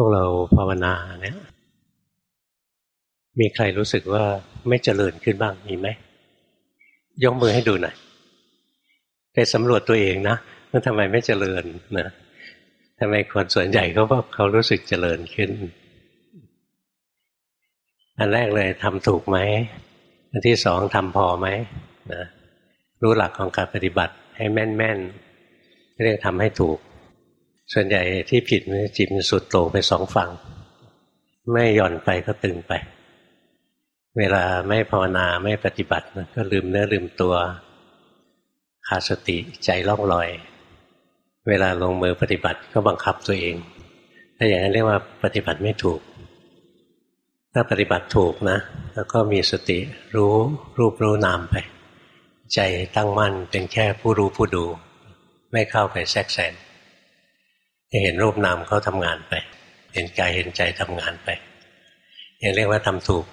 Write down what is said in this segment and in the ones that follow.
วกเราภาวนาเนี่ยมีใครรู้สึกว่าไม่เจริญขึ้นบ้างมีไหมยกมือให้ดูหน่อยไปสำรวจตัวเองนะว่าทำไมไม่เจริญนะทำไมคนส่วนใหญ่เขาบอกเขารู้สึกเจริญขึ้น อันแรกเลยทำถูกไหมอันที่สองทำพอไหมนะรู้หลักของการปฏิบัติให้แม่นๆเรียกทำให้ถูก ส่วนใหญ่ที่ผิดจิตมันสุดโต่งไปสองฝั่ง ไม่หย่อนไปก็ตึงไป เวลาไม่ภาวนาไม่ปฏิบัติก็ลืมเนื้อลืมตัวขาดสติใจล่องลอย เวลาลงมือปฏิบัติก็บังคับตัวเอง ถ้าอย่างนั้นเรียกว่าปฏิบัติไม่ถูก ถ้าปฏิบัติถูกนะ แล้วก็มีสติรู้รูปรู้นามไป ใจตั้งมั่นเป็นแค่ผู้รู้ผู้ดู ไม่เข้าไปแทรกแซง จะเห็นรูปนามเขาทำงานไป เห็นกายเห็นใจทำงานไปยังเรียกว่าทำถูก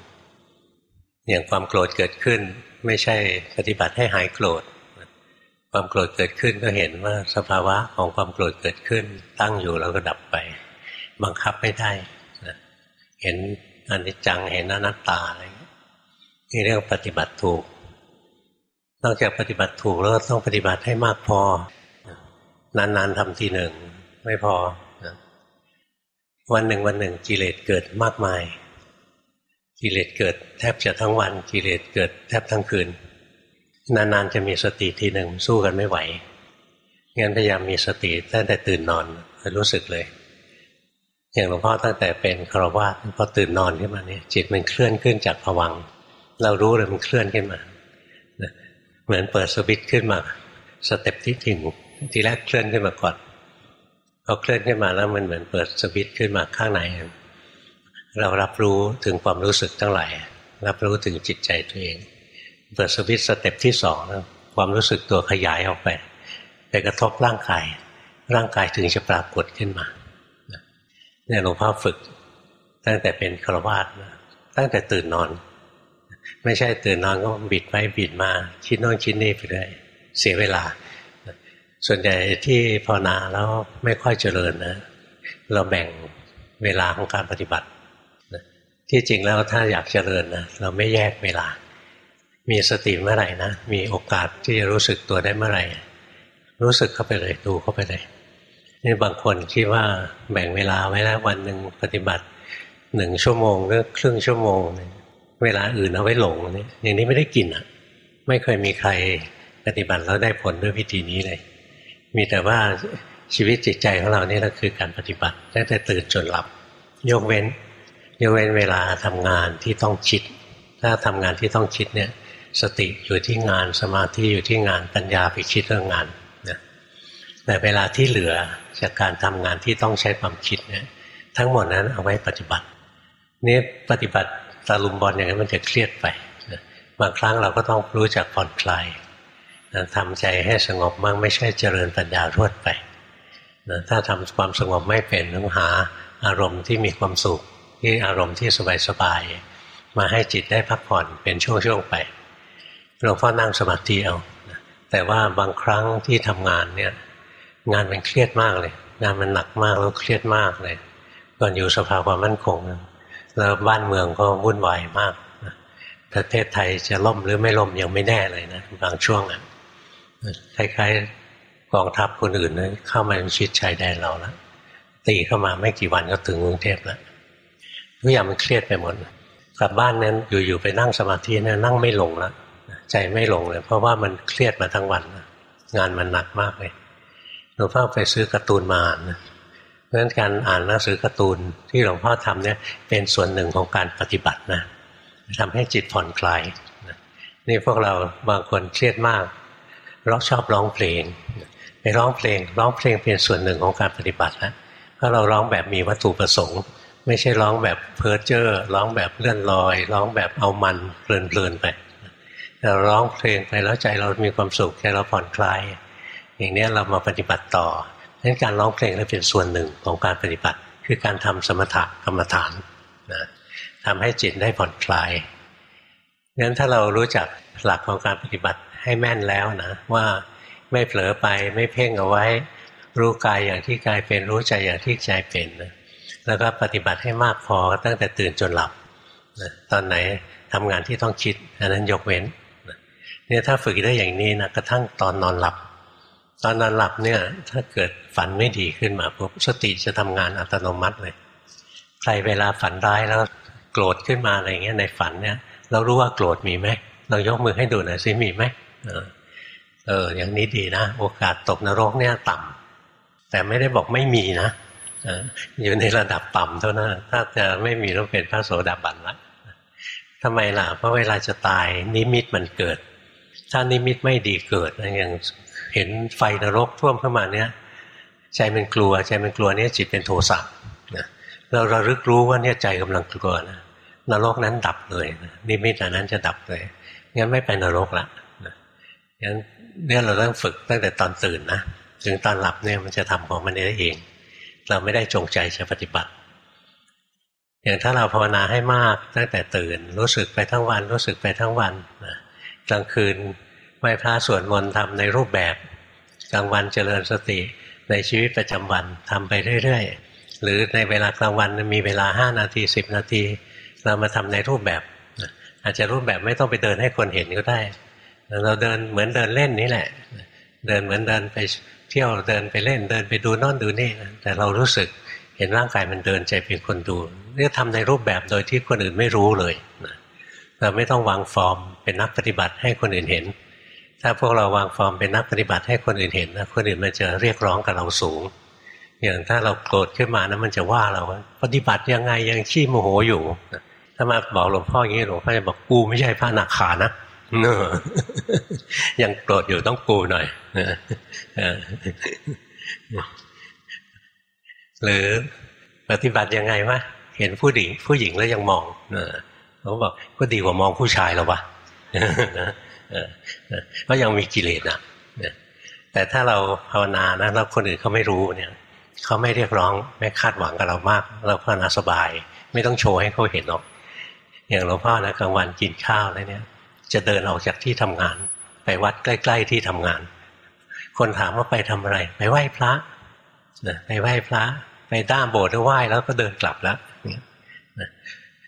อย่างความโกรธเกิดขึ้น ไม่ใช่ปฏิบัติให้หายโกรธ ความโกรธเกิดขึ้นก็เห็นว่าสภาวะของความโกรธเกิดขึ้น ตั้งอยู่แล้วก็ดับไป บังคับไม่ได้นะเห็นอนิจจังเห็นอนัตตาอะไรนี่เรียกปฏิบัติถูก นอกจากปฏิบัติถูกแล้วต้องปฏิบัติให้มากพอนานๆทำทีหนึ่ง ไม่พอวันหนึ่งวันหนึ่งกิเลสเกิดมากมาย กิเลสเกิดแทบจะทั้งวัน กิเลสเกิดแทบทั้งคืน นานๆจะมีสติทีหนึ่งสู้กันไม่ไหวงั้นพยายามมีสติตั้งแต่ตื่นนอนจะรู้สึกเลย อย่างหลวงพ่อตั้งแต่เป็นฆราวาสพอตื่นนอนขึ้นมาเนี่ยจิตมันเคลื่อนขึ้นจากภวังค์ เรารู้เลยมันเคลื่อนขึ้นมาเหมือนเปิดสวิตช์ขึ้นมา step ที่หนึ่งทีแรกเคลื่อนขึ้นมาก่อน พอเคลื่อนขึ้นมาแล้วมันเหมือนเปิดสวิตช์ขึ้นมาข้างใน เรารับรู้ถึงความรู้สึกทั้งหลายรับรู้ถึงจิตใจตัวเอง เปิดสวิตช์ step ที่สองความรู้สึกตัวขยายออกไปไปกระทบร่างกาย ร่างกายถึงจะปรากฏขึ้นมาเนี่ยหลวงพ่อฝึก ตั้งแต่เป็นครวาสตั้งแต่ตื่นนอน ไม่ใช่ตื่นนอนก็บิดไปบิดมา คิดโน่นคิดนี่ไปเลยเสียเวลา ส่วนใหญ่ที่ภาวนาแล้วไม่ค่อยเจริญนะ เราแบ่งเวลาของการปฏิบัติที่จริงแล้วถ้าอยากเจริญนะเราไม่แยกเวลา มีสติเมื่อไหร่นะมีโอกาสที่จะรู้สึกตัวได้เมื่อไหร่ รู้สึกเข้าไปเลยดูเข้าไปเลยนี่บางคนคิดว่าแบ่งเวลาไว้แล้ววันหนึ่งปฏิบัติหนึ่งชั่วโมงหรือครึ่งชั่วโมง เวลาอื่นเอาไว้หลงนี่อย่างนี้ไม่ได้กินอะ ไม่เคยมีใครปฏิบัติแล้วได้ผลด้วยวิธีนี้เลย มีแต่ว่าชีวิตจิตใจของเรานี่แหละคือการปฏิบัติตั้งแต่ตื่นจนหลับ ยกเว้น ยกเว้นเวลาทำงานที่ต้องคิด ถ้าทำงานที่ต้องคิดเนี่ย สติอยู่ที่งานสมาธิอยู่ที่งานปัญญาไปคิดเรื่องงานนะแต่เวลาที่เหลือจากการทำงานที่ต้องใช้ความคิดเนี่ยทั้งหมดนั้นเอาไว้ปฏิบัตินี่ปฏิบัติตาลุมบอลอย่างนั้นมันจะเครียดไปนะบางครั้งเราก็ต้องรู้จักผ่อนคลาย ทำใจให้สงบมั่งไม่ใช่เจริญปัญญารวดไปนะถ้าทำความสงบไม่เป็นต้องหาอารมณ์ที่มีความสุขที่อารมณ์ที่สบายๆมาให้จิตได้พักผ่อนเป็นช่วงๆไปหลวงพ่อนั่งสมาธิเอาแต่ว่าบางครั้งที่ทำงานเนี่ย งานมันเครียดมากเลย งานมันหนักมากแล้วเครียดมากเลยก่อนอยู่สภาความมั่นคง แล้วบ้านเมืองก็วุ่นวายมากประเทศไทยจะล่มหรือไม่ล่มยังไม่แน่เลยนะบางช่วงอะ คล้ายๆกองทัพคนอื่นนะเข้ามาชิดชายแดนเราแล้วตีเข้ามาไม่กี่วันก็ถึงกรุงเทพแล้วทุกอย่างมันเครียดไปหมดกลับบ้านนั้นอยู่ๆไปนั่งสมาธินะนั่งไม่ลงแล้วใจไม่ลงเลย เพราะว่ามันเครียดมาทั้งวันงานมันหนักมากเลยหลวงพ่อไปซื้อการ์ตูนมาอ่านนะเพราะฉะนั้นการอ่านหนังสือการ์ตูนที่หลวงพ่อทำเนี่ยเป็นส่วนหนึ่งของการปฏิบัตินะทำให้จิตผ่อนคลายนี่พวกเราบางคนเครียดมาก เร้องชอบร้องเพลงไปร้องเพลง ร้องเพลงเป็นส่วนหนึ่งของการปฏิบัตินะเพราะเราร้องแบบมีวัตถุประสงค์ ไม่ใช่ร้องแบบเพ้อเจ้อร้องแบบเลื่อนลอย ร้องแบบเอามันเพลินๆไปเราร้องเพลงไปแล้วใจเรามีความสุขใจเราผ่อนคลายอย่างนี้เรามาปฏิบัติต่อดังนั้นการร้องเพลงนั้นเป็นส่วนหนึ่งของการปฏิบัติ คือการทำสมถะกรรมฐานนะทำให้จิตได้ผ่อนคลายงั้นถ้าเรารู้จักหลักของการปฏิบัติ ให้แม่นแล้วนะว่าไม่เผลอไปไม่เพ่งเอาไว้ รู้กายอย่างที่กายเป็นรู้ใจอย่างที่ใจเป็นนะแล้วก็ปฏิบัติให้มากพอตั้งแต่ตื่นจนหลับนะตอนไหนทำงานที่ต้องคิดอันนั้นยกเว้นเนี่ยถ้าฝึกได้อย่างนี้นะกระทั่งตอนนอนหลับ ตอนนอนหลับเนี่ยถ้าเกิดฝันไม่ดีขึ้นมาปุ๊บสติจะทำงานอัตโนมัติเลย ใครเวลาฝันร้ายแล้วโกรธขึ้นมาอะไรเงี้ยในฝันเนี่ย เรารู้ว่าโกรธมีไหมเรายกมือให้ดูหน่อยซิมีไหม เอออย่างนี้ดีนะ โอกาสตกนรกเนี่ยต่ำแต่ไม่ได้บอกไม่มีนะอยู่ในระดับต่ำเท่านั้นถ้าจะไม่มีต้องเป็นพระโสดาบันละทำไมล่ะ เพราะเวลาจะตายนิมิตมันเกิด ถ้านิมิตไม่ดีเกิดอย่างเห็นไฟนรกท่วมเข้ามาเนี้ยใจมันกลัว ใจมันกลัวเนี่ยจิตเป็นโทสะเราระลึกรู้ว่าเนี่ยใจกำลังกลัวนะนรกนั้นดับเลยนิมิตอันนั้นจะดับเลยงั้นไม่ไปนรกละ งั้นเนี่ยเราต้องฝึกตั้งแต่ตอนตื่นนะถึงตอนหลับเนี่ยมันจะทำของมันได้เอง เราไม่ได้จงใจจะปฏิบัติ อย่างถ้าเราภาวนาให้มากตั้งแต่ตื่น รู้สึกไปทั้งวัน รู้สึกไปทั้งวันนะกลางคืนไหว้พระสวดมนต์ทำในรูปแบบ กลางวันเจริญสติในชีวิตประจำวันทำไปเรื่อยๆ หรือในเวลากลางวันมีเวลาห้านาทีสิบนาที เรามาทำในรูปแบบ อาจจะรูปแบบไม่ต้องไปเดินให้คนเห็นก็ได้ เราเดินเหมือนเดินเล่นนี่แหละ เดินเหมือนเดินไปเที่ยวเดินไปเล่น เดินไปดูนอนดูนี่แต่เรารู้สึกเห็นร่างกายมันเดินใจเป็นคนดูนี่ทำในรูปแบบโดยที่คนอื่นไม่รู้เลยเราไม่ต้องวางฟอร์มเป็นนักปฏิบัติให้คนอื่นเห็น ถ้าพวกเราวางฟอร์มเป็นนักปฏิบัติให้คนอื่นเห็นนะคนอื่นมันจะเรียกร้องกับเราสูง อย่างถ้าเราโกรธขึ้นมานะมันจะว่าเราปฏิบัติยังไงยังขี้โมโหอยู่ถ้ามาบอกหลวงพ่ออย่างนี้หลวงพ่อจะบอกกูไม่ใช่พระนาคานะ เนอยังโกรธอยู่ต้องกูหน่อยหรือปฏิบัติยังไงวะเห็นผู้หญิง ผู้หญิงแล้วยังมองเขาบอกก็ดีกว่ามองผู้ชายแล้ววะก็ยังมีกิเลสนะแต่ถ้าเราภาวนานะแล้วคนอื่นเขาไม่รู้เนี่ยเขาไม่เรียกร้องไม่คาดหวังกับเรามาก เราภาวนาสบาย ไม่ต้องโชว์ให้เขาเห็นหรอก อย่างหลวงพ่อนะกลางวันกินข้าวแล้วเนี่ย จะเดินออกจากที่ทำงาน ไปวัดใกล้ ๆ ที่ทำงาน คนถามว่าไปทำอะไร ไปไหว้พระนะไปไหว้พระ ไปด้ามโบสถ์ไหว้แล้วก็เดินกลับแล้วนะ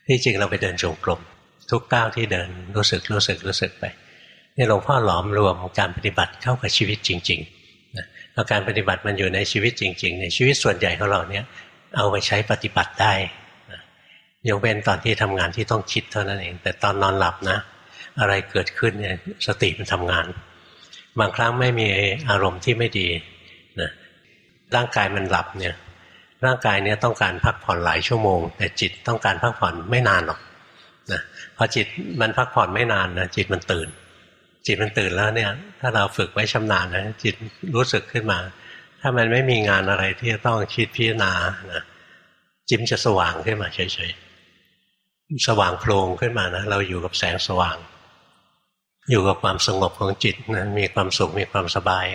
ที่จริงเราไปเดินจงกรมทุกก้าวที่เดินรู้สึกรู้สึกรู้สึกไปนี่หลวงพ่อหลอมรวมการปฏิบัติเข้ากับชีวิตจริงๆนะแล้วการปฏิบัติมันอยู่ในชีวิตจริงๆในชีวิตส่วนใหญ่ของเราเนี่ยเอาไปใช้ปฏิบัติได้ยกเว้นตอนที่ทำงานที่ต้องคิดเท่านั้นเอง แต่ตอนนอนหลับนะ อะไรเกิดขึ้นเนี่ยสติมันทำงาน บางครั้งไม่มีอารมณ์ที่ไม่ดีนะร่างกายมันหลับเนี่ย ร่างกายเนี่ยต้องการพักผ่อนหลายชั่วโมง แต่จิตต้องการพักผ่อนไม่นานหรอกนะพอจิตมันพักผ่อนไม่นานนะจิตมันตื่น จิตมันตื่นแล้วเนี่ย ถ้าเราฝึกไว้ชำนาญนะจิตรู้สึกขึ้นมา ถ้ามันไม่มีงานอะไรที่จะต้องคิดพิจารณานะจิตจะสว่างขึ้นมาเฉยๆสว่างโพลงขึ้นมานะเราอยู่กับแสงสว่าง อยู่กับความสงบของจิตนะมีความสุขมีความสบาย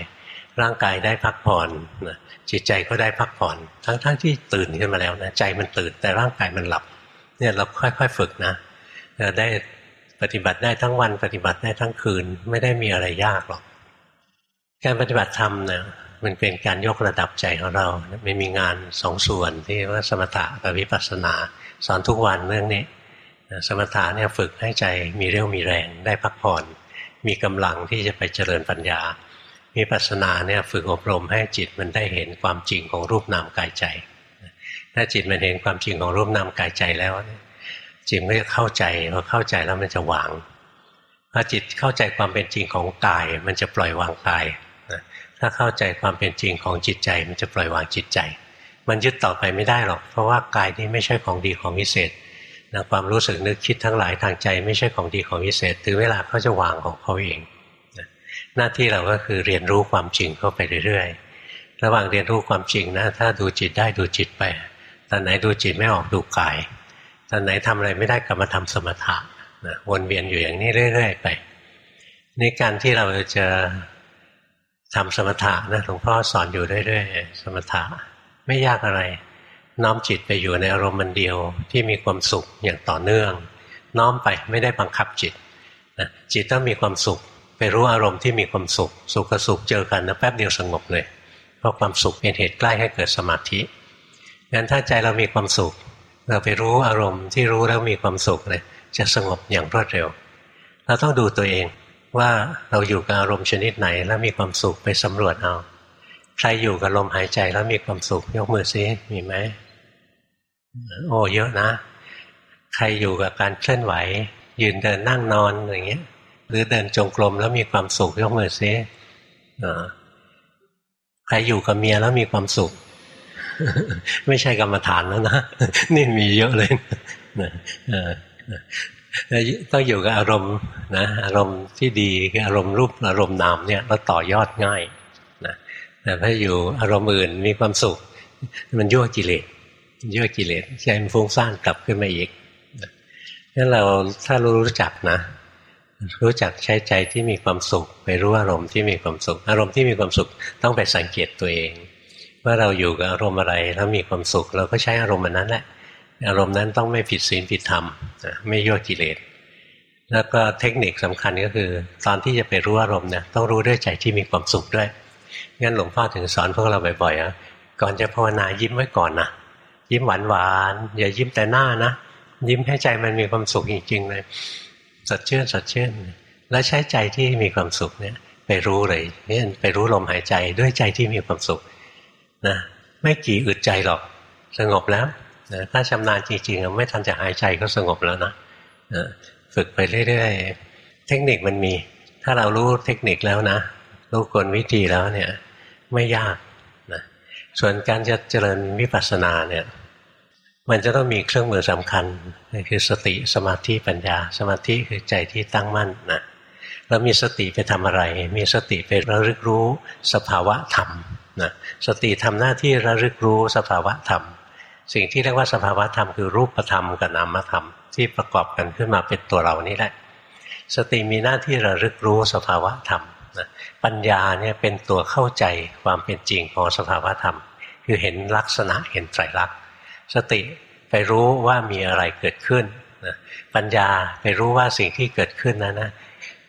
ร่างกายได้พักผ่อนนะจิตใจก็ได้พักผ่อน ทั้งๆทที่ตื่นขึ้นมาแล้วนะใจมันตื่นแต่ร่างกายมันหลับ เนี่ยเราค่อยๆฝึกนะเราได้ปฏิบัติได้ทั้งวันปฏิบัติได้ทั้งคืน ไม่ได้มีอะไรยากหรอก การปฏิบัติธรรมนะมันเป็นการยกระดับใจของเราไม่มีงานสองส่วนที่ว่าสมถะกับวิปัสสนา สอนทุกวันเรื่องนี้ สมถะเนี่ยฝึกให้ใจมีเรี่ยวมีแรงได้พักผ่อน มีกำลังที่จะไปเจริญปัญญามีปัสนาเนี่ยฝึกอบรมให้จิตมันได้เห็นความจริงของรูปนามกายใจ ถ้าจิตมันเห็นความจริงของรูปนามกายใจแล้วจิตก็จะเข้าใจพอเข้าใจแล้วมันจะวางถ้าจิตเข้าใจความเป็นจริงของกาย มันจะปล่อยวางกายถ้าเข้าใจความเป็นจริงของจิตใจ มันจะปล่อยวางจิตใจ มันยึดต่อไปไม่ได้หรอก เพราะว่ากายนี้ไม่ใช่ของดีของวิเศษ นะความรู้สึกนึกคิดทั้งหลายทางใจ ไม่ใช่ของดีของวิเศษถึงเวลาเขาจะวางของเขาเองนะหน้าที่เราก็คือเรียนรู้ความจริงเข้าไปเรื่อยๆ ระหว่างเรียนรู้ความจริงนะถ้าดูจิตได้ดูจิตไปตอนไหนดูจิตไม่ออกดูกายตอนไหนทำอะไรไม่ได้กลับมาทำสมถะนะวนเวียนอยู่อย่างนี้เรื่อย ๆ ไปนี่การที่เราจะทำสมถะนะหลวงพ่อสอนอยู่เรื่อยๆสมถะไม่ยากอะไร น้อมจิตไปอยู่ในอารมณ์มันเดียวที่มีความสุขอย่างต่อเนื่อง น้อมไปไม่ได้บังคับจิตนะจิตต้องมีความสุข ไปรู้อารมณ์ที่มีความสุข สุขกับสุขเจอกันนะแป๊บเดียวสงบเลย เพราะความสุขเป็นเหตุใกล้ให้เกิดสมาธิงั้นถ้าใจเรามีความสุข เราไปรู้อารมณ์ที่รู้แล้วมีความสุขเลยจะสงบอย่างรวดเร็ว เราต้องดูตัวเองว่าเราอยู่กับอารมณ์ชนิดไหนแล้วมีความสุขไปสำรวจเอา ใครอยู่กับลมหายใจแล้วมีความสุขยกมือซิมีไหม โอ้เยอะนะ ใครอยู่กับการเคลื่อนไหว ยืนเดินนั่งนอนอย่างเงี้ย หรือเดินจงกรมแล้วมีความสุขยกมือซิใครอยู่กับเมียแล้วมีความสุข ไม่ใช่กรรมฐานแล้วนะ นี่มีเยอะเลยต้องอยู่กับอารมณ์นะอารมณ์ที่ดีคืออารมณ์รูปอารมณ์นามเนี่ยเราต่อยอดง่ายนะแต่ถ้าอยู่อารมณ์อื่นมีความสุข มันยั่วกิเลส เยั่วกิเลสใจมันฟุ้งซ่านกลับขึ้นมาอีกงั้นเราถ้ารู้รู้จักนะ รู้จักใช้ใจที่มีความสุข ไปรู้อารมณ์ที่มีความสุข อารมณ์ที่มีความสุขต้องไปสังเกตตัวเอง ว่าเราอยู่กับอารมณ์อะไรแล้วมีความสุข เราก็ใช้อารมณ์นั้นแหละอารมณ์นั้นต้องไม่ผิดศีลผิดธรรมไม่ยั่วกิเลสแล้วก็เทคนิคสำคัญก็คือ ตอนที่จะไปรู้อารมณ์เนี่ยต้องรู้ด้วยใจที่มีความสุขด้วยงั้นหลวงพ่อถึงสอนพวกเราบ่อยๆอะก่อนจะภาวนายิ้มไว้ก่อนนะ ยิ้มหวานหวานอย่ายิ้มแต่หน้านะ ยิ้มให้ใจมันมีความสุขจริงๆเลยสดชื่นสดชื่น แล้วใช้ใจที่มีความสุขเนี่ยไปรู้เลยนี่ไปรู้ลมหายใจด้วยใจที่มีความสุขนะไม่กี่อึดใจหรอกสงบแล้วนะถ้าชำนาญจริงๆไม่ทันจะหายใจก็สงบแล้วนะฝึกไปเรื่อยๆ เทคนิคมันมี ถ้าเรารู้เทคนิคแล้วนะรู้กลวิธีแล้วเนี่ย ไม่ยาก ส่วนการจะเจริญวิปัสสนาเนี่ยมันจะต้องมีเครื่องมือสำคัญคือสติสมาธิปัญญา สมาธิคือใจที่ตั้งมั่นนะแล้วมีสติไปทำอะไร มีสติไประลึกรู้สภาวะธรรมนะสติทำหน้าที่ระลึกรู้สภาวะธรรม สิ่งที่เรียกว่าสภาวะธรรมคือรูปธรรมกับนามธรรม ที่ประกอบกันขึ้นมาเป็นตัวเรานี่แหละ สติมีหน้าที่ระลึกรู้สภาวะธรรม นะปัญญาเนี่ยเป็นตัวเข้าใจความเป็นจริงของสภาวธรรม คือเห็นลักษณะเห็นไตรลักษณ์สติไปรู้ว่ามีอะไรเกิดขึ้นนะปัญญาไปรู้ว่าสิ่งที่เกิดขึ้นนั้นนะ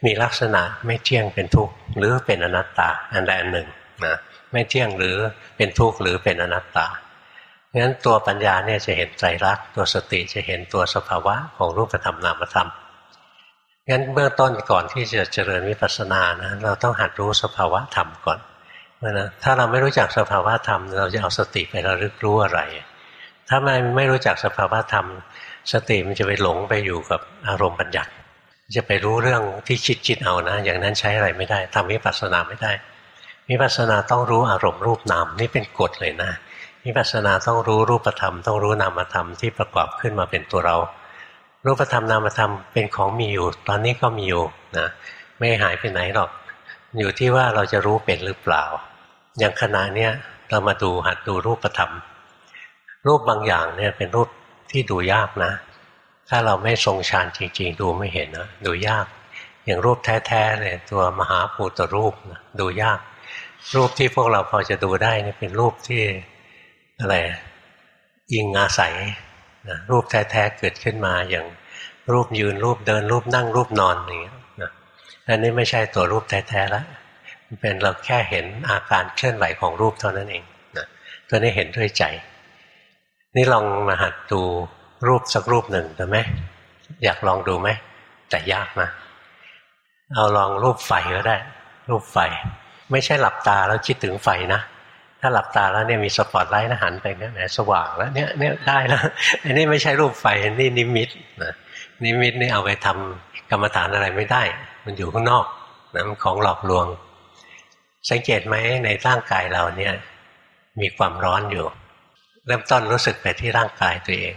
มีลักษณะไม่เที่ยงเป็นทุกข์หรือเป็นอนัตตาอันใดอันหนึ่งนะไม่เที่ยงหรือเป็นทุกข์หรือเป็นอนัตตางั้นตัวปัญญาเนี่ยจะเห็นไตรลักษณ์ตัวสติจะเห็นตัวสภาวะของรูปธรรมนามธรรม งั้นเบื้องต้นก่อนที่จะเจริญวิปัสสนานะเราต้องหัดรู้สภาวะธรรมก่อนนะถ้าเราไม่รู้จักสภาวะธรรม เราจะเอาสติไประลึกรู้อะไร ถ้าไม่ไม่รู้จักสภาวะธรรม สติมันจะไปหลงไปอยู่กับอารมณ์บัญญัติ จะไปรู้เรื่องที่คิดคิดเอานะ อย่างนั้นใช้อะไรไม่ได้ทำวิปัสสนาไม่ได้วิปัสสนาต้องรู้อารมณ์รูปนามนี่เป็นกฎเลยนะวิปัสสนาต้องรู้รูปธรรม ต้องรู้นามธรรมที่ประกอบขึ้นมาเป็นตัวเรา รูปธรรมนามธรรมเป็นของมีอยู่ ตอนนี้ก็มีอยู่นะไม่หายไปไหนหรอก อยู่ที่ว่าเราจะรู้เป็นหรือเปล่า อย่างขณะเนี้ยเรามาดูหัดดูรูปธรรม รูปบางอย่างเนี่ยเป็นรูปที่ดูยากนะ ถ้าเราไม่ทรงฌานจริง ๆ ดูไม่เห็นนะดูยาก อย่างรูปแท้ๆเลยตัวมหาภูตรูปนะดูยาก รูปที่พวกเราพอจะดูได้นี่เป็นรูปที่อะไรยิงอาศัย นะรูปแท้ๆเกิดขึ้นมาอย่างรูปยืนรูปเดินรูปนั่งรูปนอนอย่างเงี้ยนะอันนี้ไม่ใช่ตัวรูปแท้ๆแล้วเป็นเราแค่เห็นอาการเคลื่อนไหวของรูปเท่านั้นเองนะตัวนี้เห็นด้วยใจ นี่ลองมาหัดดูรูปสักรูปหนึ่งได้ไหมอยากลองดูไหมแต่ยากนะเอาลองรูปไฟก็ได้ รูปไฟ ไม่ใช่หลับตาแล้วคิดถึงไฟนะ ถ้าหลับตาแล้วเนี่ยมีสปอตไลท์นะหันไปเนี่ยแหมสว่างแล้วเนี่ยเนี่ยได้แล้วอันนี้ไม่ใช่รูปไฟนี่นิมิตนะนิมิตนี่เอาไปทำกรรมฐานอะไรไม่ได้ มันอยู่ข้างนอกนะมันของหลอกลวง สังเกตไหมในร่างกายเราเนี่ย มีความร้อนอยู่ เริ่มต้นรู้สึกไปที่ร่างกายตัวเอง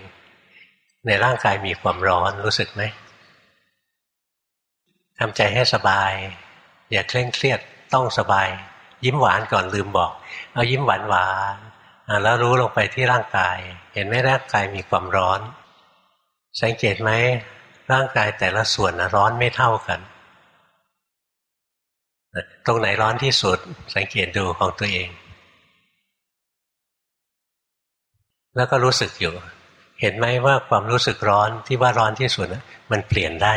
ในร่างกายมีความร้อนรู้สึกไหมทำใจให้สบาย อย่าเคร่งเครียดต้องสบาย ยิ้มหวานก่อนลืมบอก เอายิ้มหวานหวานแล้วรู้ลงไปที่ร่างกาย เห็นไหมร่างกายมีความร้อน สังเกตไหมร่างกายแต่ละส่วนนะร้อนไม่เท่ากัน ตรงไหนร้อนที่สุด สังเกตดูของตัวเอง แล้วก็รู้สึกอยู่ เห็นไหมว่าความรู้สึกร้อนที่ว่าร้อนที่สุดมันเปลี่ยนได้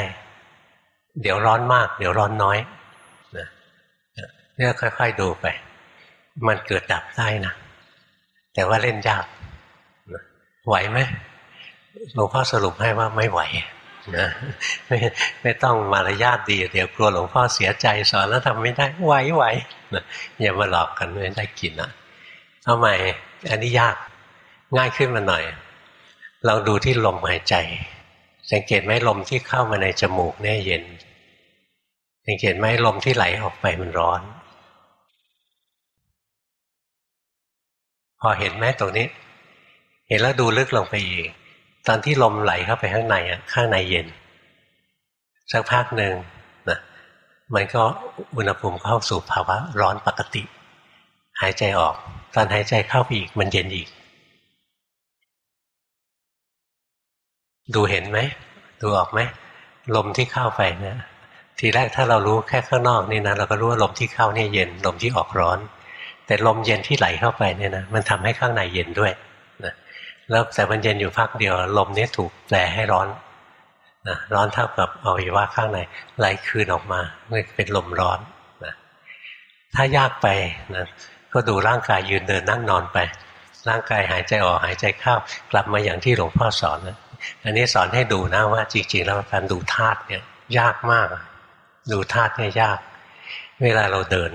เดี๋ยวร้อนมาก เดี๋ยวร้อนน้อย เนี่ยค่อย ๆ ดูไป มันเกิดดับได้นะ แต่ว่าเล่นยากไหวไหมหลวงพ่อสรุปให้ว่าไม่ไหวนะไม่ไม่ต้องมารยาทดี เดี๋ยวกลัวหลวงพ่อเสียใจสอนแล้วทำไม่ได้ไหวไหวนะอย่ามาหลอกกันไม่ได้กินนะเอาใหม่อันนี้ยากง่ายขึ้นมาหน่อย เราดูที่ลมหายใจ สังเกตไหมลมที่เข้ามาในจมูกเนี่ยเย็น สังเกตไหมลมที่ไหลออกไปมันร้อน พอเห็นไหมตรงนี้ เห็นแล้วดูลึกลงไปอีก ตอนที่ลมไหลเข้าไปข้างในอะข้างในเย็น สักพักหนึ่งนะมันก็อุณหภูมิเข้าสู่ภาวะร้อนปกติ หายใจออก ตอนหายใจเข้าไปอีกมันเย็นอีก ดูเห็นไหมดูออกไหมลมที่เข้าไปเนี่ยทีแรกถ้าเรารู้แค่ข้างนอกนี่นะเราก็รู้ว่าลมที่เข้าเนี่ยเย็นลมที่ออกร้อน แต่ลมเย็นที่ไหลเข้าไปเนี่ยนะมันทำให้ข้างในเย็นด้วยแล้วแต่มันเย็นอยู่พักเดียว ลมนี้ถูกแปลให้ร้อนนะร้อนเท่ากับอวัยวะข้างในไหลคืนออกมาเป็นลมร้อนนะถ้ายากไปนะก็ดูร่างกายยืนเดินนั่งนอนไป ร่างกายหายใจออกหายใจเข้ากลับมาอย่างที่หลวงพ่อสอนนะอันนี้สอนให้ดูนะว่าจริง ๆ แล้วการดูธาตุเนี่ยยากมาก ดูธาตุเนี่ยยาก เวลาเราเดิน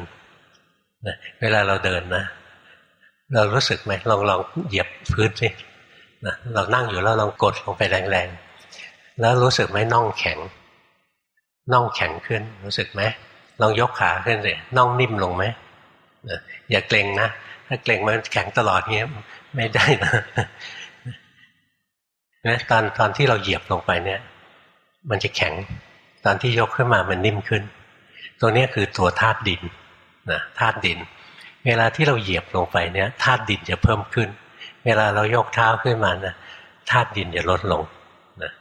นะเวลาเราเดินนะ เรารู้สึกไหมลองลองเหยียบพื้นสินะเรานั่งอยู่แล้วลองกดลงไปแรงๆ แล้วรู้สึกไหมน่องแข็ง น่องแข็งขึ้น รู้สึกไหมลองยกขาขึ้นเลยน่องนิ่มลงไหมนะอย่าเกรงนะถ้าเกรงมันแข็งตลอดเงี้ยไม่ได้นะนะตอนตอนที่เราเหยียบลงไปเนี่ย มันจะแข็ง ตอนที่ยกขึ้นมามันนิ่มขึ้น ตัวนี้คือตัวธาตุดิน นะธาตุดิน เวลาที่เราเหยียบลงไปเนี่ยธาตุดินจะเพิ่มขึ้น เวลาเรายกเท้าขึ้นมานะธาตุดินจะลดลงนะ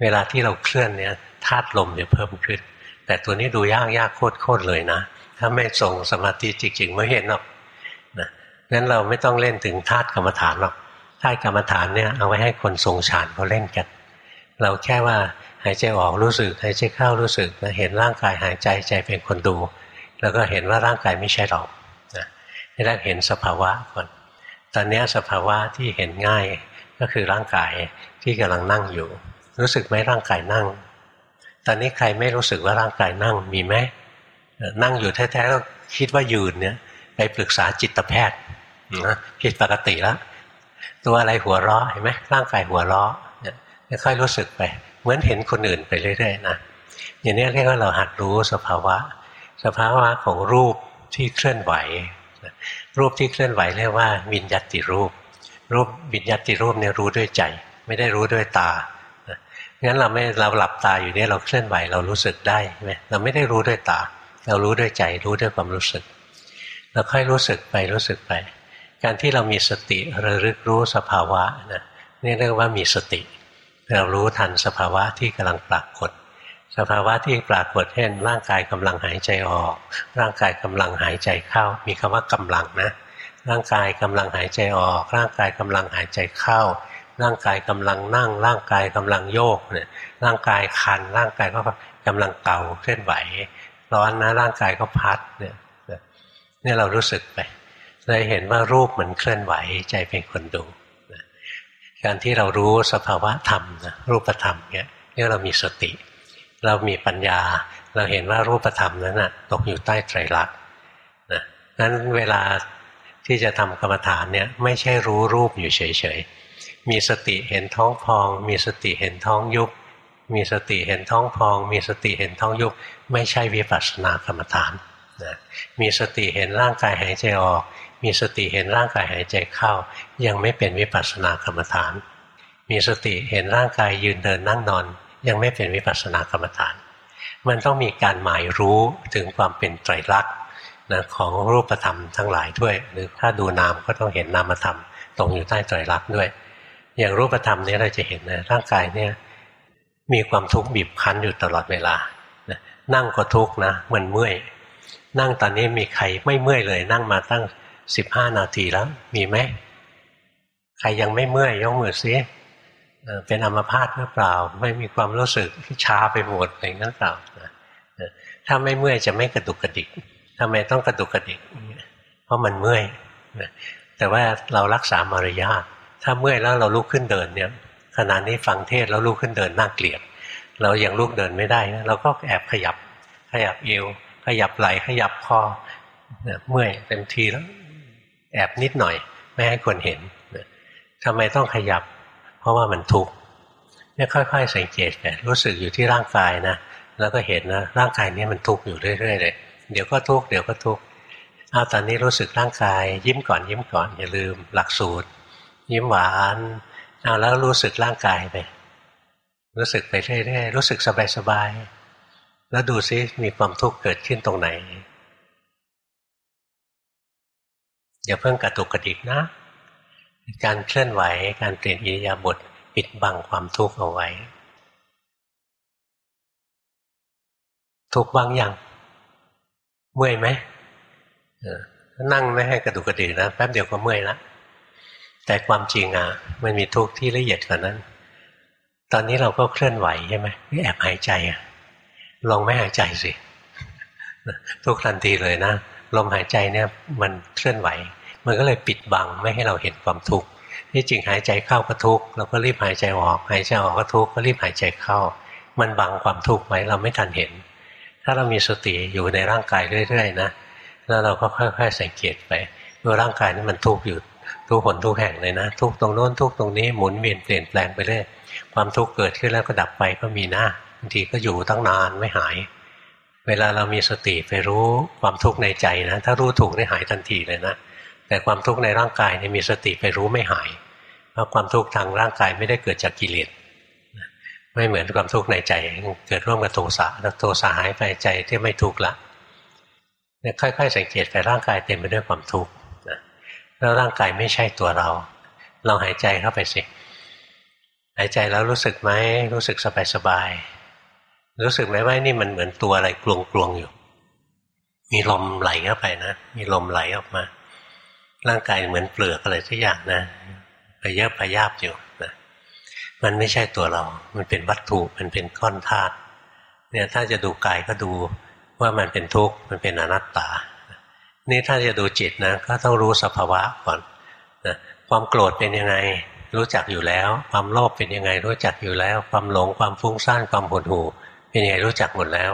เวลาที่เราเคลื่อนเนี่ยธาตุลมจะเพิ่มขึ้น แต่ตัวนี้ดูยากยากโคตรเลยนะ ถ้าไม่ทรงสมาธิจริงๆไม่เห็นหรอกนะงั้นเราไม่ต้องเล่นถึงธาตุกรรมฐานหรอกธาตุกรรมฐานเนี่ยเอาไว้ให้คนทรงฌานเขาเล่นกัน เราแค่ว่าหายใจออกรู้สึกหายใจเข้ารู้สึกนะเห็นร่างกายหายใจใจเป็นคนดู แล้วก็เห็นว่าร่างกายไม่ใช่เรานะให้แรกเห็นสภาวะก่อน ตอนนี้สภาวะที่เห็นง่ายก็คือร่างกายที่กำลังนั่งอยู่ รู้สึกไหมร่างกายนั่ง ตอนนี้ใครไม่รู้สึกว่าร่างกายนั่งมีไหมนั่งอยู่แท้ๆก็คิดว่ายืนเนี่ยไปปรึกษาจิตแพทย์นะผิดปกติแล้วตัวอะไรหัวเราะเห็นไหมร่างกายหัวเราะเนี่ยค่อยรู้สึกไป เหมือนเห็นคนอื่นไปเรื่อยๆนะอย่างนี้เรียกว่าเราหัดรู้สภาวะ สภาวะของรูปที่เคลื่อนไหว รูปที่เคลื่อนไหวเรียกว่าวิญญาติรูป รูปวิญญาติรูปเนี่ยรู้ด้วยใจ ไม่ได้รู้ด้วยตางั้นเราไม่เราหลับตาอยู่เนี่ยเราเคลื่อนไหวเรารู้สึกได้ไหมเราไม่ได้รู้ด้วยตา เรารู้ด้วยใจรู้ด้วยความรู้สึก เราค่อยรู้สึกไปรู้สึกไป การที่เรามีสติระลึกรู้สภาวะนะนี่เรียกว่ามีสติ เรารู้ทันสภาวะที่กำลังปรากฏ สภาวะที่ปรากฏเช่น ร่างกายกำลังหายใจออก ร่างกายกำลังหายใจเข้า มีคำว่ากำลังนะ ร่างกายกำลังหายใจออก ร่างกายกำลังหายใจเข้า ร่างกายกำลังนั่ง ร่างกายกำลังโยกเนี่ยร่างกายคัน ร่างกายก็กำลังเก่าเคลื่อนไหว ร้อนนะร่างกายก็พัดเนี่ยนี่เรารู้สึกไปเลยเห็นว่ารูปเหมือนเคลื่อนไหวใจเป็นคนดูการที่เรารู้สภาวะธรรมนะรูปธรรมเนี่ยนี่เรามีสติ เรามีปัญญา เราเห็นว่ารูปธรรมนั้นนะตกอยู่ใต้ไตรลักษณ์นะนั้นเวลาที่จะทำกรรมฐานเนี่ยไม่ใช่รู้รูปอยู่เฉยๆ มีสติเห็นท้องพอง มีสติเห็นท้องยุบ มีสติเห็นท้องพอง มีสติเห็นท้องยุบ ไม่ใช่วิปัสสนากรรมฐานนะมีสติเห็นร่างกายหายใจออก มีสติเห็นร่างกายหายใจเข้า ยังไม่เป็นวิปัสสนากรรมฐาน มีสติเห็นร่างกายยืนเดินนั่งนอน ยังไม่เป็นวิปัสสนากรรมฐาน มันต้องมีการหมายรู้ถึงความเป็นไตรลักษณ์นะของรูปธรรมทั้งหลายด้วย หรือถ้าดูนามก็ต้องเห็นนามธรรมตรงอยู่ใต้ไตรลักษณ์ด้วย อย่างรูปธรรมนี้เราจะเห็นนะร่างกายเนี่ยมีความทุกข์บีบคั้นอยู่ตลอดเวลานะนั่งก็ทุกข์นะมันเมื่อย นั่งตอนนี้มีใครไม่เมื่อยเลย นั่งมาตั้งสิบห้านาทีแล้ว มีไหมใครยังไม่เมื่อยยกมือซิ เป็นอัมพาตหรือเปล่า ไม่มีความรู้สึกชาไปหมดอะไรนั้นเปล่าถ้าไม่เมื่อยจะไม่กระดุกกระดิกทำไมต้องกระดุกกระดิก เพราะมันเมื่อยแต่ว่าเรารักษามารยาทถ้าเมื่อยแล้วเราลุกขึ้นเดินเนี่ยขณะนี้ฟังเทศแล้วลุกขึ้นเดินน่าเกลียด เรายังลุกเดินไม่ได้เราก็แอบขยับ ขยับเอว ขยับไหล่ขยับคอเมื่อยเต็มทีแล้ว แอบนิดหน่อย ไม่ให้คนเห็นทำไมต้องขยับ เพราะว่ามันทุกข์เนี่ยค่อย ๆ สังเกตไปรู้สึกอยู่ที่ร่างกายนะแล้วก็เห็นนะร่างกายนี้มันทุกข์อยู่เรื่อยๆเลยเดี๋ยวก็ทุกข์เดี๋ยวก็ทุกข์เอาตอนนี้รู้สึกร่างกาย ยิ้มก่อนยิ้มก่อนอย่าลืมหลักสูตร ยิ้มหวานเอาแล้วรู้สึกร่างกายไปรู้สึกไปเรื่อยๆรู้สึกสบายๆแล้วดูซิมีความทุกข์เกิดขึ้นตรงไหนอย่าเพิ่งกระตุกกระดิกนะ การเคลื่อนไหว การเปลี่ยนอิริยาบถปิดบังความทุกข์เอาไว้ ทุกข์บ้างยังเมื่อยไหมนั่งไม่ให้กระดุกกระดิกนะแป๊บเดียวก็เมื่อยละแต่ความจริงอะ มันมีทุกข์ที่ละเอียดกว่านั้น ตอนนี้เราก็เคลื่อนไหวใช่ไหมแอบหายใจอะลองไม่หายใจสิทุกทันทีเลยนะลมหายใจเนี่ย มันเคลื่อนไหว มันก็เลยปิดบังไม่ให้เราเห็นความทุกข์ที่จริงหายใจเข้าก็ทุกข์เราก็รีบหายใจออก หายใจออกก็ทุกข์ก็รีบหายใจเข้า มันบังความทุกข์ไว้เราไม่ทันเห็น ถ้าเรามีสติอยู่ในร่างกายเรื่อยๆนะแล้วเราก็ค่อยๆสังเกตไปว่าร่างกายนี้มันทุกข์อยู่ทุกหนทุกแห่งเลยนะ ทุกตรงโน้นทุกตรงนี้หมุนเวียนเปลี่ยนแปลงไปเรื่อยความทุกข์เกิดขึ้นแล้วก็ดับไปก็มีหน้าบางทีก็อยู่ตั้งนานไม่หาย เวลาเรามีสติไปรู้ความทุกข์ในใจนะ ถ้ารู้ถูกได้หายทันทีเลยนะ แต่ความทุกข์ในร่างกายเนี่ยมีสติไปรู้ไม่หาย เพราะความทุกข์ทางร่างกายไม่ได้เกิดจากกิเลสไม่เหมือนความทุกข์ในใจเกิดร่วมกับโทสะแล้วโทสะหายไปใจที่ไม่ทุกข์ละเนี่ยค่อยๆ สังเกตไปร่างกายเต็มไปด้วยความทุกข์แล้วร่างกายไม่ใช่ตัวเรา เราหายใจเข้าไปสิหายใจแล้วรู้สึกไหมรู้สึกสบายๆรู้สึกไหมว่านี่มันเหมือนตัวอะไรกลวงๆอยู่ มีลมไหลเข้าไปนะ มีลมไหลออกมา ร่างกายเหมือนเปลือกอะไรทุกอย่างนะไปเยอะพยาบอยู่นะมันไม่ใช่ตัวเรา มันเป็นวัตถุ มันเป็นก้อนธาตุ เนี่ยถ้าจะดูกายก็ดูว่ามันเป็นทุกข์ มันเป็นอนัตตา นี่ถ้าจะดูจิตนะก็ต้องรู้สภาวะก่อนนะความโกรธเป็นยังไงรู้จักอยู่แล้ว ความโลภเป็นยังไงรู้จักอยู่แล้ว ความหลงความฟุ้งซ่านความหดหู่เป็นยังไงรู้จักหมดแล้ว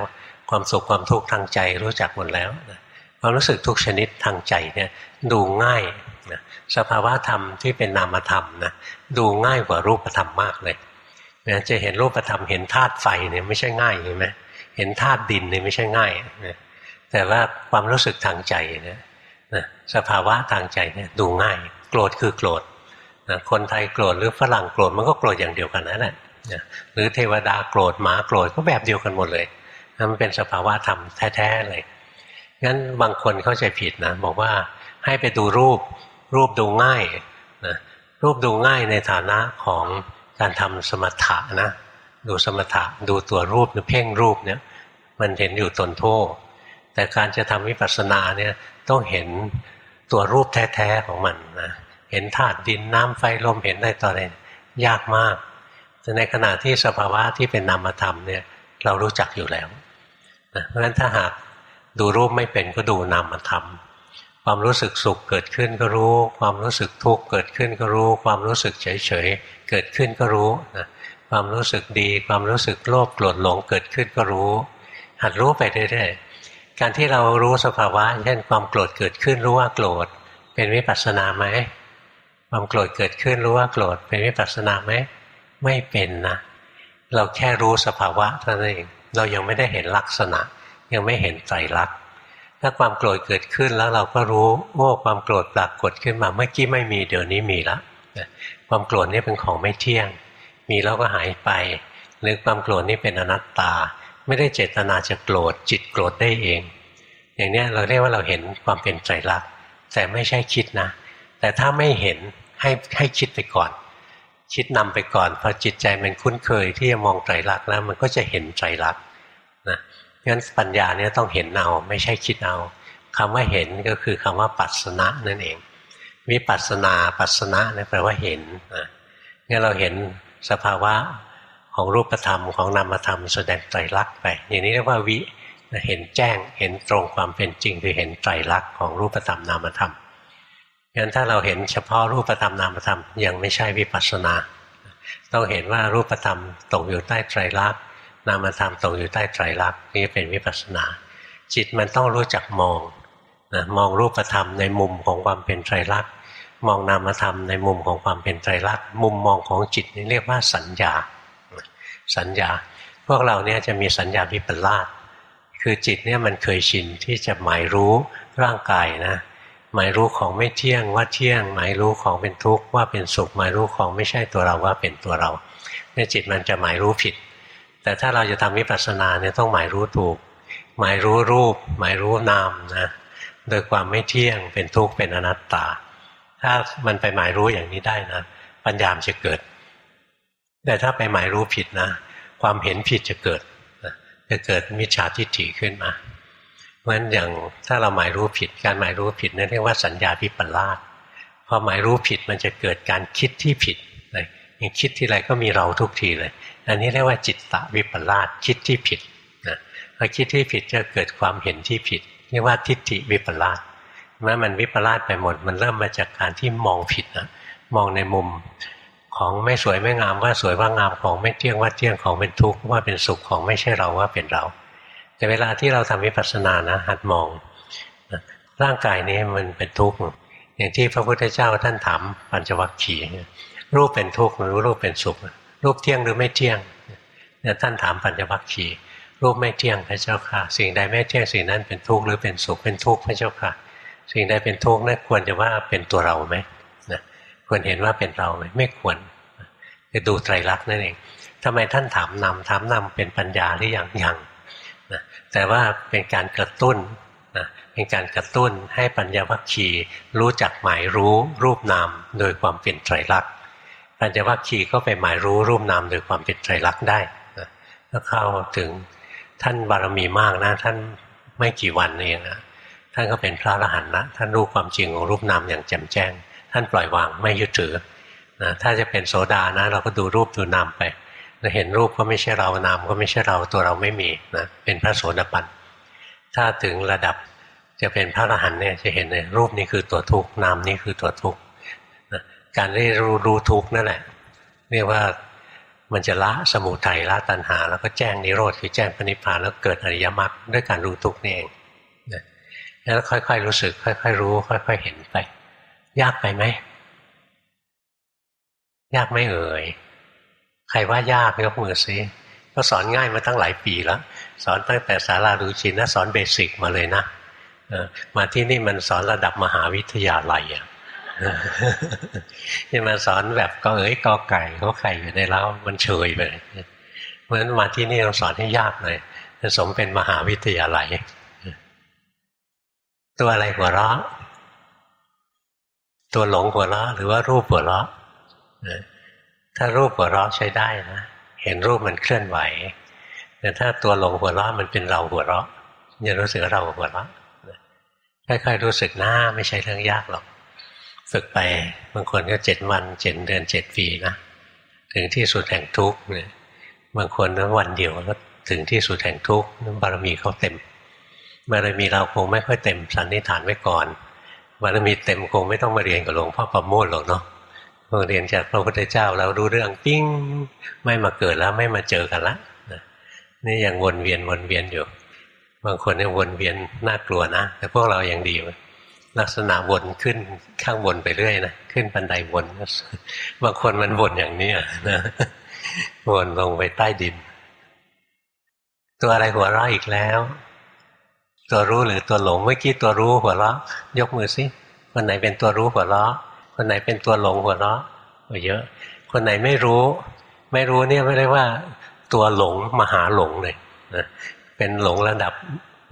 ความสุขความทุกข์ทางใจรู้จักหมดแล้วนะความรู้สึกทุกชนิดทางใจเนี่ยดูง่ายนะสภาวะธรรมที่เป็นนามธรรมนะดูง่ายกว่ารูปธรรมมากเลยนะจะเห็นรูปธรรมเห็นธาตุไฟเนี่ยไม่ใช่ง่ายเห็นไหมเห็นธาตุดินเนี่ยไม่ใช่ง่ายนะแต่ว่าความรู้สึกทางใจเนี่ยนะสภาวะทางใจเนี่ยดูง่าย โกรธคือโกรธนะคนไทยโกรธหรือฝรั่งโกรธมันก็โกรธอย่างเดียวกันนั่นแหละนะหรือเทวดาโกรธหมาโกรธก็แบบเดียวกันหมดเลยนะมันเป็นสภาวะธรรมแท้ๆเลยงั้นบางคนเข้าใจผิดนะบอกว่า ให้ไปดูรูป รูปดูง่ายนะรูปดูง่ายในฐานะของการทำสมถะนะ ดูสมถะดูตัวรูปหรือเพ่งรูปเนี่ย มันเห็นอยู่ตนโทษแต่การจะทำวิปัสสนาเนี่ยต้องเห็นตัวรูปแท้ๆของมันนะเห็นธาตุดินน้ำไฟลมเห็นได้ต่ออะไรยากมากแต่ในขณะที่สภาวะที่เป็นนามธรรมเนี่ยเรารู้จักอยู่แล้วนะเพราะฉะนั้นถ้าหากดูรูปไม่เป็นก็ดูนามธรรม ความรู้สึกสุขเกิดขึ้นก็รู้ ความรู้สึกทุกข์เกิดขึ้นก็รู้ ความรู้สึกเฉยๆเกิดขึ้นก็รู้นะความรู้สึกดี ความรู้สึกโลภโกรธหลงเกิดขึ้นก็รู้ หัดรู้ไปเรื่อยๆการที่เรารู้สภาวะเช่นความโกรธเกิดขึ้นรู้ว่าโกรธ เป็นวิปัสสนาไหมความโกรธเกิดขึ้นรู้ว่าโกรธเป็นวิปัสสนาไหมไม่เป็นนะเราแค่รู้สภาวะเท่านั้นเองเรายังไม่ได้เห็นลักษณะ ยังไม่เห็นใจรัก ถ้าความโกรธเกิดขึ้นแล้วเราก็รู้โอ้ความโกรธปรากฏขึ้นมาเมื่อกี้ไม่มีเดี๋ยวนี้มีแล้วความโกรธนี่เป็นของไม่เที่ยง มีแล้วก็หายไป หรือความโกรธนี่เป็นอนัตตา ไม่ได้เจตนาจะโกรธจิตโกรธได้เอง อย่างนี้เราเรียกว่าเราเห็นความเป็นใจรักแต่ไม่ใช่คิดนะ แต่ถ้าไม่เห็นให้ให้คิดไปก่อน คิดนำไปก่อนพอจิตใจมันคุ้นเคยที่จะมองใจรักแล้วมันก็จะเห็นใจรักนะ งั้นปัญญาเนี่ยต้องเห็นเอาไม่ใช่คิดเอาคำว่าเห็นก็คือคำว่าปัสนะนั่นเองวิปัสนาปัสนะนี่แปลว่าเห็นนะงั้นเราเห็นสภาวะของรูปธรรมของนามธรรมแสดงไตรลักษณ์ไป อย่างนี้เรียกว่าวิเห็นแจ้งเห็นตรงความเป็นจริง คือเห็นไตรลักษณ์ของรูปธรรมนามธรรมงั้นถ้าเราเห็นเฉพาะรูปธรรมนามธรรมยังไม่ใช่วิปัสสนา ต้องเห็นว่ารูปธรรมตกอยู่ใต้ไตรลักษณ์ นามธรรมตกอยู่ใต้ไตรลักษณ์นี่เป็นวิปัสสนา จิตมันต้องรู้จักมองนะมองรูปธรรมในมุมของความเป็นไตรลักษณ์มองนามธรรมในมุมของความเป็นไตรลักษณ์มุมมองของจิตนี่เรียกว่าสัญญา สัญญา พวกเราเนี่ยจะมีสัญญาวิปลาสคือจิตเนี่ยมันเคยชินที่จะหมายรู้ร่างกายนะหมายรู้ของไม่เที่ยงว่าเที่ยง หมายรู้ของเป็นทุกข์ว่าเป็นสุขหมายรู้ของไม่ใช่ตัวเราว่าเป็นตัวเราเนี่ยจิตมันจะหมายรู้ผิด แต่ถ้าเราจะทำวิปัสสนาเนี่ยต้องหมายรู้ถูก หมายรู้รูป หมายรู้นามนะโดยความไม่เที่ยงเป็นทุกข์เป็นอนัตตา ถ้ามันไปหมายรู้อย่างนี้ได้นะ ปัญญามจะเกิด แต่ถ้าไปหมายรู้ผิดนะ ความเห็นผิดจะเกิดจะเกิดมิจฉาทิฏฐิขึ้นมาเพราะฉะนั้นอย่างถ้าเราหมายรู้ผิด การหมายรู้ผิดนั่นเรียกว่าสัญญาวิปลาสพอหมายรู้ผิดมันจะเกิดการคิดที่ผิดเลยอย่างคิดที่ไรก็มีเราทุกทีเลย อันนี้เรียกว่าจิตตะวิปลาสคิดที่ผิดนะพอคิดที่ผิดจะเกิดความเห็นที่ผิดเรียกว่าทิฏฐิวิปลาสเมื่อมันวิปลาสไปหมด มันเริ่มมาจากการที่มองผิดนะมองในมุมของไม่สวยไม่งามว่าสวยว่างามของไม่เที่ยงว่าเที่ยงของเป็นทุกข์ว่าเป็นสุขของไม่ใช่เราว่าเป็นเรา แต่เวลาที่เราทำวิปัสสนานะ หัดมองร่างกายนี้มันเป็นทุกข์อย่างที่พระพุทธเจ้าท่านถามปัญจวัคคีย์รูปเป็นทุกข์รือรูปเป็นสุข รูปเที่ยงหรือไม่เที่ยงเนี่ยท่านถามปัญจวัคคีย์รูปไม่เที่ยงพระเจ้าค่ะ สิ่งใดไม่เที่ยงสิ่งนั้นเป็นทุกข์หรือเป็นสุขเป็นทุกข์พระเจ้าค่ะ สิ่งใดเป็นทุกข์นั่นควรจะว่าเป็นตัวเราไหมนะควรเห็นว่าเป็นเราไหมไม่ควรจะดูไตรลักษณ์นั่นเองทำไมท่านถามนำถามนำเป็นปัญญาหรือยังยังนะแต่ว่าเป็นการกระตุ้นนะเป็นการกระตุ้นให้ปัญญวัคคีรู้จักหมายรู้รูปนามโดยความเป็นไตรลักษณ์ ปัญญวัคคีก็ไปหมายรู้รูปนามโดยความเป็นไตรลักษณ์ได้นะถ้าเข้าถึงท่านบารมีมากนะ ท่านไม่กี่วันเองนะท่านก็เป็นพระอรหันต์นะท่านรู้ความจริงของรูปนามอย่างแจ่มแจ้ง ท่านปล่อยวางไม่ยึดถือนะถ้าจะเป็นโสดานะ เราก็ดูรูปดูนามไปเราเห็นรูปก็ไม่ใช่เรานามก็ไม่ใช่เราตัวเราไม่มีนะเป็นพระโสดาบันถ้าถึงระดับจะเป็นพระอรหันต์เนี่ยจะเห็นเลยรูปนี้คือตัวทุกนามนี้คือตัวทุก การได้รู้รู้ทุกข์นั่นแหละเรียกว่ามันจะละสมุทัยละตัณหา แล้วก็แจ้งนิโรธคือแจ้งพระนิพานแล้วเกิดอริยมรรคด้วยการรู้ทุกข์นี่เองนะแล้วค่อยๆรู้สึก ค่อย ๆ รู้ ค่อย ๆ เห็นไป ยากไปไหมยากไม่เอ่ยใครว่ายากยกมือซิก็สอนง่ายมาตั้งหลายปีแล้ว สอนตั้งแต่สาราดูชินนะสอนเบสิกมาเลยนะมาที่นี่มันสอนระดับมหาวิทยาลัยอะ ที่มาสอนแบบก็เอ๋ยกอไก่เขาไข่อยู่ในเล้ามันเฉยไปเพราะฉะนั้นมาที่นี่เราสอนให้ยากหน่อยจะสมเป็นมหาวิทยาลัย ตัวอะไรหัวเราะ ตัวหลงหัวเราะหรือว่ารูปหัวเราะถ้ารูปหัวเราะใช้ได้นะเห็นรูปมันเคลื่อนไหว แต่ถ้าตัวหลงหัวเราะมันเป็นเราหัวเราะจะรู้สึกเราหัวเราะค่อยๆรู้สึกหน้าไม่ใช่เรื่องยากหรอก ฝึกไปบางคนก็เจ็ดวันเจ็ดเดือนเจ็ดปีนะถึงที่สุดแห่งทุกข์เนี่ยบางคนนั้นวันเดียวก็ถึงที่สุดแห่งทุกข์บารมีเขาเต็มบารมีเราคงไม่ค่อยเต็มสันนิษฐานไว้ก่อนบารมีเต็มคงไม่ต้องมาเรียนกับหลวงพ่อประโมทหรอกเนาะเรียนจากพระพุทธเจ้าเรารู้เรื่องปิ้งไม่มาเกิดแล้วไม่มาเจอกันละนี่ยังวนเวียนวนเวียนอยู่ บางคนเนี่ยวนเวียนน่ากลัวนะแต่พวกเรายังดี ลักษณะวนขึ้นข้างบนไปเรื่อยนะขึ้นบันไดวนบางคนมันวนอย่างนี้นะวนลงไปใต้ดิน ตัวอะไรหัวเราะอีกแล้ว ตัวรู้หรือตัวหลงเมื่อกี้ตัวรู้หัวเราะ ยกมือสิคนไหนเป็นตัวรู้หัวเราะ คนไหนเป็นตัวหลงหัวเราะเยอะ คนไหนไม่รู้ ไม่รู้เนี่ยไม่ได้ว่า ตัวหลงมหาหลงเลยนะเป็นหลงระดับ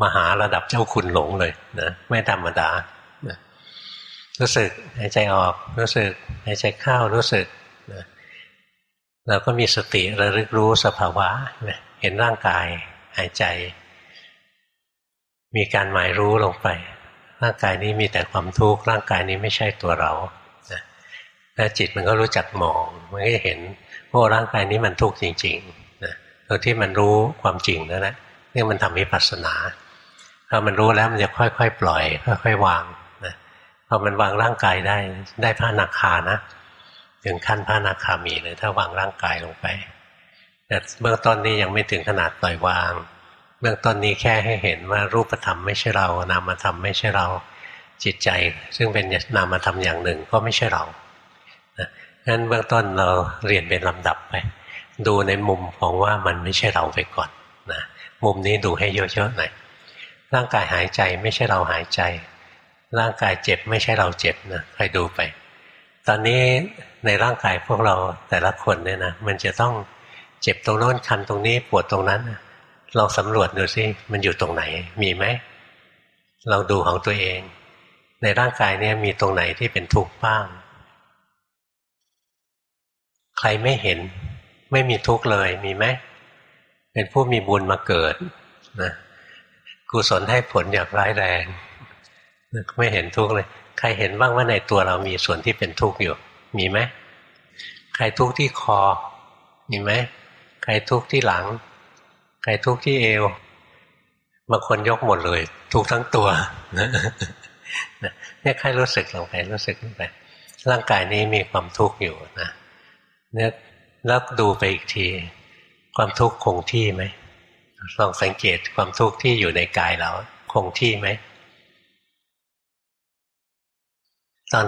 มหาระดับเจ้าคุณหลงเลยนะไม่ธรรมดา รู้สึกหายใจออก รู้สึกหายใจเข้ารู้สึกนะเราก็มีสติระลึกรู้สภาวะเห็นร่างกาย หายใจ มีการหมายรู้ลงไป ร่างกายนี้มีแต่ความทุกข์ร่างกายนี้ไม่ใช่ตัวเราแล้วจิตมันก็รู้จักมอง มันก็เห็นว่าร่างกายนี้มันทุกข์จริงๆนะตัวที่มันรู้ความจริงนั่นแหละนี่มันทำวิปัสสนาพอมันรู้แล้วมันจะค่อยๆ ปล่อย ค่อยๆวาง พอมันวางร่างกายได้ได้พระนาคานะถึงขั้นพระนาคามีเลยถ้าวางร่างกายลงไป แต่เบื้องต้นนี้ยังไม่ถึงขนาดปล่อยวาง เบื้องต้นนี้แค่ให้เห็นว่ารูปธรรมไม่ใช่เรานามธรรมไม่ใช่เรา จิตใจ ซึ่งเป็นนามธรรมอย่างหนึ่งก็ไม่ใช่เรางั้นเบื้องต้นเราเรียนเป็นลำดับไป ดูในมุมของว่ามันไม่ใช่เราไปก่อนนะมุมนี้ดูให้เยอะๆหน่อยร่างกายหายใจไม่ใช่เราหายใจ ร่างกายเจ็บไม่ใช่เราเจ็บนะใครดูไป ตอนนี้ในร่างกายพวกเราแต่ละคนเนี่ยนะมันจะต้องเจ็บตรงโน้นคันตรงนี้ปวดตรงนั้นลองสำรวจดูสิมันอยู่ตรงไหนมีไหมเราดูของตัวเอง ในร่างกายเนี่ยมีตรงไหนที่เป็นทุกข์บ้าง ใครไม่เห็นไม่มีทุกข์เลยมีไหมเป็นผู้มีบุญมาเกิดนะกุศลให้ผลอย่างร้ายแรง ไม่เห็นทุกข์เลย ใครเห็นบ้างว่าในตัวเรามีส่วนที่เป็นทุกข์อยู่ มีไหมใครทุกข์ที่คอ มีไหมใครทุกข์ที่หลัง ใครทุกข์ที่เอวบางคนยกหมดเลย ทุกทั้งตัวเนี่ยใครรู้สึกลงไปรู้สึกลงไป ร่างกายนี้มีความทุกข์อยู่นะเนี่ยแล้วดูไปอีกที ความทุกข์คงที่ไหมลองสังเกตความทุกข์ที่อยู่ในกายเรา คงที่ไหม ตอน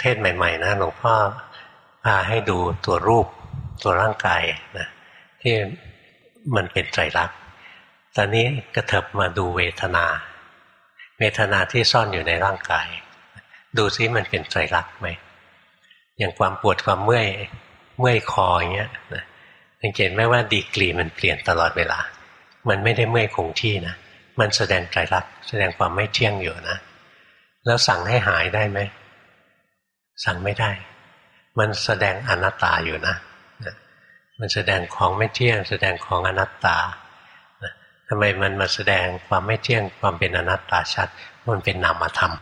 เทศใหม่ ๆ นะหลวงพ่อพาให้ดูตัวรูปตัวร่างกายนะที่มันเป็นไตรลักษณ์ตอนนี้กระเถิบมาดูเวทนา เวทนาที่ซ่อนอยู่ในร่างกาย ดูซิมันเป็นไตรลักษณ์ไหมอย่างความปวดความเมื่อยเมื่อยคออย่างเงี้ยนะสังเกตไหมว่าดีกรีมันเปลี่ยนตลอดเวลา มันไม่ได้เมื่อยคงที่นะมันแสดงไตรลักษณ์แสดงความไม่เที่ยงอยู่นะ แล้วสั่งให้หายได้ไหม สั่งไม่ได้ มันแสดงอนัตตาอยู่นะมันแสดงของไม่เที่ยง แสดงของอนัตตาทำไมมันมาแสดงความไม่เที่ยงความเป็นอนัตตาชัด มันเป็นนามธรรม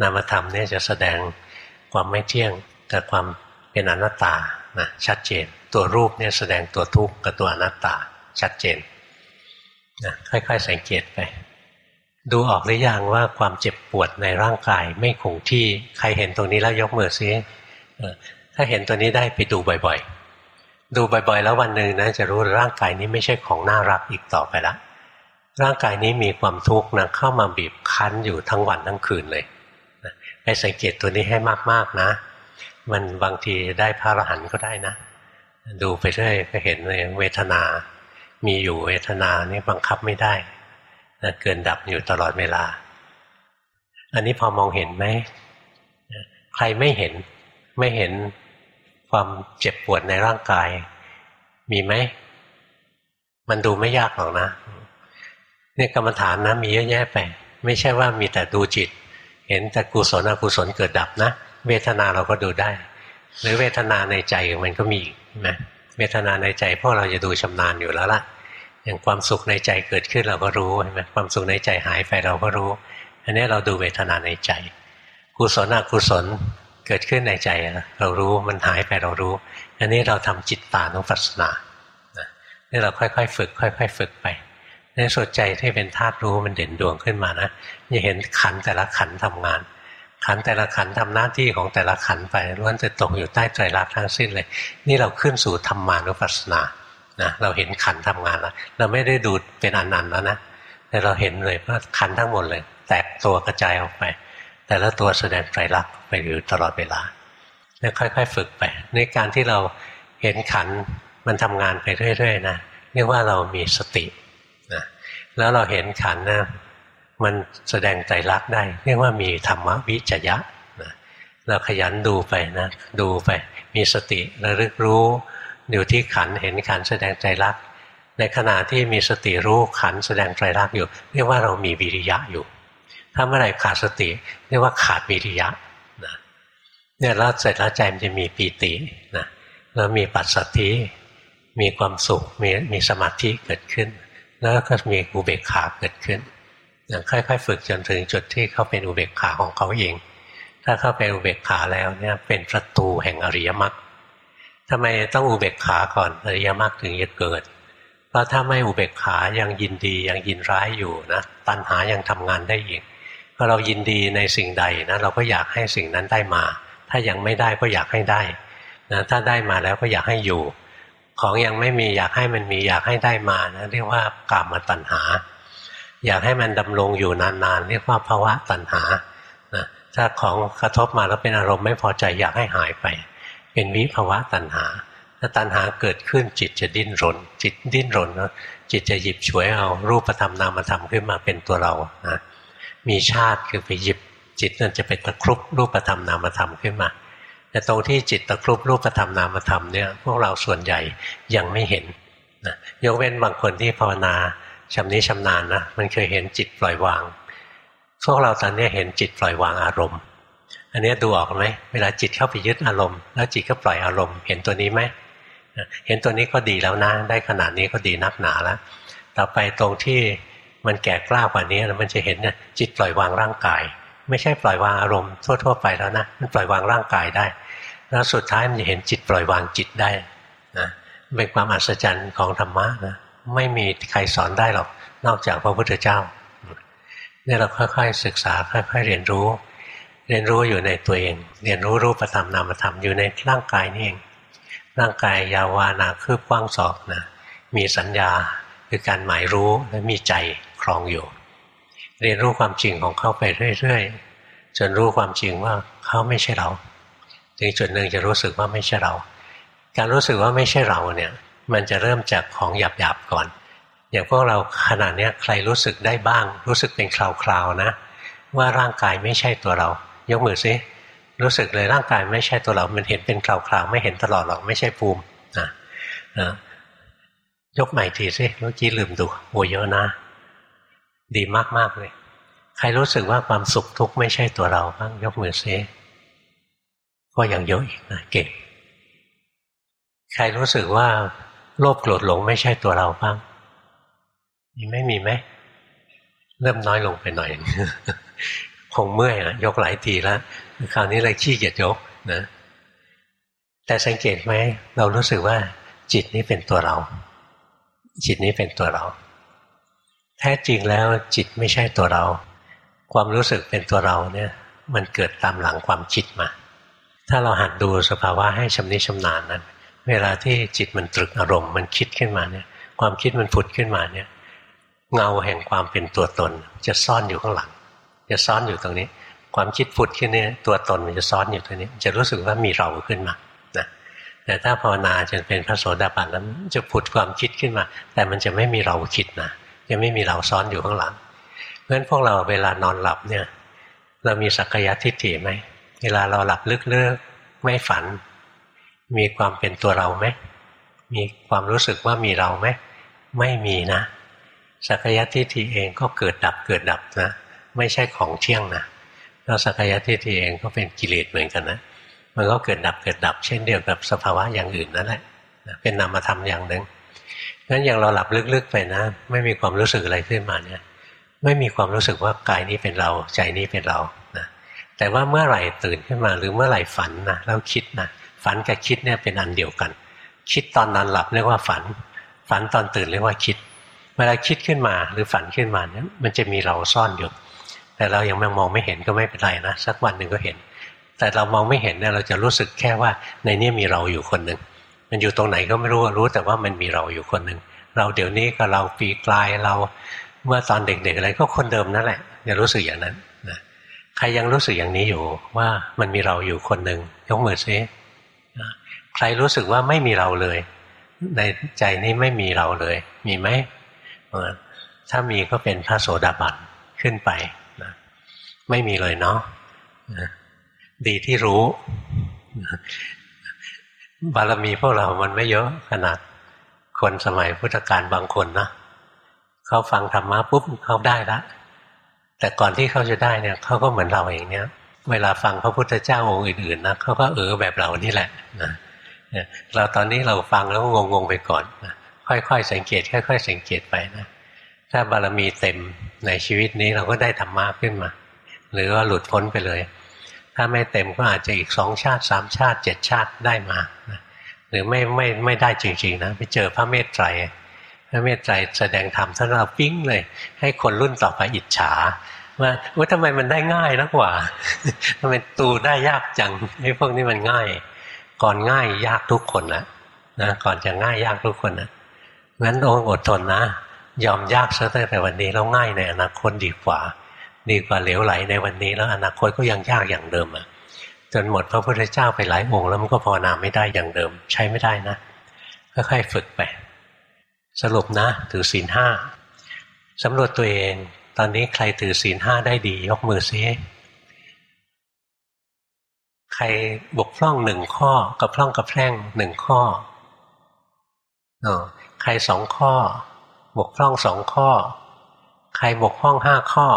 นามธรรมเนี่ยจะแสดงความไม่เที่ยงกับความเป็นอนัตตานะชัดเจน ตัวรูปเนี่ยแสดงตัวทุกข์กับตัวอนัตตาชัดเจนนะค่อย ๆ สังเกตไป ดูออกหรือยังว่าความเจ็บปวดในร่างกายไม่คงที่ใครเห็นตรงนี้แล้วยกมือซิถ้าเห็นตัวนี้ได้ไปดูบ่อย ๆ ดูบ่อยๆ แล้ววันหนึ่งนะจะรู้ร่างกายนี้ไม่ใช่ของน่ารักอีกต่อไปละร่างกายนี้มีความทุกข์นะเข้ามาบีบคั้นอยู่ทั้งวันทั้งคืนเลยไปสังเกตตัวนี้ให้มากๆนะ มันบางทีได้พระอรหันต์ก็ได้นะ ดูไปเรื่อยก็เห็นเลยเวทนา มีอยู่เวทนานี่บังคับไม่ได้ นะเกินดับอยู่ตลอดเวลา อันนี้พอมองเห็นไหม ใครไม่เห็นไม่เห็นความเจ็บปวดในร่างกาย มีไหม มันดูไม่ยากหรอกนะนี่กรรมฐานนะมีเยอะแยะไป ไม่ใช่ว่ามีแต่ดูจิต เห็นแต่กุศลอกุศลเกิดดับนะ เวทนาเราก็ดูได้ หรือเวทนาในใจมันก็มีนะเวทนาในใจพวกเราจะดูชำนาญอยู่แล้วล่ะ อย่างความสุขในใจเกิดขึ้นเราก็รู้ใช่ไหมความสุขในใจหายไปเราก็รู้ อันนี้เราดูเวทนาในใจ กุศลอกุศลเกิดขึ้นในใจเรารู้มันหายไปเรารู้ อันนี้เราทำจิตตานุปัสสนานี่เราค่อยๆ ฝึก ค่อย ๆ ฝึกไปในสดใจที่เป็นธาตุรู้มันเด่นดวงขึ้นมานะจะเห็นขันแต่ละขันทำงาน ขันแต่ละขันทำหน้าที่ของแต่ละขันไปล้วนจะตกอยู่ใต้ใจรักทั้งสิ้นเลย นี่เราขึ้นสู่ธรรมานุปัสสนา นะเราเห็นขันทำงานแล้วเราไม่ได้ดูเป็นอนันต์แล้วนะแต่เราเห็นเลยว่าขันทั้งหมดเลย แตกตัวกระจายออกไป แต่ละตัวแสดงไตรลักษณ์ไปอยู่ตลอดเวลาแล้วค่อยๆฝึกไป ในการที่เราเห็นขันมันทำงานไปเรื่อยๆนะเรียกว่าเรามีสตินะแล้วเราเห็นขันนะมันแสดงใจรักได้ เรียกว่ามีธรรมวิจยะนะเราขยันดูไปนะดูไป มีสติระลึกรู้ อยู่ที่ขันเห็นขันแสดงใจรักในขณะที่มีสติรู้ขันแสดงใจรักอยู่ เรียกว่าเรามีวิริยะอยู่ ถ้าเมื่อไหร่ขาดสติ เรียกว่าขาดวิริยะนะเนี่ยแล้วเสร็จแล้วใจมันจะมีปีตินะแล้วมีปัสสัทธิมีความสุขมีมีสมาธิเกิดขึ้น แล้วก็มีอุเบกขาเกิดขึ้นค่อยๆฝึกจนถึงจุดที่เขาเป็นอุเบกขาของเขาเอง ถ้าเข้าไปอุเบกขาแล้วเนี่ยเป็นประตูแห่งอริยมรรค ทำไมต้องอุเบกขาก่อนอริยมรรคถึงจะเกิด เพราะถ้าไม่อุเบกขายังยินดียังยินร้ายอยู่นะตัณหายังทำงานได้อีกพอเรายินดีในสิ่งใดนะเราก็อยากให้สิ่งนั้นได้มา ถ้ายังไม่ได้ก็อยากให้ได้นะถ้าได้มาแล้วก็อยากให้อยู่ ของยังไม่มีอยากให้มันมีอยากให้ได้มานะเรียกว่ากามตัณหา อยากให้มันดำรงอยู่นานๆ เรียกว่าภาวะตัณหานะถ้าของกระทบมาแล้วเป็นอารมณ์ไม่พอใจอยากให้หายไป เป็นวิภาวะตัณหา ถ้าตัณหาเกิดขึ้นจิตจะดิ้นรน จิตดิ้นรนแล้วจิตจะหยิบฉวยเอารูปธรรมนามธรรมขึ้นมาเป็นตัวเรานะมีชาติคือไปหยิบจิตนั่นจะเป็นตะครุบรูปธรรมนามธรรมขึ้นมา แต่ตรงที่จิตตะครุบรูปธรรมนามธรรมเนี่ยพวกเราส่วนใหญ่ยังไม่เห็นนะยกเว้นบางคนที่ภาวนาชำนิชำนาญนะมันเคยเห็นจิตปล่อยวาง พวกเราตอนนี้เห็นจิตปล่อยวางอารมณ์ อันนี้ดูออกไหมเวลาจิตเข้าไปยึดอารมณ์ แล้วจิตก็ปล่อยอารมณ์ เห็นตัวนี้ไหมเห็นตัวนี้ก็ดีแล้วนะ ได้ขนาดนี้ก็ดีนักหนาแล้วต่อไปตรงที่มันแก่กล้ากว่านี้มันจะเห็นเนี่ยจิตปล่อยวางร่างกาย ไม่ใช่ปล่อยวางอารมณ์ทั่ว ๆ ไปแล้วนะมันปล่อยวางร่างกายได้ แล้วสุดท้ายมันจะเห็นจิตปล่อยวางจิตได้นะเป็นความอัศจรรย์ของธรรมะนะไม่มีใครสอนได้หรอกนอกจากพระพุทธเจ้าเนี่ยเราค่อยๆศึกษาค่อย ๆ เรียนรู้ เรียนรู้อยู่ในตัวเอง เรียนรู้รูปธรรมนามธรรมอยู่ในร่างกายนี่เอง ร่างกายยาวานาคืบกว้างศอกนะ มีสัญญาคือการหมายรู้และมีใจครองอยู่ เรียนรู้ความจริงของเขาไปเรื่อยๆ จนรู้ความจริงว่าเขาไม่ใช่เราถึงจุดหนึ่งจะรู้สึกว่าไม่ใช่เรา การรู้สึกว่าไม่ใช่เราเนี่ย มันจะเริ่มจากของหยาบๆก่อน อย่างพวกเราขนาดนี้ใครรู้สึกได้บ้าง รู้สึกเป็นคราวๆนะ ว่าร่างกายไม่ใช่ตัวเรา ยกมือซิรู้สึกเลยร่างกายไม่ใช่ตัวเรา มันเห็นเป็นคราวๆไม่เห็นตลอดหรอกไม่ใช่ภูมินะนะยกใหม่ทีสิเมื่อกี้ลืมดูโอ้เยอะนะ ดีมากๆเลย ใครรู้สึกว่าความสุขทุกข์ไม่ใช่ตัวเราบ้างยกมือซิก็ยังเยอะอีกนะเก่งใครรู้สึกว่าโลภโกรธหลงไม่ใช่ตัวเราบ้างมีไม่มีไหมเริ่มน้อยลงไปหน่อย คงเมื่อยนะยกหลายทีแล้วคราวนี้เลยขี้เกียจยกนะแต่สังเกตไหมเรารู้สึกว่าจิตนี้เป็นตัวเรา จิตนี้เป็นตัวเรา แท้จริงแล้วจิตไม่ใช่ตัวเรา ความรู้สึกเป็นตัวเราเนี่ย มันเกิดตามหลังความคิดมา ถ้าเราหัดดูสภาวะให้ชำนิชำนาญนั้น เวลาที่จิตมันตรึกอารมณ์มันคิดขึ้นมาเนี่ย ความคิดมันผุดขึ้นมาเนี่ย เงาแห่งความเป็นตัวตนจะซ่อนอยู่ข้างหลัง จะซ่อนอยู่ตรงนี้ ความคิดผุดขึ้นเนี่ยตัวตนมันจะซ้อนอยู่ตรงนี้ จะรู้สึกว่ามีเราขึ้นมานะแต่ถ้าภาวนาจนเป็นพระโสดาบันแล้วจะผุดความคิดขึ้นมา แต่มันจะไม่มีเราคิดนะจะไม่มีเราซ้อนอยู่ข้างหลัง เพราะฉะนั้นพวกเราเวลานอนหลับเนี่ย เรามีสักยะทิฏฐิไหมเวลาเราหลับลึกๆไม่ฝัน มีความเป็นตัวเราไหมมีความรู้สึกว่ามีเราไหมไม่มีนะสักยะทิฏฐิเองก็เกิดดับเกิดดับนะ ไม่ใช่ของเที่ยงนะแล้วสักยะทิฏฐิเองก็เป็นกิเลสเหมือนกันนะมันก็เกิดดับเกิดดับ เช่นเดียวกับสภาวะอย่างอื่นนั่นแหละเป็นนามธรรมอย่างหนึ่งงั้นอย่างเราหลับลึกๆไปนะ ไม่มีความรู้สึกอะไรขึ้นมาเนี่ย ไม่มีความรู้สึกว่ากายนี้เป็นเราใจนี้เป็นเรานะแต่ว่าเมื่อไหร่ตื่นขึ้นมาหรือเมื่อไหร่ฝันนะแล้วคิดนะฝันกับคิดเนี่ยเป็นอันเดียวกัน คิดตอนนอนหลับเรียกว่าฝัน ฝันตอนตื่นเรียกว่าคิด เวลาคิดขึ้นมาหรือฝันขึ้นมาเนี่ยมันจะมีเราซ่อนอยู่ แต่เรายังมองไม่เห็นก็ไม่เป็นไรนะสักวันหนึ่งก็เห็น แต่เรามองไม่เห็นเนี่ยเราจะรู้สึกแค่ว่าในนี้มีเราอยู่คนหนึ่งมันอยู่ตรงไหนก็ไม่รู้รู้แต่ว่ามันมีเราอยู่คนหนึ่งเราเดี๋ยวนี้กับเราปีกลายเราเมื่อตอนเด็กๆอะไรก็คนเดิมนั่นแหละจะรู้สึกอย่างนั้นนะใครยังรู้สึกอย่างนี้อยู่ว่ามันมีเราอยู่คนหนึ่งยกมือซิใครรู้สึกว่าไม่มีเราเลย ในใจนี้ไม่มีเราเลย มีไหมถ้ามีก็เป็นพระโสดาบันขึ้นไป ไม่มีเลยเนาะดีที่รู้ บารมีพวกเรามันไม่เยอะขนาดคนสมัยพุทธกาลบางคนนะเขาฟังธรรมะปุ๊บเขาได้ละ แต่ก่อนที่เขาจะได้เนี่ยเขาก็เหมือนเราเองเนี่ยเวลาฟังพระพุทธเจ้าองค์อื่นๆนะเขาก็เออแบบเรานี่แหละนะเราตอนนี้เราฟังแล้วงงๆไปก่อนนะค่อยๆสังเกต ค่อย ๆ สังเกตไปนะถ้าบารมีเต็มในชีวิตนี้เราก็ได้ธรรมะขึ้นมา หรือว่าหลุดพ้นไปเลย ถ้าไม่เต็มก็อาจจะอีกสองชาติสามชาติเจ็ดชาติได้มาหรือไม่ไม่ไม่ได้จริงๆนะไปเจอพระเมตไตรพระเมตไตรแสดงธรรมท่านเราปิ้งเลย ให้คนรุ่นต่อไปอิจฉาว่าว่าทำไมมันได้ง่ายนักกว่าทำไมตูได้ยากจังไอ้พวกนี้มันง่าย ก่อนง่ายยากทุกคนนะนะก่อนจะง่ายยากทุกคนนะงั้นองอดทนนะ ยอมยากซะตั้งแต่วันนี้แล้วง่ายในอนาคตดีกว่า ดีกว่าเหลวไหลในวันนี้ แล้วอนาคตก็ยังยากอย่างเดิมอะจนหมดพระพุทธเจ้าไปหลายองค์แล้วมันก็ภาวนาไม่ได้อย่างเดิม ใช้ไม่ได้นะค่อยๆฝึกไป สรุปนะถือศีลห้าสำรวจตัวเอง ตอนนี้ใครถือศีลห้าได้ดี ยกมือซิใครบกพร่องหนึ่งข้อกับพร่องกับแพร่งหนึ่งข้ออใครสองข้อบกพร่องสองข้อ ใครบกพร่องห้าข้อ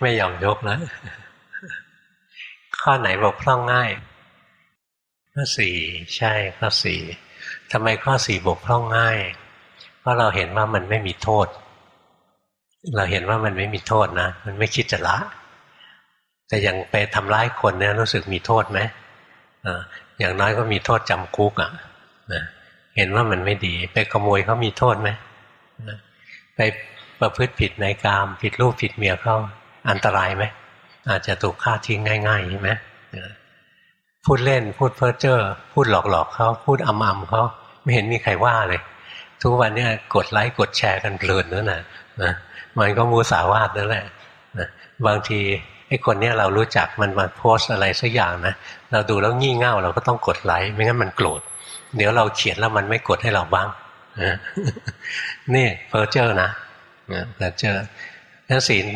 ไม่ยอมยกแล้วข้อไหนบกพร่องง่าย ข้อสี่ใช่ข้อสี่ทำไมข้อสี่บกพร่องง่าย เพราะเราเห็นว่ามันไม่มีโทษ เราเห็นว่ามันไม่มีโทษนะ มันไม่คิดจะละ แต่ยังไปทำร้ายคนเนี่ยรู้สึกมีโทษไหมอย่างน้อยก็มีโทษจำคุกอะ่ะเห็นว่ามันไม่ดี ไปขโมยเขามีโทษไหมไป ประพฤติผิดในกามผิดรูปผิดเมียเขาอันตรายไหมอาจจะถูกฆ่าทิ้งง่ายๆใช่ไหมพูดเล่นพูดเพ้อเจ้อพูดหลอกๆเขาพูดอำๆเขาไม่เห็นมีใครว่าเลย ทุกวันนี้กดไลค์กดแชร์กันเพลินนั่นแหละนะมันก็มุสาวาทนั่นแหละนะบางทีไอ้คนเนี้ยเรารู้จักมันมาโพสอะไรสักอย่างนะเราดูแล้วงี่เง่าเราก็ต้องกดไลค์ไม่งั้นมันโกรธเดี๋ยวเราเขียนแล้วมันไม่กดให้เราบ้างนี่เพ้อเจ้อนะ เพ้อเจ้อนั้นศีล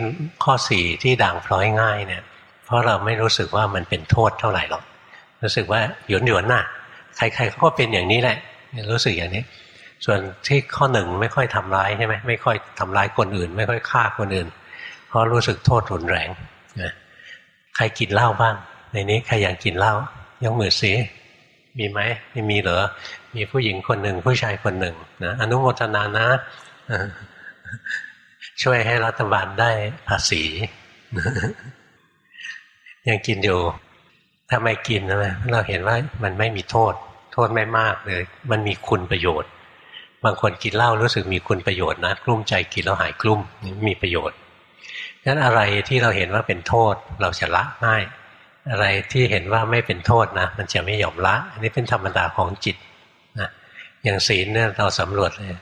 ข้อสี่ที่ด่างพร้อยง่ายเนี่ย เพราะเราไม่รู้สึกว่ามันเป็นโทษเท่าไหร่หรอก รู้สึกว่าหยวนหยวนน่ะ ใครๆเขาก็เป็นอย่างนี้แหละ รู้สึกอย่างนี้ ส่วนที่ข้อหนึ่งไม่ค่อยทำร้ายใช่ไหมไม่ค่อยทำร้ายคนอื่น ไม่ค่อยฆ่าคนอื่น เพราะรู้สึกโทษรุนแรงนะใครกินเหล้าบ้าง ในนี้ใครอยากกินเหล้ายกมือสิมีไหมไม่มีเหรอมีผู้หญิงคนหนึ่งผู้ชายคนหนึ่งนะอนุโมทนานะ ช่วยให้รัฐบาลได้ภาษียังกินอยู่ถ้าไม่กินนะเราเห็นว่ามันไม่มีโทษ โทษไม่มากเลย มันมีคุณประโยชน์ บางคนกินเหล้ารู้สึกมีคุณประโยชน์นะกลุ้มใจกินแล้วหายกลุ้มมีประโยชน์งั้นอะไรที่เราเห็นว่าเป็นโทษ เราจะละง่าย อะไรที่เห็นว่าไม่เป็นโทษนะมันจะไม่ยอมละ อันนี้เป็นธรรมดาของจิตนะอย่างศีลเนี่ยเราสำรวจเลย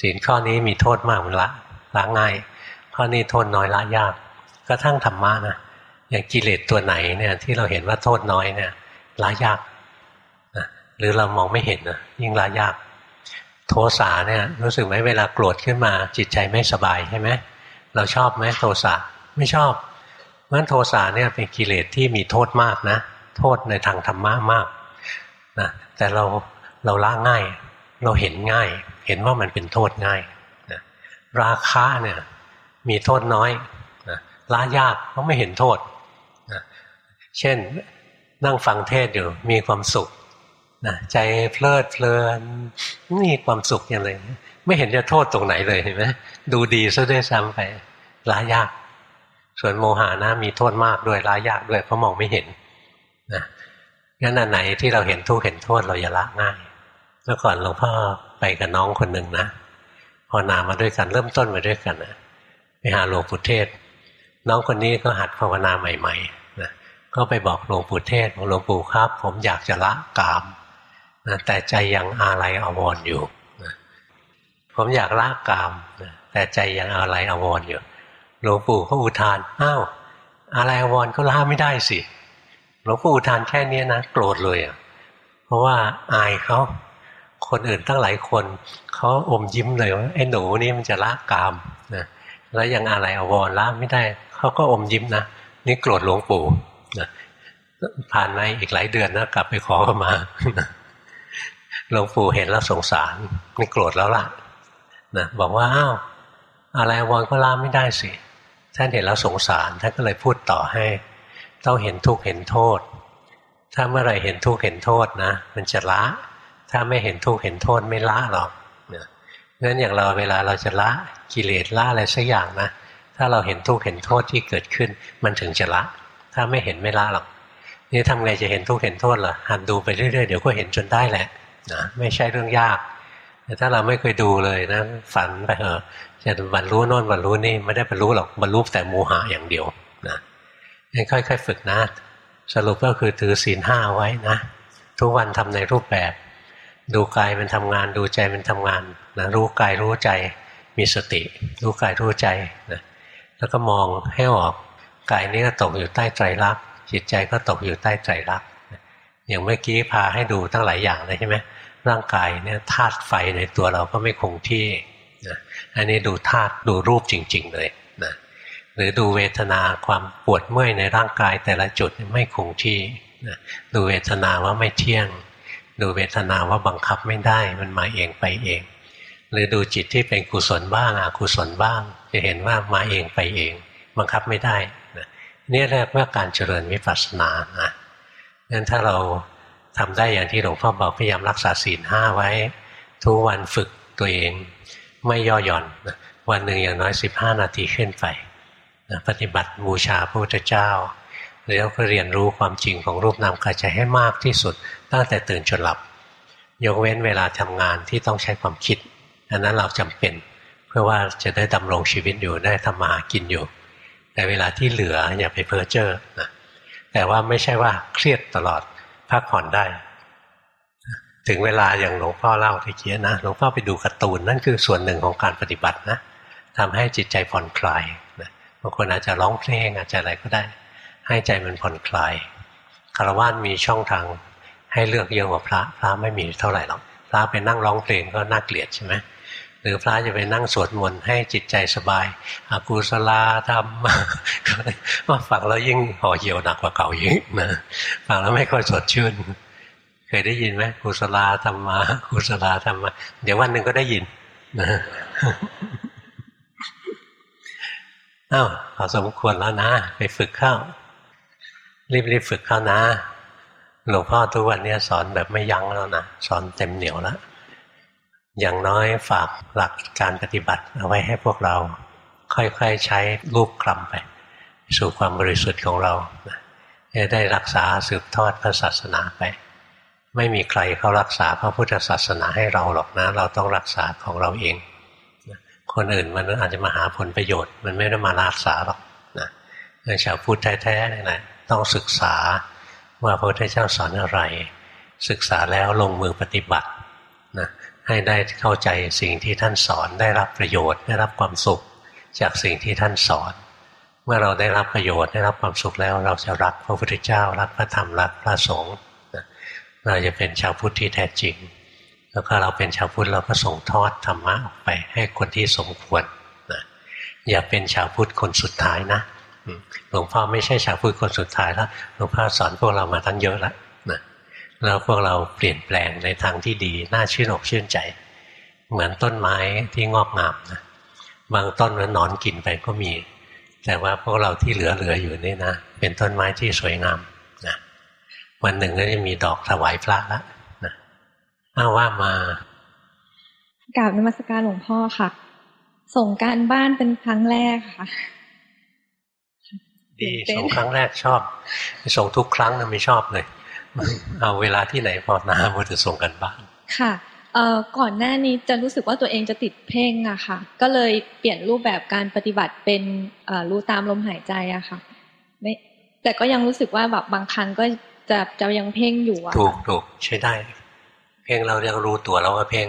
ศีลข้อนี้มีโทษมากมันละละง่าย ข้อนี้โทษน้อยละยากกระทั่งธรรมะนะอย่างกิเลสตัวไหนเนี่ยที่เราเห็นว่าโทษน้อยเนี่ยละยากนะหรือเรามองไม่เห็นนะยิ่งละยาก โทสะเนี่ยรู้สึกไหมเวลาโกรธขึ้นมาจิตใจไม่สบายใช่ไหมเราชอบไหมโทสะไม่ชอบเพราะโทสะเนี่ยเป็นกิเลสที่มีโทษมากนะ โทษในทางธรรมะมากนะแต่เราเราละง่าย เราเห็นง่าย เห็นว่ามันเป็นโทษง่ายนะราคะเนี่ยมีโทษน้อยนะละยากเพราะไม่เห็นโทษนะเช่นนั่งฟังเทศอยู่มีความสุขนะใจเพลิดเพลินมีความสุขอย่างไรไม่เห็นจะโทษตรงไหนเลยเห็นไหมดูดีซะด้วยซ้ำไปละยาก ส่วนโมหานะมีโทษมากด้วยลายากด้วยเพราะมองไม่เห็นนะงั้นอันไหนที่เราเห็นทุกเห็นโทษเราอย่าละง่ายเมื่อก่อนหลวงพ่อ ไปกับน้องคนหนึ่งนะพอนามาด้วยกันเริ่มต้นมาด้วยกันนะไปหาหลวงปู่เทศ น้องคนนี้ก็หัดภาวนาใหม่ๆนะก็ไปบอกหลวงปู่เทศบอกหลวงปู่ครับ ผมอยากจะละกามนะแต่ใจยังอาลัยอาวรออยู่นะผมอยากละกามนะแต่ใจยังอาลัยอาวรออยู่หลวงปู่ก็อุทานอ้าวอะไรวรก็ละไม่ได้สิหลวงปู่อุทานแค่นี้นะโกรธเลยอะ เพราะว่าอายเขา คนอื่นตั้งหลายคนเขาอมยิ้มเลยว่าไอ้หนูนี่มันจะละกามนะแล้วยังอะไรอวรละไม่ได้เขาก็อมยิ้มนะนี่โกรธหลวงปู่นะผ่านมาอีกหลายเดือนนะกลับไปขอเข้ามาหลวงปู่เห็นแล้วสงสารไม่โกรธแล้วล่ะนะบอกว่าอ้าวอะไรอวรก็ละไม่ได้สิท่านเห็นแล้วสงสารท่านก็เลยพูดต่อให้ต้องเห็นทุกข์เห็นโทษ ถ้าเมื่อไรเห็นทุกข์เห็นโทษนะ มันจะละ ถ้าไม่เห็นทุกข์เห็นโทษไม่ละหรอกเนี่ยงั้นอย่างเราเวลาเราจะละกิเลสละอะไรสักอย่างนะถ้าเราเห็นทุกข์เห็นโทษที่เกิดขึ้น มันถึงจะละ ถ้าไม่เห็นไม่ละหรอกนี่ทำไงจะเห็นทุกข์เห็นโทษล่ะหัดดูไปเรื่อยๆเดี๋ยวก็เห็นจนได้แหละนะไม่ใช่เรื่องยากแต่ถ้าเราไม่เคยดูเลยนะฝันไปเหอะจะบรรลุโน่นบรรลุนี่ไม่ได้บรรลุหรอกบรรลุแต่โมหะอย่างเดียวนะค่อย ๆ ฝึกนะ สรุปก็คือถือศีลห้าไว้นะ ทุกวันทำในรูปแบบ ดูกายมันทำงาน ดูใจมันทำงานนะรู้กายรู้ใจมีสติ รู้กายรู้ใจนะแล้วก็มองให้ออกกายนี้ก็ตกอยู่ใต้ใจรักจิตใจก็ตกอยู่ใต้ใจรักอย่างเมื่อกี้พาให้ดูตั้งหลายอย่างเลยใช่ไหมร่างกายเนี่ยธาตุไฟในตัวเราก็ไม่คงที่นะอันนี้ดูธาตุดูรูปจริง ๆ เลยนะหรือดูเวทนาความปวดเมื่อยในร่างกายแต่ละจุดไม่คงที่นะดูเวทนาว่าไม่เที่ยง ดูเวทนาว่าบังคับไม่ได้มันมาเองไปเอง หรือดูจิตที่เป็นกุศลบ้างอกุศลบ้าง จะเห็นว่ามาเองไปเอง บังคับไม่ได้นะนี่เรียกว่าการเจริญวิปัสสนานะงั้นถ้าเราทำได้อย่างที่หลวงพ่อบอกพยายามรักษาศีลห้าไว้ ทุกวันฝึกตัวเองไม่ย่อหย่อนนะวันหนึ่งอย่างน้อยสิบห้านาทีขึ้นไปนะปฏิบัติบูชาพระพุทธเจ้า แล้วก็เรียนรู้ความจริงของรูปนามกายใจให้มากที่สุด ตั้งแต่ตื่นจนหลับ ยกเว้นเวลาทำงานที่ต้องใช้ความคิด อันนั้นเราจำเป็น เพื่อว่าจะได้ดำรงชีวิตอยู่ได้ทำมาหากินอยู่ แต่เวลาที่เหลืออย่าไปเพ้อเจ้อนะแต่ว่าไม่ใช่ว่าเครียดตลอดพักผ่อนได้ ถึงเวลาอย่างหลวงพ่อเล่าที่เกี้นะหลวงพ่อไปดูการ์ตูนนั่นคือส่วนหนึ่งของการปฏิบัตินะทำให้จิตใจผ่อนคลายนะบางคนอาจจะร้องเพลงอาจจะอะไรก็ได้ ให้ใจมันผ่อนคลายคารวะมีช่องทางให้เลือกเยอะกว่าพระ พระไม่มีเท่าไหร่หรอกพระไปนั่งร้องเพลงก็น่าเกลียดใช่ไหมหรือพระจะไปนั่งสวดมนต์ให้จิตใจสบายอากุศลาธรรมว่าฟังแล้วยิ่งห่อเหี่ยวหนักกว่าเก่ายิ่งนะฟังแล้วไม่ค่อยสดชื่น เคยได้ยินไหมกุศลาธรรมากุศลาธรรมาเดี๋ยววันหนึ่งก็ได้ยินนะอ้าวพอสมควรแล้วนะ ไปฝึกเข้า รีบๆฝึกเข้านะ หลวงพ่อทุกวันนี้สอนแบบไม่ยั้งแล้วนะ สอนเต็มเหนียวแล้ว อย่างน้อยฝากหลักการปฏิบัติเอาไว้ให้พวกเรา ค่อยๆใช้รูปคลำไป สู่ความบริสุทธิ์ของเราจะได้รักษาสืบทอดพระศาสนาไป ไม่มีใครเขารักษาพระพุทธศาสนาให้เราหรอกนะ เราต้องรักษาของเราเอง คนอื่นมันอาจจะมาหาผลประโยชน์ มันไม่ได้มารักษาหรอกนะชาวพุทธแท้ๆนี่แหละ ต้องศึกษาว่าพระพุทธเจ้าสอนอะไร ศึกษาแล้วลงมือปฏิบัตินะให้ได้เข้าใจสิ่งที่ท่านสอนได้รับประโยชน์ได้รับความสุข จากสิ่งที่ท่านสอน เมื่อเราได้รับประโยชน์ได้รับความสุขแล้วเราจะรักพระพุทธเจ้า รักพระธรรมรักพระสงฆ์เราจะเป็นชาวพุทธที่แท้จริง แล้วก็เราเป็นชาวพุทธเราก็ส่งทอดธรรมะออกไปให้คนที่สมควรนะอย่าเป็นชาวพุทธคนสุดท้ายนะ หลวงพ่อไม่ใช่ชาวพุทธคนสุดท้ายแล้วหลวงพ่อสอนพวกเรามาตั้งเยอะแล้วแล้วพวกเราเปลี่ยนแปลงในทางที่ดี น่าชื่นอกชื่นใจ เหมือนต้นไม้ที่งอกงามนะบางต้นมันนอนกินไปก็มี แต่ว่าพวกเราที่เหลือเหลืออยู่นี่นะเป็นต้นไม้ที่สวยงามนะวันหนึ่งก็จะมีดอกถวายพระล้วนะอ้าว่ามา กราบนมัสการหลวงพ่อค่ะ ส่งการบ้านเป็นครั้งแรกค่ะ ดีส่งครั้งแรกชอบส่งทุกครั้งนะไม่ชอบเลย เอาเวลาที่ไหนพอนาว่าจะส่งกันบ้างค่ะเอ่อก่อนหน้านี้จะรู้สึกว่าตัวเองจะติดเพ่งอะค่ะ ก็เลยเปลี่ยนรูปแบบการปฏิบัติเป็นรู้ตามลมหายใจอะค่ะไม่แต่ก็ยังรู้สึกว่าแบบบางครั้งก็จะจะยังเพ่งอยู่อะถูกถูกใช้ได้ เพ่งเราเรียกรู้ตัวแล้วว่าเพ่ง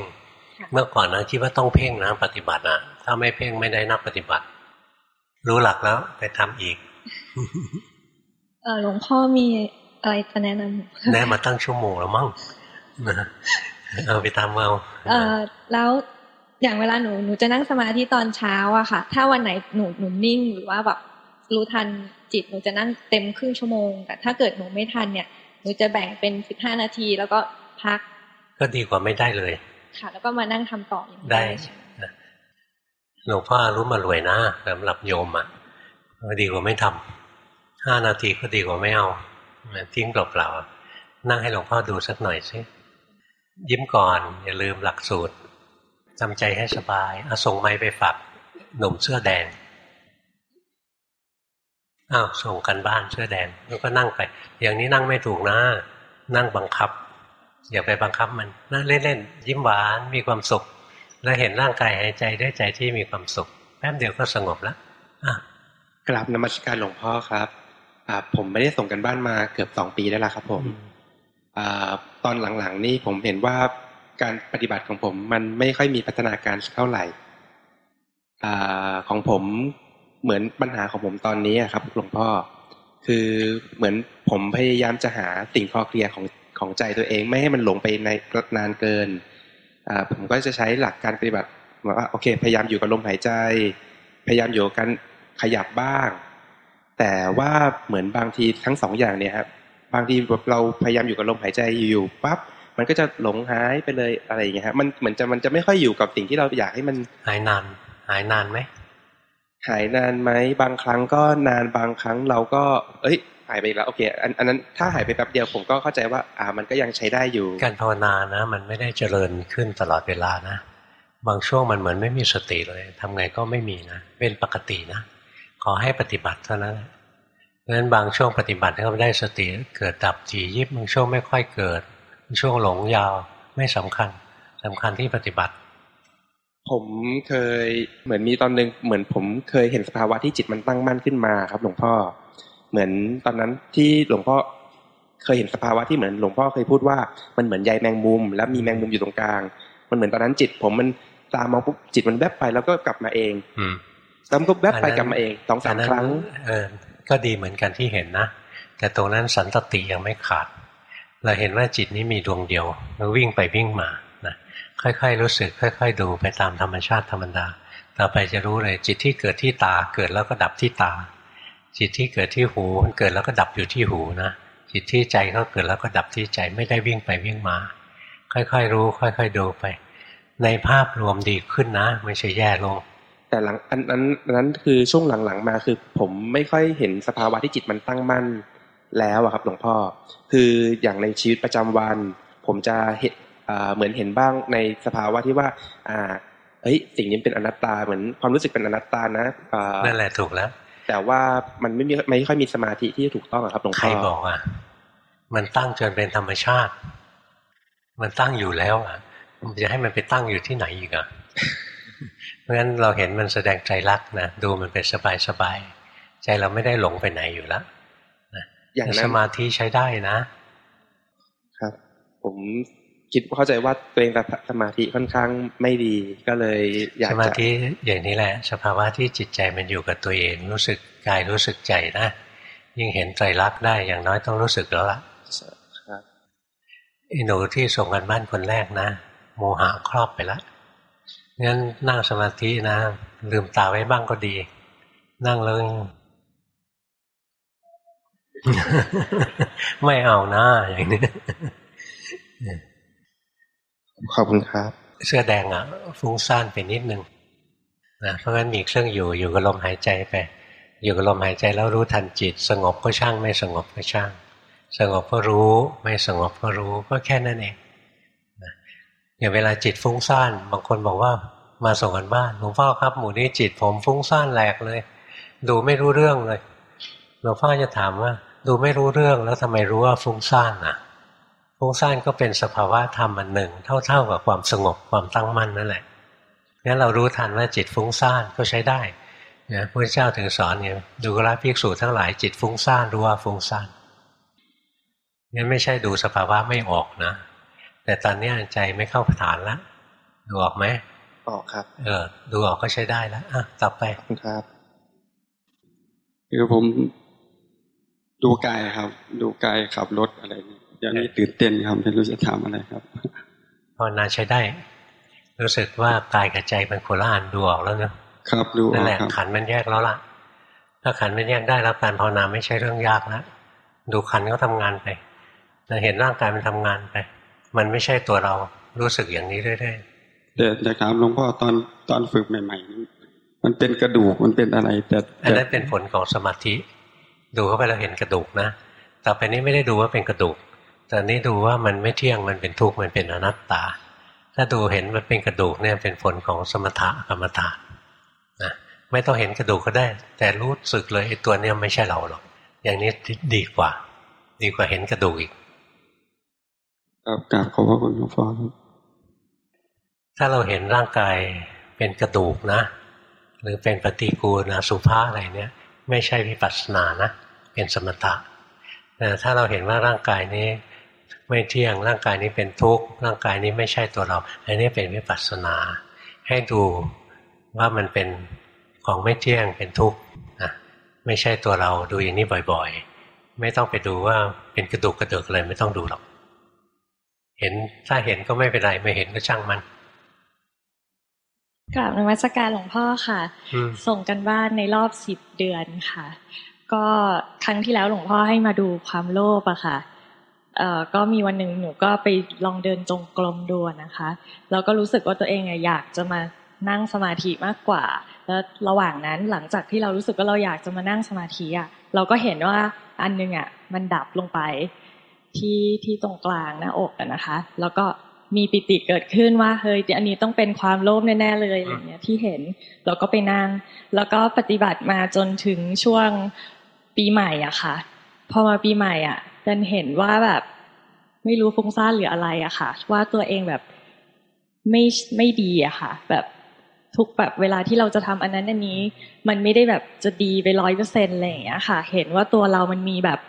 เมื่อก่อนนะคิดว่าต้องเพ่งนะปฏิบัติอะถ้าไม่เพ่งไม่ได้นักปฏิบัติ รู้หลักแล้วไปทำอีก เออหลวงพ่อมีอะไรจะแนะนำแนะมาตั้งชั่วโมงแล้วมั้งเอาไปตามเอาเออแล้วอย่างเวลาหนูหนูจะนั่งสมาธิตอนเช้าอะค่ะ ถ้าวันไหนหนูหนูนิ่งหรือว่าแบบรู้ทันจิตหนูจะนั่งเต็มครึ่งชั่วโมง แต่ถ้าเกิดหนูไม่ทันเนี่ยหนูจะแบ่งเป็นสิบห้านาทีแล้วก็พัก ก็ดีกว่าไม่ได้เลย ค่ะ แล้วก็มานั่งทำต่ออย่างได้หลวงพ่อรู้มารวยนะสำหรับโยมอะ ดีกว่าไม่ทำห้านาทีก็ดีกว่าไม่เอาทิ้งเปล่าๆนั่งให้หลวงพ่อดูสักหน่อยสิยิ้มก่อนอย่าลืมหลักสูตรจำใจให้สบายเอาส่งไม้ไปฝากหนุ่มเสื้อแดงอ้าวส่งกันบ้านเสื้อแดงแล้วก็นั่งไป อย่างนี้นั่งไม่ถูกนะ นั่งบังคับ อย่าไปบังคับมันนั่งเล่นๆยิ้มหวานมีความสุข แล้วเห็นร่างกายหายใจด้วยใจที่มีความสุข แป๊บเดียวก็สงบแล้ว กราบนมัสการหลวงพ่อครับผมไม่ได้ส่งกันบ้านมาเกือบสองปีแล้วล่ะครับ ผมอตอนหลังๆ นี่ผมเห็นว่าการปฏิบัติของผมมันไม่ค่อยมีพัฒนาการเท่าไหร่อของผมเหมือนปัญหาของผมตอนนี้ครับหลวงพ่อ คือเหมือนผมพยายามจะหาสิ่งคลอเคลียร์ของของใจตัวเอง ไม่ให้มันหลงไปในนานเกินผมก็จะใช้หลักการปฏิบัติว่าโอเค พยายามอยู่กับลมหายใจ พยายามอยู่กับการ ขยับบ้าง แต่ว่าเหมือนบางทีทั้งสองอย่างเนี่ยครับบางทีเราพยายามอยู่กับลมหายใจอยู่ปั๊บมันก็จะหลงหายไปเลยอะไรอย่างเงี้ยครับมันเหมือนจะมันจะไม่ค่อยอยู่กับสิ่งที่เราอยากให้มันหายนาน หายนานไหมหายนานไหมบางครั้งก็นานบางครั้งเราก็ เอ้ยหายไปแล้วโอเคอันอันนั้นถ้าหายไปแป๊บเดียวผมก็เข้าใจว่า อ่ามันก็ยังใช้ได้อยู่ การภาวนานะ มันไม่ได้เจริญขึ้นตลอดเวลานะ บางช่วงมันเหมือนไม่มีสติเลยทำไงก็ไม่มีนะเป็นปกตินะ ขอให้ปฏิบัติเท่านั้นเพราะฉะนั้นบางช่วงปฏิบัติก็ไม่ได้สติเกิดดับจียิบบางช่วงไม่ค่อยเกิดช่วงหลงยาวไม่สำคัญสำคัญที่ปฏิบัติ ผมเคยเหมือนมีตอนหนึ่งเหมือนผมเคยเห็นสภาวะที่จิตมันตั้งมั่นขึ้นมาครับ หลวงพ่อ เหมือนตอนนั้นที่หลวงพ่อเคยเห็นสภาวะที่เหมือนหลวงพ่อเคยพูดว่ามันเหมือนใยแมงมุม แล้วมีแมงมุมอยู่ตรงกลาง มันเหมือนตอนนั้นจิต ผมมันตามมองปุ๊บจิตมันแวบไปแล้วก็กลับมาเองอืม แล้วก็แวบไปกลับมาเองสองสามครั้งเออก็ดีเหมือนกันที่เห็นนะ แต่ตรงนั้นสันตติยังไม่ขาด เราเห็นว่าจิตนี้มีดวงเดียวมันวิ่งไปวิ่งมานะค่อยๆรู้สึก ค่อย ๆ ดูไปตามธรรมชาติธรรมดาต่อไปจะรู้เลย จิตที่เกิดที่ตาเกิดแล้วก็ดับที่ตา จิตที่เกิดที่หูเกิดแล้วก็ดับอยู่ที่หูนะจิตที่ใจก็เกิดแล้วก็ดับที่ใจไม่ได้วิ่งไปวิ่งมา ค่อยๆรู้ ค่อย ๆ ดูไป ในภาพรวมดีขึ้นนะ ไม่ใช่แย่ลง แต่หลังอันนั้นนั้นคือช่วงหลังๆมาคือผมไม่ค่อยเห็นสภาวะที่จิตมันตั้งมั่นแล้วอะครับหลวงพ่อ คืออย่างในชีวิตประจำวัน ผมจะเห็นเหมือนเห็นบ้างในสภาวะที่ว่าอ่าเฮ้ยสิ่งนี้เป็นอนัตตาเหมือนความรู้สึกเป็นอนัตตานะนั่นแหละถูกแล้ว แต่ว่ามันไม่มีไม่ค่อยมีสมาธิที่ถูกต้องครับหลวงพ่อใครบอกอะมันตั้งจนเป็นธรรมชาติ มันตั้งอยู่แล้วอะมันจะให้มันไปตั้งอยู่ที่ไหนอีกอะ เพราะฉะนั้นเราเห็นมันแสดงใจรักนะดูมันเป็นสบายสบายใจเราไม่ได้หลงไปไหนอยู่แล้วอย่างนั้นสมาธิใช้ได้นะ ครับ ผมคิดเข้าใจว่าตัวเองสมาธิค่อนข้างไม่ดีก็เลยอยากจะสมาธิอย่างนี้แหละ สภาวะที่จิตใจมันอยู่กับตัวเอง รู้สึกกายรู้สึกใจนะยิ่งเห็นใจรักได้อย่างน้อยต้องรู้สึกแล้วล่ะครับอหนูที่ส่งกันบ้านคนแรกนะ โมหะครอบไปแล้ว งั้นนั่งสมาธินะ ลืมตาไว้บ้างก็ดี นั่งเลยไม่เอาหน้าอย่างนี้ขอบคุณครับ เสื้อแดงอะฟุ้งซ่านไปนิดนึงนะเพราะงั้นมีเครื่องอยู่อยู่กับลมหายใจไป อยู่กับลมหายใจแล้วรู้ทันจิต สงบก็ช่าง ไม่สงบก็ช่าง สงบก็รู้ ไม่สงบก็รู้ก็แค่นั้นเอง อย่างเวลาจิตฟุ้งซ่านบางคนบอกว่ามาส่งกันบ้านหลวงพ่อครับหมู่นี้จิตผมฟุ้งซ่านแหลกเลย ดูไม่รู้เรื่องเลยหลวงพ่อจะถามว่า ดูไม่รู้เรื่องแล้วทำไมรู้ว่าฟุ้งซ่านอะฟุ้งซ่านก็เป็นสภาวะธรรมอันหนึ่ง เท่าๆกับความสงบความตั้งมั่นนั่นแหละงั้นเรารู้ทันว่าจิตฟุ้งซ่านก็ใช้ได้นะพระเจ้าถึงสอนเนี่ยดูกราภิกษุทั้งหลายจิตฟุ้งซ่านรู้ว่าฟุ้งซ่านงั้นไม่ใช่ดูสภาวะไม่ออกนะ แต่ตอนนี้ใจไม่เข้าฐานแล้วดูออกไหมออกครับ เออ ดูออกก็ใช้ได้แล้วอะต่อไปครับคือผมดูกายครับ ดูกายขับรถอะไรอย่างนี้ตื่นเต้นครับไม่รู้จะทำอะไรครับภาวนาใช้ได้ รู้สึกว่ากายกับใจเป็นคนละอันดูออกแล้วเนาะครับดูนั่นแหละขันมันแยกแล้วล่ะ ถ้าขันมันแยกได้แล้วการภาวนาไม่ใช่เรื่องยากแล้วดูขันก็ทำงานไปเราเห็นร่างกายมันทำงานไป มันไม่ใช่ตัวเรารู้สึกอย่างนี้เรื่อยๆแต่แต่ถามหลวงพ่อตอนตอนฝึกใหม่ๆมันเป็นกระดูกมันเป็นอะไรแต่อันนั้นเป็นผลของสมาธิ ดูเข้าไปเราเห็นกระดูกนะต่อไปนี้ไม่ได้ดูว่าเป็นกระดูกแต่นี้ดูว่ามันไม่เที่ยงมันเป็นทุกข์มันเป็นอนัตตา ถ้าดูเห็นมันเป็นกระดูกเนี่ยเป็นผลของสมถะกรรมฐานนะไม่ต้องเห็นกระดูกก็ได้ แต่รู้สึกเลยไอ้ตัวเนี้ยไม่ใช่เราหรอก อย่างนี้ดีกว่า ดีกว่าเห็นกระดูกอีก กราบขอบพระคุณหลวงพ่อครับถ้าเราเห็นร่างกายเป็นกระดูกนะ หรือเป็นปฏิกูลนะสุภาอะไรเนี่ย ไม่ใช่วิปัสสนานะเป็นสมถะแต่ถ้าเราเห็นว่าร่างกายนี้ ไม่เที่ยงร่างกายนี้เป็นทุกข์ร่างกายนี้ไม่ใช่ตัวเรา อันนี้เป็นวิปัสสนา ให้ดูว่ามันเป็นของไม่เที่ยงเป็นทุกข์นะไม่ใช่ตัวเราดูอย่างนี้บ่อยๆ ไม่ต้องไปดูว่าเป็นกระดูกกระเดือกอะไรไม่ต้องดูหรอก เห็นถ้าเห็นก็ไม่เป็นไรไม่เห็นก็ช่างมันกราบนมัสการหลวงพ่อค่ะ ส่งกันบ้านในรอบสิบเดือนค่ะ ก็ครั้งที่แล้วหลวงพ่อให้มาดูความโลภอะค่ะเอ่อก็มีวันหนึ่งหนูก็ไปลองเดินจงกรมดูนะคะ แล้วก็รู้สึกว่าตัวเองอยากจะมานั่งสมาธิมากกว่า แล้วระหว่างนั้นหลังจากที่เรารู้สึกว่าเราอยากจะมานั่งสมาธิอะเราก็เห็นว่าอันนึงอะมันดับลงไป ที่ที่ตรงกลางหน้าอกนะคะ แล้วก็มีปิติเกิดขึ้นว่าเฮ้ยอันนี้ต้องเป็นความโลภแน่ๆเลยอะไรเงี้ยที่เห็นแล้วก็ไปนั่งแล้วก็ปฏิบัติมาจนถึงช่วงปีใหม่อะค่ะ พอมาปีใหม่อะดันเห็นว่าแบบไม่รู้ฟุ้งซ่านหรืออะไรอะค่ะ ว่าตัวเองแบบไม่ไม่ดีอะค่ะ แบบทุกแบบเวลาที่เราจะทำอันนั้นอันนี้ มันไม่ได้แบบจะดีไปร้อยเปอร์เซ็นต์อะไรอย่างเงี้ยค่ะ เห็นว่าตัวเรามันมีแบบ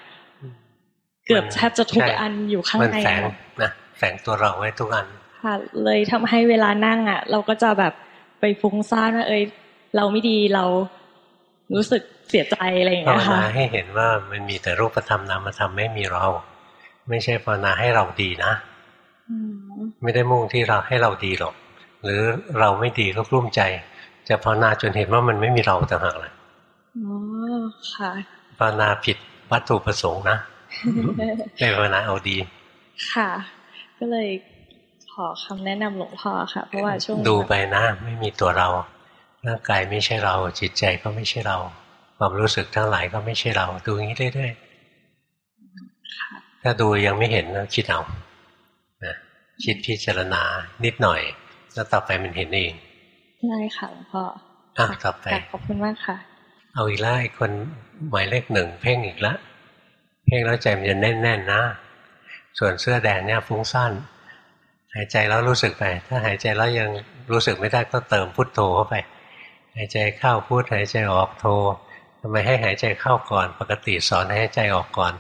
เกือบแทบจะทุกอันอยู่ข้างในนะแฝงตัวเราไว้ทุกอันค่ะ เลยทำให้เวลานั่งอะ เราก็จะแบบไปฟุ้งซ่านว่าเอ้ยเราไม่ดีเรารู้สึกเสียใจอะไรอย่างเงี้ยค่ะภาวนาให้เห็นว่ามันมีแต่รูปธรรมนามธรรมไม่มีเรา ไม่ใช่ภาวนาให้เราดีนะไม่ได้มุ่งที่เราให้เราดีหรอก หรือเราไม่ดีก็กลุ้มใจ จะภาวนาจนเห็นว่ามันไม่มีเราต่างหากเลยอ๋อค่ะภาวนาผิดวัตถุประสงค์นะ ไม่ภาวนาเอาดี ค่ะ ก็เลยขอคำแนะนำหลวงพ่อค่ะ เพราะว่าช่วงดูไปนะไม่มีตัวเราร่างกายไม่ใช่เรา จิตใจก็ไม่ใช่เรา ความรู้สึกทั้งหลายก็ไม่ใช่เรา ดูอย่างนี้เรื่อยๆถ้าดูยังไม่เห็นนะคิดเอาคิดพิจารณานิดหน่อย แล้วต่อไปมันเห็นเองได้ค่ะหลวงพ่ออะต่อไปขอบคุณมากค่ะ เอาอีกแล้วคนหมายเลขหนึ่งเพ่งอีกแล้ว เพ่งแล้วใจมันจะแน่นๆนะ ส่วนเสื้อแดงเนี่ยฟุ้งซ่านหายใจแล้วรู้สึกไป ถ้าหายใจแล้วยังรู้สึกไม่ได้ก็เติมพุทโธเข้าไป หายใจเข้าพุทหายใจออกโธทำไมให้หายใจเข้าก่อน ปกติสอนให้หายใจออกก่อน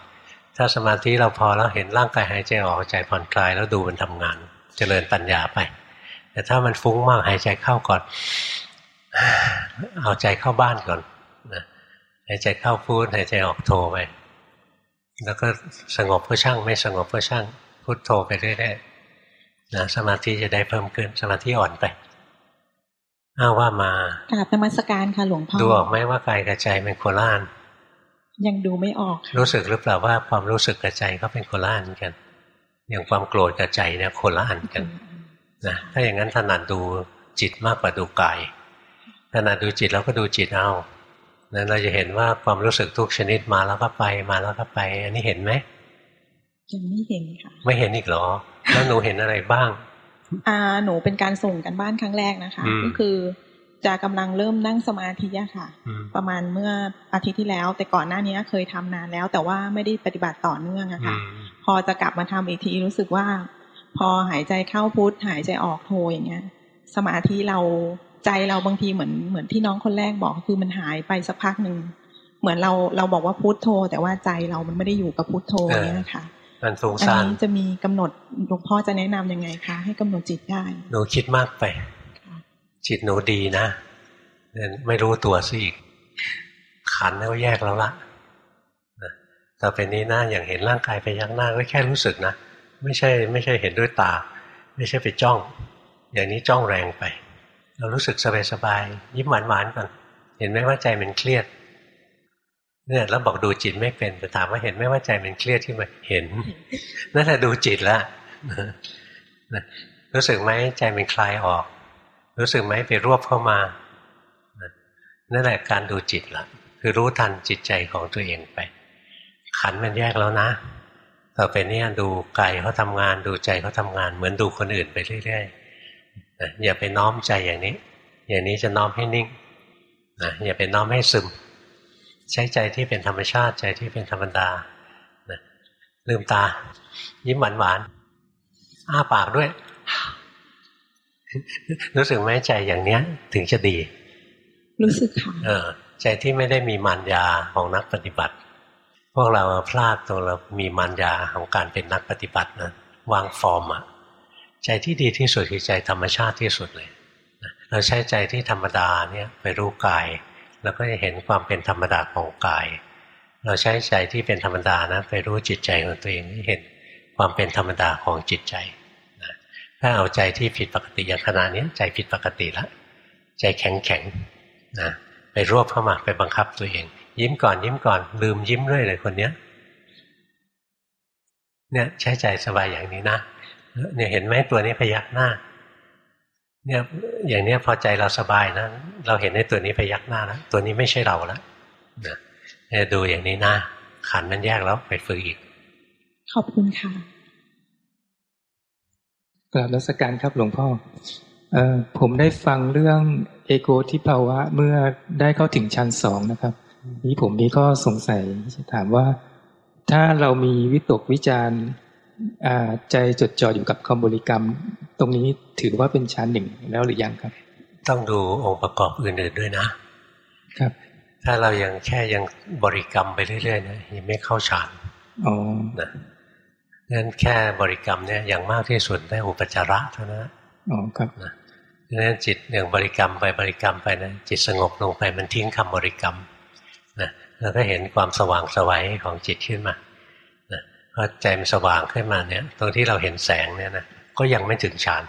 ถ้าสมาธิเราพอแล้วเห็นร่างกายหายใจออกใจผ่อนคลายแล้วดูมันทำงานจเจริญปัญญาไป แต่ถ้ามันฟุ้งมากหายใจเข้าก่อน เอาใจเข้าบ้านก่อนนะหายใจเข้าพุทหายใจออกโทไป แล้วก็สงบก็ช่างไม่สงบก็ช่างพุทโธไปเรื่อยๆนะสมาธิจะได้เพิ่มขึ้นสมาธิอ่อนไปอ้าว่ามากราบนมัสการค่ะหลวงพ่อดูออกไหมว่ากายกับใจเป็นโคล่านยังดูไม่ออก รู้สึกหรือเปล่าว่าความรู้สึกกับใจก็เป็นโคล่านกัน อย่างความโกรธกับใจเนี่ยโคล่านกันนะถ้าอย่างนั้นถนัดดูจิตมากกว่าดูกายถนัดดูจิตแล้วก็ดูจิตเอา นั้นเราจะเห็นว่าความรู้สึกทุกชนิดมาแล้วก็ไป มาแล้วก็ไป อันนี้เห็นไหมยังไม่เห็นค่ะ ไม่เห็นอีกเหรอ แล้วหนูเห็นอะไรบ้าง อ่าหนูเป็นการส่งกันบ้านครั้งแรกนะคะ ก็คือจะกำลังเริ่มนั่งสมาธิอะค่ะ ประมาณเมื่ออาทิตย์ที่แล้ว แต่ก่อนหน้านี้เคยทำนานแล้ว แต่ว่าไม่ได้ปฏิบัติต่อเนื่องอะค่ะ พอจะกลับมาทำอีกทีรู้สึกว่า พอหายใจเข้าพุทหายใจออกโทอย่างเงี้ย สมาธิเรา ใจเราบางทีเหมือนเหมือนที่น้องคนแรกบอกคือมันหายไปสักพักหนึ่งเหมือนเราเราบอกว่าพุทโธ แต่ว่าใจเรามันไม่ได้อยู่กับพุทโธเนี่ยค่ะมันฟุ้งซ่านอันนี้จะมีกำหนดหลวงพ่อจะแนะนํำยังไงคะ ให้กำหนดจิตได้หนูคิดมากไปจิตหนูดีนะไม่รู้ตัวซะอีก ขันแล้วแยกแล้วละต่อไปนี้นะอย่างเห็นร่างกายไปยักหน้าก็แค่รู้สึกนะไม่ใช่ ไม่ใช่เห็นด้วยตา ไม่ใช่ไปจ้อง อย่างนี้จ้องแรงไป เรารู้สึกสบายๆยิ้มหวานๆก่อนเห็นไหมว่าใจมันเครียด เนี่ยแล้วบอกดูจิตไม่เป็นแต่ถามว่าเห็นไหมว่าใจมันเครียดขึ้นมาเห็นนั่นแหละดูจิตล้วรู้สึกไหมใจมันคลายออก รู้สึกไหมไปรวบเข้ามานั่นแหละการดูจิตละคือรู้ทันจิตใจของตัวเองไป ขันมันแยกแล้วนะต่อไปนี้ดูกายเขาทำงานดูใจเขาทำงาน เหมือนดูคนอื่นไปเรื่อยๆ นะอย่าไปน้อมใจอย่างนี้ อย่างนี้จะน้อมให้นิ่งนะอย่าไปน้อมให้ซึม ใช้ใจที่เป็นธรรมชาติใจที่เป็นธรรมดานะลืมตา ยิ้มหวานหวานอ้าปากด้วย รู้สึกไหมใจอย่างเนี้ย ถึงจะดี รู้สึกค่ะเออใจที่ไม่ได้มีมารยาของนักปฏิบัติ พวกเราพลาดตรงเรามีมารยาของการเป็นนักปฏิบัตินะวางฟอร์มอะ ใจที่ดีที่สุดคือใจธรรมชาติที่สุดเลย เราใช้ใจที่ธรรมดาเนี่ยไปรู้กาย แล้วก็จะเห็นความเป็นธรรมดาของกาย เราใช้ใจที่เป็นธรรมดานะไปรู้จิตใจของตัวเองเห็นความเป็นธรรมดาของจิตใจนะถ้าเอาใจที่ผิดปกติอย่างขนาดนี้ใจผิดปกติแล้วใจแข็งแข็งนะไปรวบเข้ามาไปบังคับตัวเอง ยิ้มก่อนยิ้มก่อนลืมยิ้มเรื่อยเลยคนเนี้ยเนี่ยใช้ใจสบายอย่างนี้นะ เนี่ยเห็นไหมตัวนี้พยักหน้า เนี่ยอย่างเนี้ยพอใจเราสบายนะเราเห็นในตัวนี้พยักหน้าแล้วตัวนี้ไม่ใช่เราแล้วเนี่ยดูอย่างนี้นะขันมันแยกแล้วไปฝึกอีก ขอบคุณค่ะกราบรัศการครับหลวงพ่อเออผมได้ฟังเรื่องเอโกทิภาวะเมื่อได้เข้าถึงชั้นสองนะครับ นี้ผมนี้ก็สงสัยจะถามว่า ถ้าเรามีวิตกวิจารณ์ ใจจดจ่ออยู่กับคำบริกรรม ตรงนี้ถือว่าเป็นชั้นหนึ่งแล้วหรือยังครับ ต้องดูองค์ประกอบอื่นๆด้วยนะ ครับ ถ้าเรายังแค่ยังบริกรรมไปเรื่อยๆนะยังไม่เข้าฌานอ๋อนะงั้นแค่บริกรรมเนี่ยอย่างมากที่สุดได้อุปจาระเท่านั้นอ๋อครับนะงั้นจิตอย่างบริกรรมไปบริกรรมไปนะจิตสงบลงไปมันทิ้งคำบริกรรมนะแล้วก็เห็นความสว่างสวัยของจิตขึ้นมานะ พอใจมันสว่างขึ้นมาเนี่ย ตรงที่เราเห็นแสงเนี่ยนะก็ยังไม่ถึงฌาน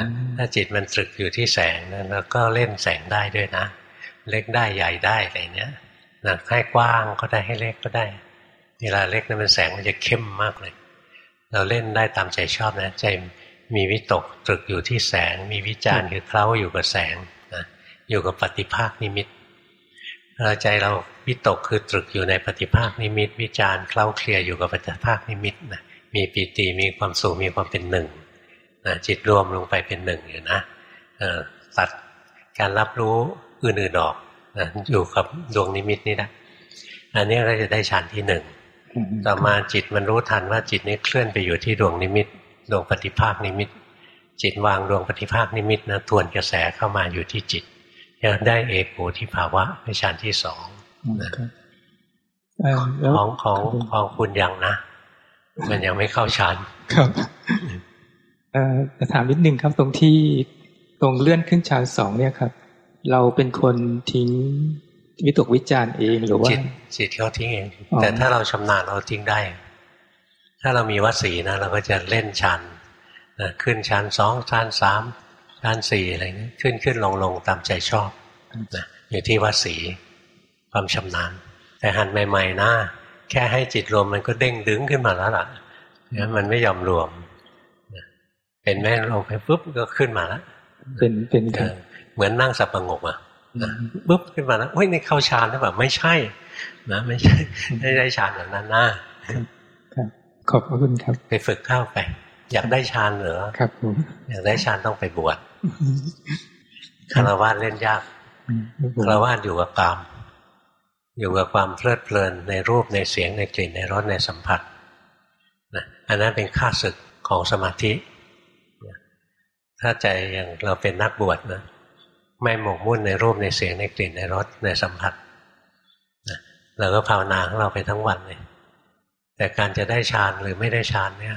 นะถ้าจิตมันตรึกอยู่ที่แสงนะแล้วก็เล่นแสงได้ด้วยนะ เล็กได้ใหญ่ได้อะไรเนี้ยนะให้กว้างก็ได้ให้เล็กก็ได้ เวลาเล็กนั้นมันแสงมันจะเข้มมากเลย เราเล่นได้ตามใจชอบนะใจมีวิตกตรึกอยู่ที่แสง มีวิจารณ์คือเคล้าอยู่กับแสงนะอยู่กับปฏิภาคนิมิตเราใจเรา วิตกคือตรึกอยู่ในปฏิภาคนิมิต วิจารณ์เคล้าเคลียอยู่กับปฏิภาคนิมิตนะมีปีติมีความสุขมีความเป็นหนึ่งนะจิตรวมลงไปเป็นหนึ่งอยู่นะตัดการรับรู้อื่นๆออกนะอยู่กับดวงนิมิตนี่นะอันนี้ก็จะได้ฌานที่หนึ่งต่อมาจิตมันรู้ทันว่าจิตนี้เคลื่อนไปอยู่ที่ดวงนิมิต ดวงปฏิภาคนิมิต จิตวางดวงปฏิภาคนิมิตนะทวนกระแสเข้ามาอยู่ที่จิตจะได้เอโกที่ภาวะในฌานที่สองนะ ของของของคุณยังนะ มันยังไม่เข้าฌานครับเอ่อถามนิดนึงครับตรงที่ตรงเลื่อนขึ้นฌานสองเนี่ยครับ เราเป็นคนทิ้งวิตกวิจารณ์เองหรือว่าจิตจิตเขาทิ้งเอง แต่ถ้าเราชำนาญเราทิ้งได้ ถ้าเรามีวัสีนะเราก็จะเล่นชันนะขึ้นชั้นสองชั้นสามชั้นสี่อะไรนี้ขึ้นขึ้นลงลงตามใจชอบนะอยู่ที่วัสี ความชำนาญ แต่หันใหม่ๆนะแค่ให้จิตรวมมันก็เด้งดึงขึ้นมาแล้วล่ะเนี่ยมันไม่ยอมรวมเป็นแม่ลงไปปุ๊บก็ขึ้นมาแล้วเป็นเป็นเหมือนนั่งสับประงกอะปุ๊บขึ้นมาแล้วเฮ้ยนี่เข้าฌานหรือเปล่าไม่ใช่ นะ ไม่ใช่ไม่ได้ฌานอย่างนั้นนะขอบคุณครับ ไปฝึกเข้าไป อยากได้ฌานเหรอครับผมอยากได้ฌานต้องไปบวชคารวะเล่นยากคารวะอยู่กับกาม อยู่กับความเพลิดเพลินในรูปในเสียงในกลิ่นในรสในสัมผัสนะอันนั้นเป็นค่าศึกของสมาธิ ถ้าใจอย่างเราเป็นนักบวชนะไม่หมกมุ่นในรูปในเสียงในกลิ่นในรสในสัมผัสนะเราก็ภาวนาของเราไปทั้งวันเลยแต่การจะได้ฌานหรือไม่ได้ฌานเนี่ย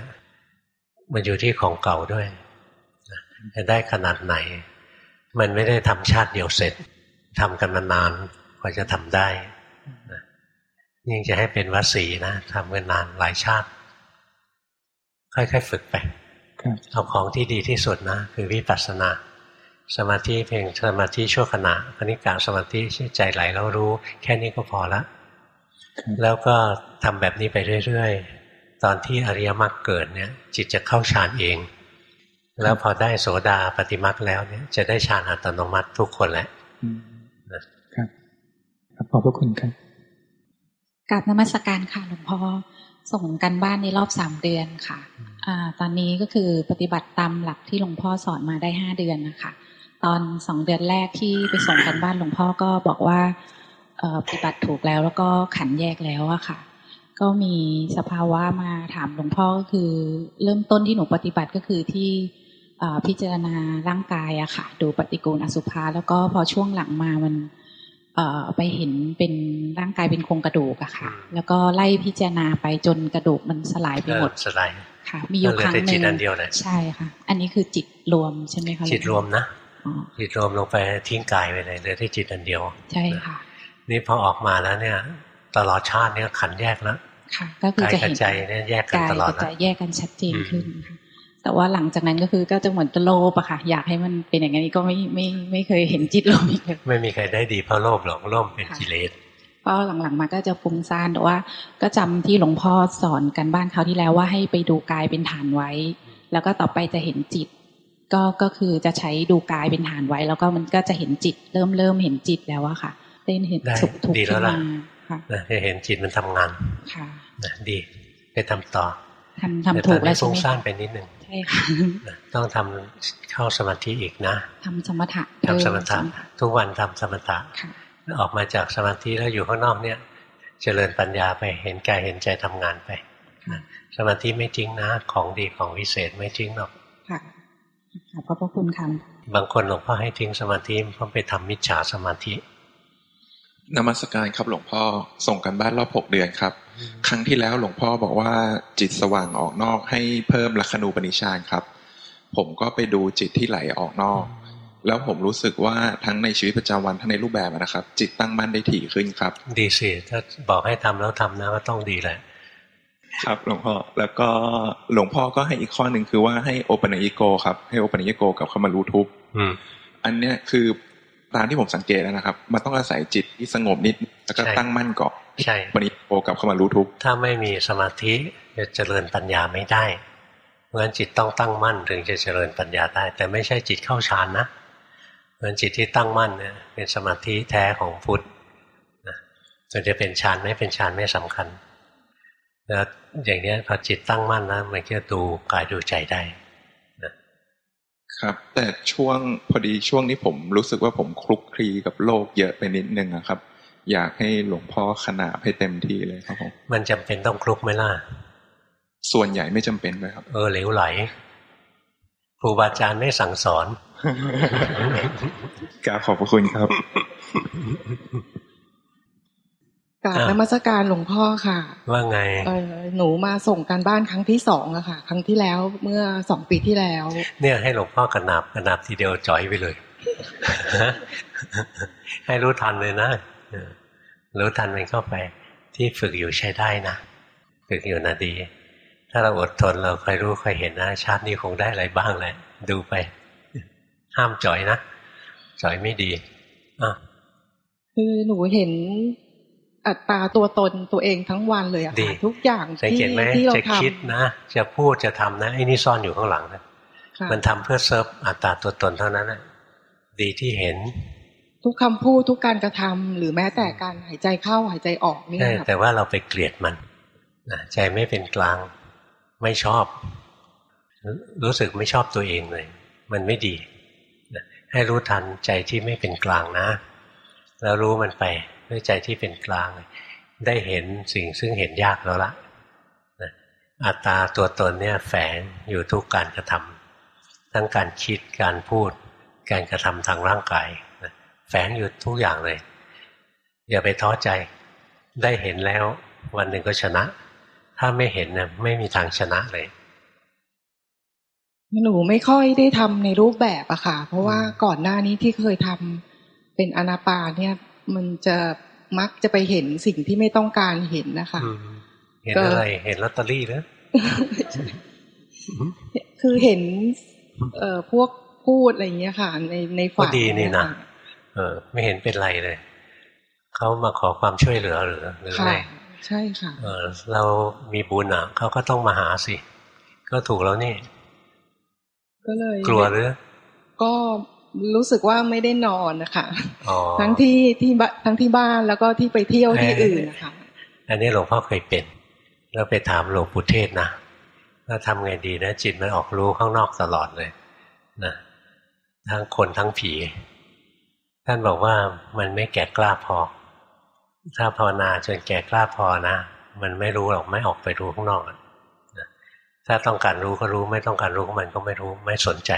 มันอยู่ที่ของเก่าด้วยจะได้ขนาดไหน มันไม่ได้ทำชาติเดียวเสร็จทำกันมานานกว่าจะทำได้ ยิ่งจะให้เป็นวสีนะทำกันนานหลายชาติ ค่อยๆฝึกไปเอาของที่ดีที่สุดนะ คือวิปัสสนา สมาธิเพียงสมาธิชั่วขณะคณิกาสมาธิใจไหลแล้วรู้ แค่นี้ก็พอละ แล้วก็ทำแบบนี้ไปเรื่อยๆ ตอนที่อริยมรรคเกิดเนี่ย จิตจะเข้าฌานเอง แล้วพอได้โสดาปฏิมรรคแล้วเนี่ยจะได้ฌานอัตโนมัติทุกคนแหละครับ ครับขอบพระคุณครับกราบนมัสการค่ะหลวงพ่อส่งกันบ้านในรอบสามเดือนค่ะอ่าตอนนี้ก็คือปฏิบัติตามหลักที่หลวงพ่อสอนมาได้ห้าเดือนนะคะ ตอนสองเดือนแรกที่ไปส่งกันบ้านหลวงพ่อก็บอกว่าปฏิบัติถูกแล้วแล้วก็ขันแยกแล้วอะค่ะ ก็มีสภาวะมาถามหลวงพ่อก็คือ เริ่มต้นที่หนูปฏิบัติก็คือที่พิจารณาร่างกายอะค่ะ ดูปฏิกูลอสุภะแล้วก็พอช่วงหลังมามัน ไปเห็นเป็นร่างกายเป็นโครงกระดูกอะค่ะ แล้วก็ไล่พิจารณาไปจนกระดูกมันสลายไปหมดสลายค่ะ มีอยู่ครั้งหนึ่งใช่ค่ะ อันนี้คือจิตรวมใช่ไหมคะจิตรวมนะจิตรวมลงไปทิ้งกายไปเลยเหลือที่จิตอันเดียว ใช่ค่ะ นี่พอออกมาแล้วเนี่ย ตลอดชาติเนี่ยขันแยกแล้วค่ะ ก็คือจะเห็นใจเนี่ยแยกกันตลอดจะแยกกันชัดเจนขึ้นค่ะ แต่ว่าหลังจากนั้นก็คือก็จะเหมือนจะโลภอะค่ะ อยากให้มันเป็นอย่างนี้ก็ไม่ไม่ไม่เคยเห็นจิตโลภอีกเลยไม่มีใครได้ดีเพราะโลภหรอกโลภเป็นกิเลสเพราะหลังๆมาก็จะฟุ้งซ่านแต่ว่า ก็จำที่หลวงพ่อสอนกันบ้านเขาที่แล้วว่าให้ไปดูกายเป็นฐานไว้ แล้วก็ต่อไปจะเห็นจิต ก็ก็คือจะใช้ดูกายเป็นฐานไว้ แล้วก็มันก็จะเห็นจิต เริ่มเริ่มเห็นจิตแล้วอะค่ะได้เห็นสุขทุกข์ขึ้นมาค่ะจะเห็นจิตมันทำงานค่ะดีไปทำต่อทำทำถูกแล้วใช่ไหมฟุ้งซ่านไปนิดหนึ่งช่ ค่ะต้องทำเข้าสมาธิอีกนะทำสมถะทำสมถะทุกวันทำสมถะออกมาจากสมาธิแล้วอยู่ข้างนอกเนี่ย เจริญปัญญาไปเห็นกายเห็นใจทำงานไปสมาธิไม่จริงนะ ของดีของวิเศษไม่จริงหรอกค่ะขอบพระคุณค่ะบางคนหลวงพ่อให้ทิ้งสมาธิเพราะไปทำมิจฉาสมาธิ นมัสการครับหลวงพ่อส่งกันบ้านรอบหกเดือนครับ ครั้งที่แล้วหลวงพ่อบอกว่าจิตสว่างออกนอกให้เพิ่มลัคนูปนิชานครับ ผมก็ไปดูจิตที่ไหลออกนอก แล้วผมรู้สึกว่าทั้งในชีวิตประจำวันทั้งในรูปแบบนะครับ จิตตั้งมั่นได้ถี่ขึ้นครับ ดีสิถ้าบอกให้ทำแล้วทำนะก็ต้องดีแหละ ครับหลวงพ่อแล้วก็หลวงพ่อก็ให้อีกข้อหนึ่งคือว่าให้โอปัญญิโกครับให้โอปัญญิโกกับคำมารู้ทุกอันเนี้ยคือ ตามที่ผมสังเกตแล้วนะครับ มันต้องอาศัยจิตที่สงบนิดแล้วก็ตั้งมั่นก่อนใช่วันนี้โอกับเข้ามารู้ทุกถ้าไม่มีสมาธิจะเจริญปัญญาไม่ได้เพราะฉะนั้นจิตต้องตั้งมั่นถึงจะเจริญปัญญาได้ แต่ไม่ใช่จิตเข้าฌานนะเพราะจิตที่ตั้งมั่นเนี่ยเป็นสมาธิแท้ของพุทธนะส่วนจะเป็นฌานไม่เป็นฌานไม่สำคัญแล้วอย่างนี้พอจิตตั้งมั่นแล้วมันก็ดูกายดูใจได้ ครับแต่ช่วงพอดีช่วงนี้ผมรู้สึกว่าผมคลุกคลีกับโลกเยอะไปนิดนึงนะครับ อยากให้หลวงพ่อขนาบให้เต็มที่เลยครับผมมันจำเป็นต้องคลุกไหมล่ะ ส่วนใหญ่ไม่จำเป็นไหมครับ เออเหลวไหลครูบาอาจารย์ไม่สั่งสอนกราบขอบพระคุณครับ กราบนมัสการหลวงพ่อค่ะ ว่าไงเออหนูมาส่งการบ้านครั้งที่สองอะค่ะ ครั้งที่แล้วเมื่อสองปีที่แล้ว เนี่ยให้หลวงพ่อกระนาบกระนาบทีเดียวจ่อยไปเลย ให้รู้ทันเลยนะรู้ทันมันเข้าไป ที่ฝึกอยู่ใช้ได้นะฝึกอยู่นะดี ถ้าเราอดทนเราคอยรู้คอยเห็นนะชาตินี้คงได้อะไรบ้างแหละดูไป ห้ามจ่อยนะจ่อยไม่ดีอะคือหนูเห็น อัตราตัวตนตัวเองทั้งวันเลยอะค่ะทุกอย่างที่ที่เราทำจะคิดนะ จะพูดจะทำนะไอ้นี่ซ่อนอยู่ข้างหลังนะมันทำเพื่อเซิร์ฟอัตราตัวตนเท่านั้นนะดีที่เห็น ทุกคำพูดทุกการกระทำหรือแม้แต่การหายใจเข้าหายใจออกนี่ใช่แต่ว่าเราไปเกลียดมันนะใจไม่เป็นกลางไม่ชอบ รู้สึกไม่ชอบตัวเองเลย มันไม่ดีให้รู้ทันใจที่ไม่เป็นกลางนะ แล้วรู้มันไป ด้วยใจที่เป็นกลาง ได้เห็นสิ่งซึ่งเห็นยากแล้วละอัตตาตัวตนเนี่ยแฝงอยู่ทุกการกระทำทั้งการคิดการพูด การกระทำทางร่างกายแฝงอยู่ทุกอย่างเลย อย่าไปท้อใจได้เห็นแล้ววันหนึ่งก็ชนะ ถ้าไม่เห็นเนี่ยไม่มีทางชนะเลยหนูไม่ค่อยได้ทำในรูปแบบอะค่ะ เพราะว่าก่อนหน้านี้ที่เคยทำเป็นอนาปาเนี่ย มันจะมักจะไปเห็นสิ่งที่ไม่ต้องการเห็นนะคะเห็นอะไร เห็นลอตเตอรี่หรือคือเห็น เอ่อพวกพูดอะไรเงี้ยค่ะ ในในฝันดีนี่นะเออ ไม่เห็นเป็นไรเลยเขามาขอความช่วยเหลือหรือหรือไงใช่ค่ะ เออ เรามีบุญอะเขาก็ต้องมาหาสิ ก็ถูกแล้วนี่ ก็เลย กลัวหรือก็ รู้สึกว่าไม่ได้นอนนะคะทั้งที่ที่ทั้งที่บ้านแล้วก็ที่ไปเที่ยวที่อื่นนะคะอันนี้หลวงพ่อเคยเป็นแล้วไปถามหลวงปู่เทศนะว่าทำไงดีนะจิตมันออกรู้ข้างนอกตลอดเลยนะทั้งคนทั้งผี ท่านบอกว่ามันไม่แก่กล้าพอ ถ้าภาวนาจนแก่กล้าพอนะมันไม่รู้หรอกไม่ออกไปรู้ข้างนอกนะถ้าต้องการรู้ก็รู้ไม่ต้องการรู้มันก็ไม่รู้ไม่สนใจ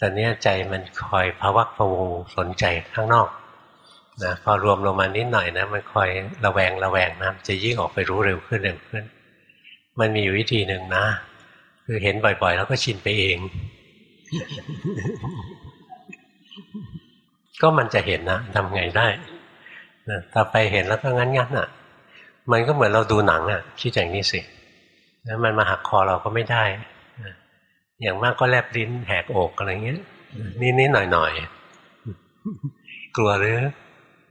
ตอนนี้ใจมันคอยภวักพวงสนใจข้างนอกนะพอรวมลงมานิดหน่อยนะ มันคอยระแวงระแวงนะจะยิ่งออกไปรู้เร็วขึ้นเร็วขึ้น มันมีอยู่วิธีหนึ่งนะ คือเห็นบ่อยๆ แล้วก็ชินไปเอง ก็มันจะเห็นนะทำไงได้นะต่อไปเห็นแล้วก็งั้นงั้นอะ มันก็เหมือนเราดูหนังอะคิดอย่างนี้สิแล้วมันมาหักคอเราก็ไม่ได้ อย่างมากก็แลบลิ้นแหกอกอะไรเงี้ยนิดๆหน่อยๆกลัวหรือ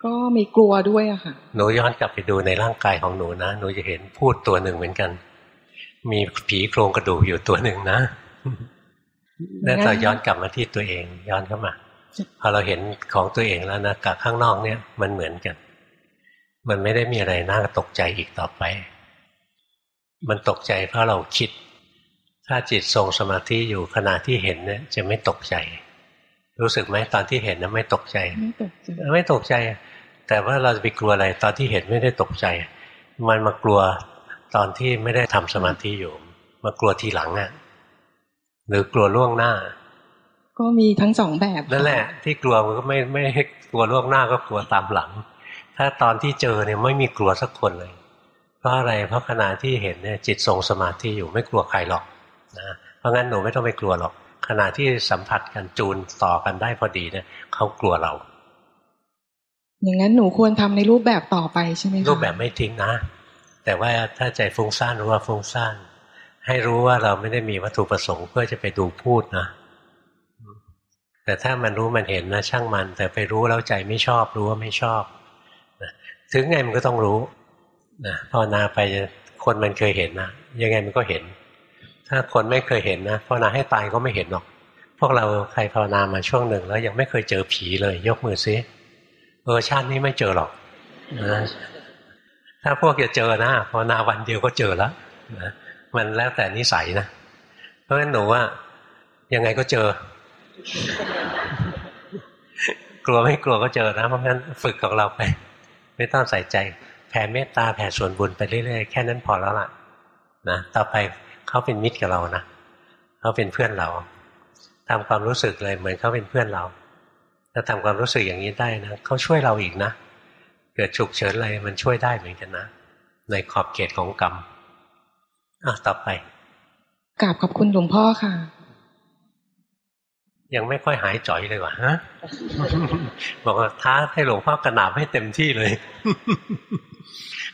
ก็มีกลัวด้วยอะค่ะ หนูย้อนกลับไปดูในร่างกายของหนูนะ หนูจะเห็นพูดตัวหนึ่งเหมือนกัน มีผีโครงกระดูกอยู่ตัวหนึ่งนะแล้วเราย้อนกลับมาที่ตัวเอง ย้อนเข้ามาพอเราเห็นของตัวเองแล้วนะกับข้างนอกเนี่ยมันเหมือนกัน มันไม่ได้มีอะไรน่าตกใจอีกต่อไป มันตกใจเพราะเราคิด ถ้าจิตทรงสมาธิอยู่ขณะที่เห็นเนี่ยจะไม่ตกใจ รู้สึกไหมตอนที่เห็นนะไม่ตกใจ ไม่ตกใจไม่ตกใจ แต่ว่าเราจะไปกลัวอะไรตอนที่เห็นไม่ได้ตกใจ มันมากลัวตอนที่ไม่ได้ทำสมาธิอยู่ มากลัวทีหลังอะหรือกลัวล่วงหน้า ก็มีทั้งสองแบบนั่นแหละ ที่กลัวมันก็ไม่ไม่ให้กลัวล่วงหน้าก็กลัวตามหลัง ถ้าตอนที่เจอเนี่ยไม่มีกลัวสักคนเลย เพราะอะไรเพราะขณะที่เห็นเนี่ยจิตทรงสมาธิอยู่ไม่กลัวใครหรอก นะเพราะงั้นหนูไม่ต้องไปกลัวหรอก ขณะที่สัมผัสกันจูนต่อกันได้พอดีเนี่ยเขากลัวเรา อย่างนั้นหนูควรทำในรูปแบบต่อไปใช่ไหมคะรูปแบบไม่ทิ้งนะ แต่ว่าถ้าใจฟุ้งซ่านรู้ว่าฟุ้งซ่านให้รู้ว่าเราไม่ได้มีวัตถุประสงค์เพื่อจะไปดูพูดนะแต่ถ้ามันรู้มันเห็นนะช่างมัน แต่ไปรู้แล้วใจไม่ชอบ รู้ว่าไม่ชอบนะถึงไงมันก็ต้องรู้นะภาวนาไปคนมันเคยเห็นนะยังไงมันก็เห็น ถ้าคนไม่เคยเห็นนะภาวนาให้ตายก็ไม่เห็นหรอก พวกเราใครภาวนามาช่วงหนึ่งแล้วยังไม่เคยเจอผีเลย ยกมือซิเออชาตินี้ไม่เจอหรอกนะถ้าพวกจะเจอนะภาวนาวันเดียวก็เจอแล้วนะมันแล้วแต่นิสัยนะ เพราะฉะนั้นหนูว่ายังไงก็เจอ กลัวไม่กลัวก็เจอนะ เพราะงั้นฝึกของเราไป ไม่ต้องใส่ใจ แผ่เมตตาแผ่ส่วนบุญไปเรื่อยๆ แค่นั้นพอแล้วล่ะนะต่อไป เขาเป็นมิตรกับเรานะเขาเป็นเพื่อนเราทำความรู้สึกเลยเหมือนเขาเป็นเพื่อนเรา ถ้าทำความรู้สึกอย่างนี้ได้นะเขาช่วยเราอีกนะ เกิดฉุกเฉินอะไรมันช่วยได้เหมือนกันนะ ในขอบเขตของกรรมอะต่อไปกราบขอบคุณหลวงพ่อค่ะ ยังไม่ค่อยหายจ่อยเลยว่ะฮะบอกว่าท้าให้หลวงพ่อกระหนาบให้เต็มที่เลย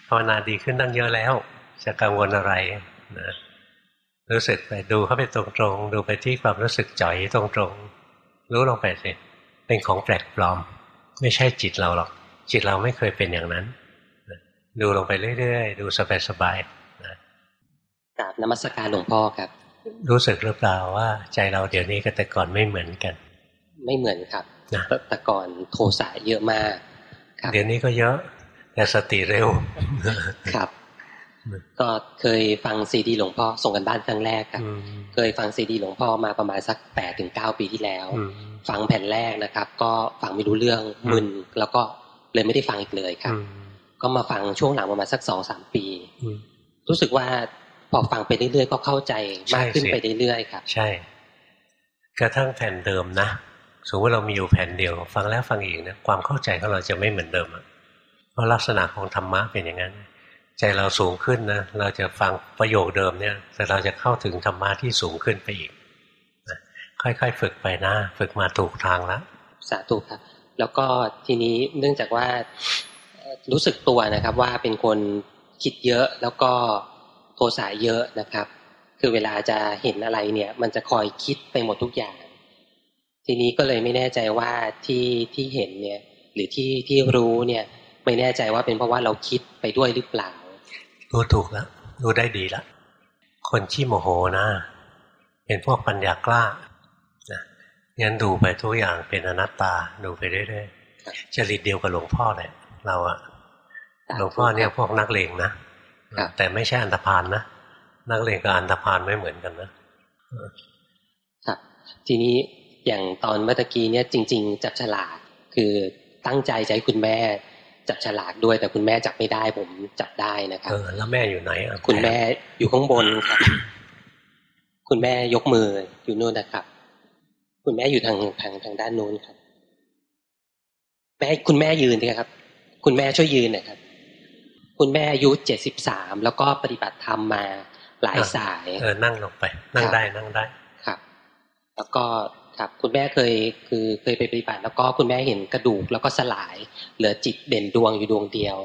ภาวนาดีขึ้นตั้งเยอะแล้ว จะกังวลอะไรนะ รู้สึกไปดูเข้าไปตรงๆ ดูไปที่ความรู้สึกจ่อยตรงๆ รู้ลงไปสิเป็นของแปลกปลอม ไม่ใช่จิตเราหรอก จิตเราไม่เคยเป็นอย่างนั้น ดูลงไปเรื่อยๆ ดูสบายๆนะกราบนมัสการหลวงพ่อครับ รู้สึกหรือเปล่าว่า ใจเราเดี๋ยวนี้กับแต่ก่อนไม่เหมือนกัน ไม่เหมือนครับนะแต่ก่อนโทสะเยอะมากครับเดี๋ยวนี้ก็เยอะ แต่สติเร็วครับ ก็เคยฟังซีดีหลวงพ่อส่งกันบ้านครั้งแรกครับอืมเคยฟังซีดีหลวงพ่อมาประมาณสักแปดถึงเก้าปีที่แล้วอืมฟังแผ่นแรกนะครับ ก็ฟังไม่รู้เรื่องอืมมึนแล้วก็เลยไม่ได้ฟังอีกเลยครับอืมก็มาฟังช่วงหลังประมาณสักสองสามปีอืมรู้สึกว่าพอฟังไปเรื่อยๆก็เข้าใจมากขึ้นใช่สิไปเรื่อยๆครับ ใช่ กระทั่งแผ่นเดิมนะสมมติเรามีอยู่แผ่นเดียว ฟังแล้วฟังอีกนะความเข้าใจของเราจะไม่เหมือนเดิมอะเพราะลักษณะของธรรมะเป็นอย่างนั้น ใจเราสูงขึ้นนะเราจะฟังประโยคเดิมเนี่ยแต่เราจะเข้าถึงธรรมะที่สูงขึ้นไปอีกนะค่อยๆ ฝึกไปนะฝึกมาถูกทางแล้วสาธุครับ แล้วก็ทีนี้เนื่องจากว่ารู้สึกตัวนะครับ ว่าเป็นคนคิดเยอะแล้วก็โทสะเยอะนะครับ คือเวลาจะเห็นอะไรเนี่ย มันจะคอยคิดไปหมดทุกอย่าง ทีนี้ก็เลยไม่แน่ใจว่าที่ที่เห็นเนี่ย หรือที่ที่รู้เนี่ย ไม่แน่ใจว่าเป็นเพราะว่าเราคิดไปด้วยหรือเปล่า รู้ถูกแล้วรู้ได้ดีแล้วคนขี้โมโหนะเป็นพวกปัญญากล้านะงั้นดูไปทุกอย่างเป็นอนัตตาดูไปเรื่อยครับๆจริตเดียวกับหลวงพ่อเลยเราอะหลวงพ่อเนี่ยพวกนักเลงนะครับแต่ไม่ใช่อันธพาลนะนักเลงกับอันธพาลไม่เหมือนกันนะครับ ทีนี้อย่างตอนเมื่อตะกี้เนี่ยจริง ๆ จับฉลากคือตั้งใจจะให้คุณแม่ จับฉลากด้วย แต่คุณแม่จับไม่ได้ผมจับได้นะครับเออแล้วแม่อยู่ไหนอะคุณแม่อยู่ข้างบนครับ คุณแม่ยกมืออยู่นู่นนะครับ คุณแม่อยู่ทางทางทางด้านนู้นครับ แม่คุณแม่ยืนดีครับ คุณแม่ช่วยยืนหน่อยครับ คุณแม่อายุเจ็ดสิบสามแล้วก็ปฏิบัติธรรมมาหลายสาย เออนั่งลงไป นั่งได้นั่งได้ครับ แล้วก็ ครับคุณแม่เคยคือเคยไปปฏิบัติ แล้วก็คุณแม่เห็นกระดูกแล้วก็สลาย เหลือจิตเด่นดวงอยู่ดวงเดียว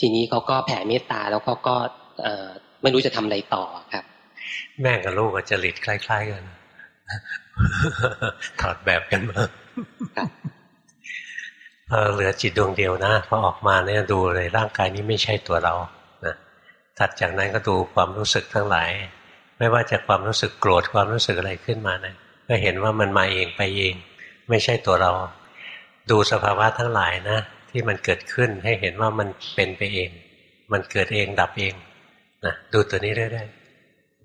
ทีนี้เขาก็แผ่เมตตาแล้วเขาก็เอ่อไม่รู้จะทำอะไรต่อครับ แม่กับลูกก็จริตคล้าย ๆ กันถอดแบบกันมาพอเหลือจิตดวงเดียวนะพอออกมาเนี่ยดูเลยร่างกายนี้ไม่ใช่ตัวเรานะถัดจากนั้นก็ดูความรู้สึกทั้งหลาย ไม่ว่าจะความรู้สึกโกรธความรู้สึกอะไรขึ้นมานะ ก็เห็นว่ามันมาเองไปเอง ไม่ใช่ตัวเรา ดูสภาวะทั้งหลายนะ ที่มันเกิดขึ้นให้เห็นว่ามันเป็นไปเอง มันเกิดเองดับเองนะดูตัวนี้เรื่อย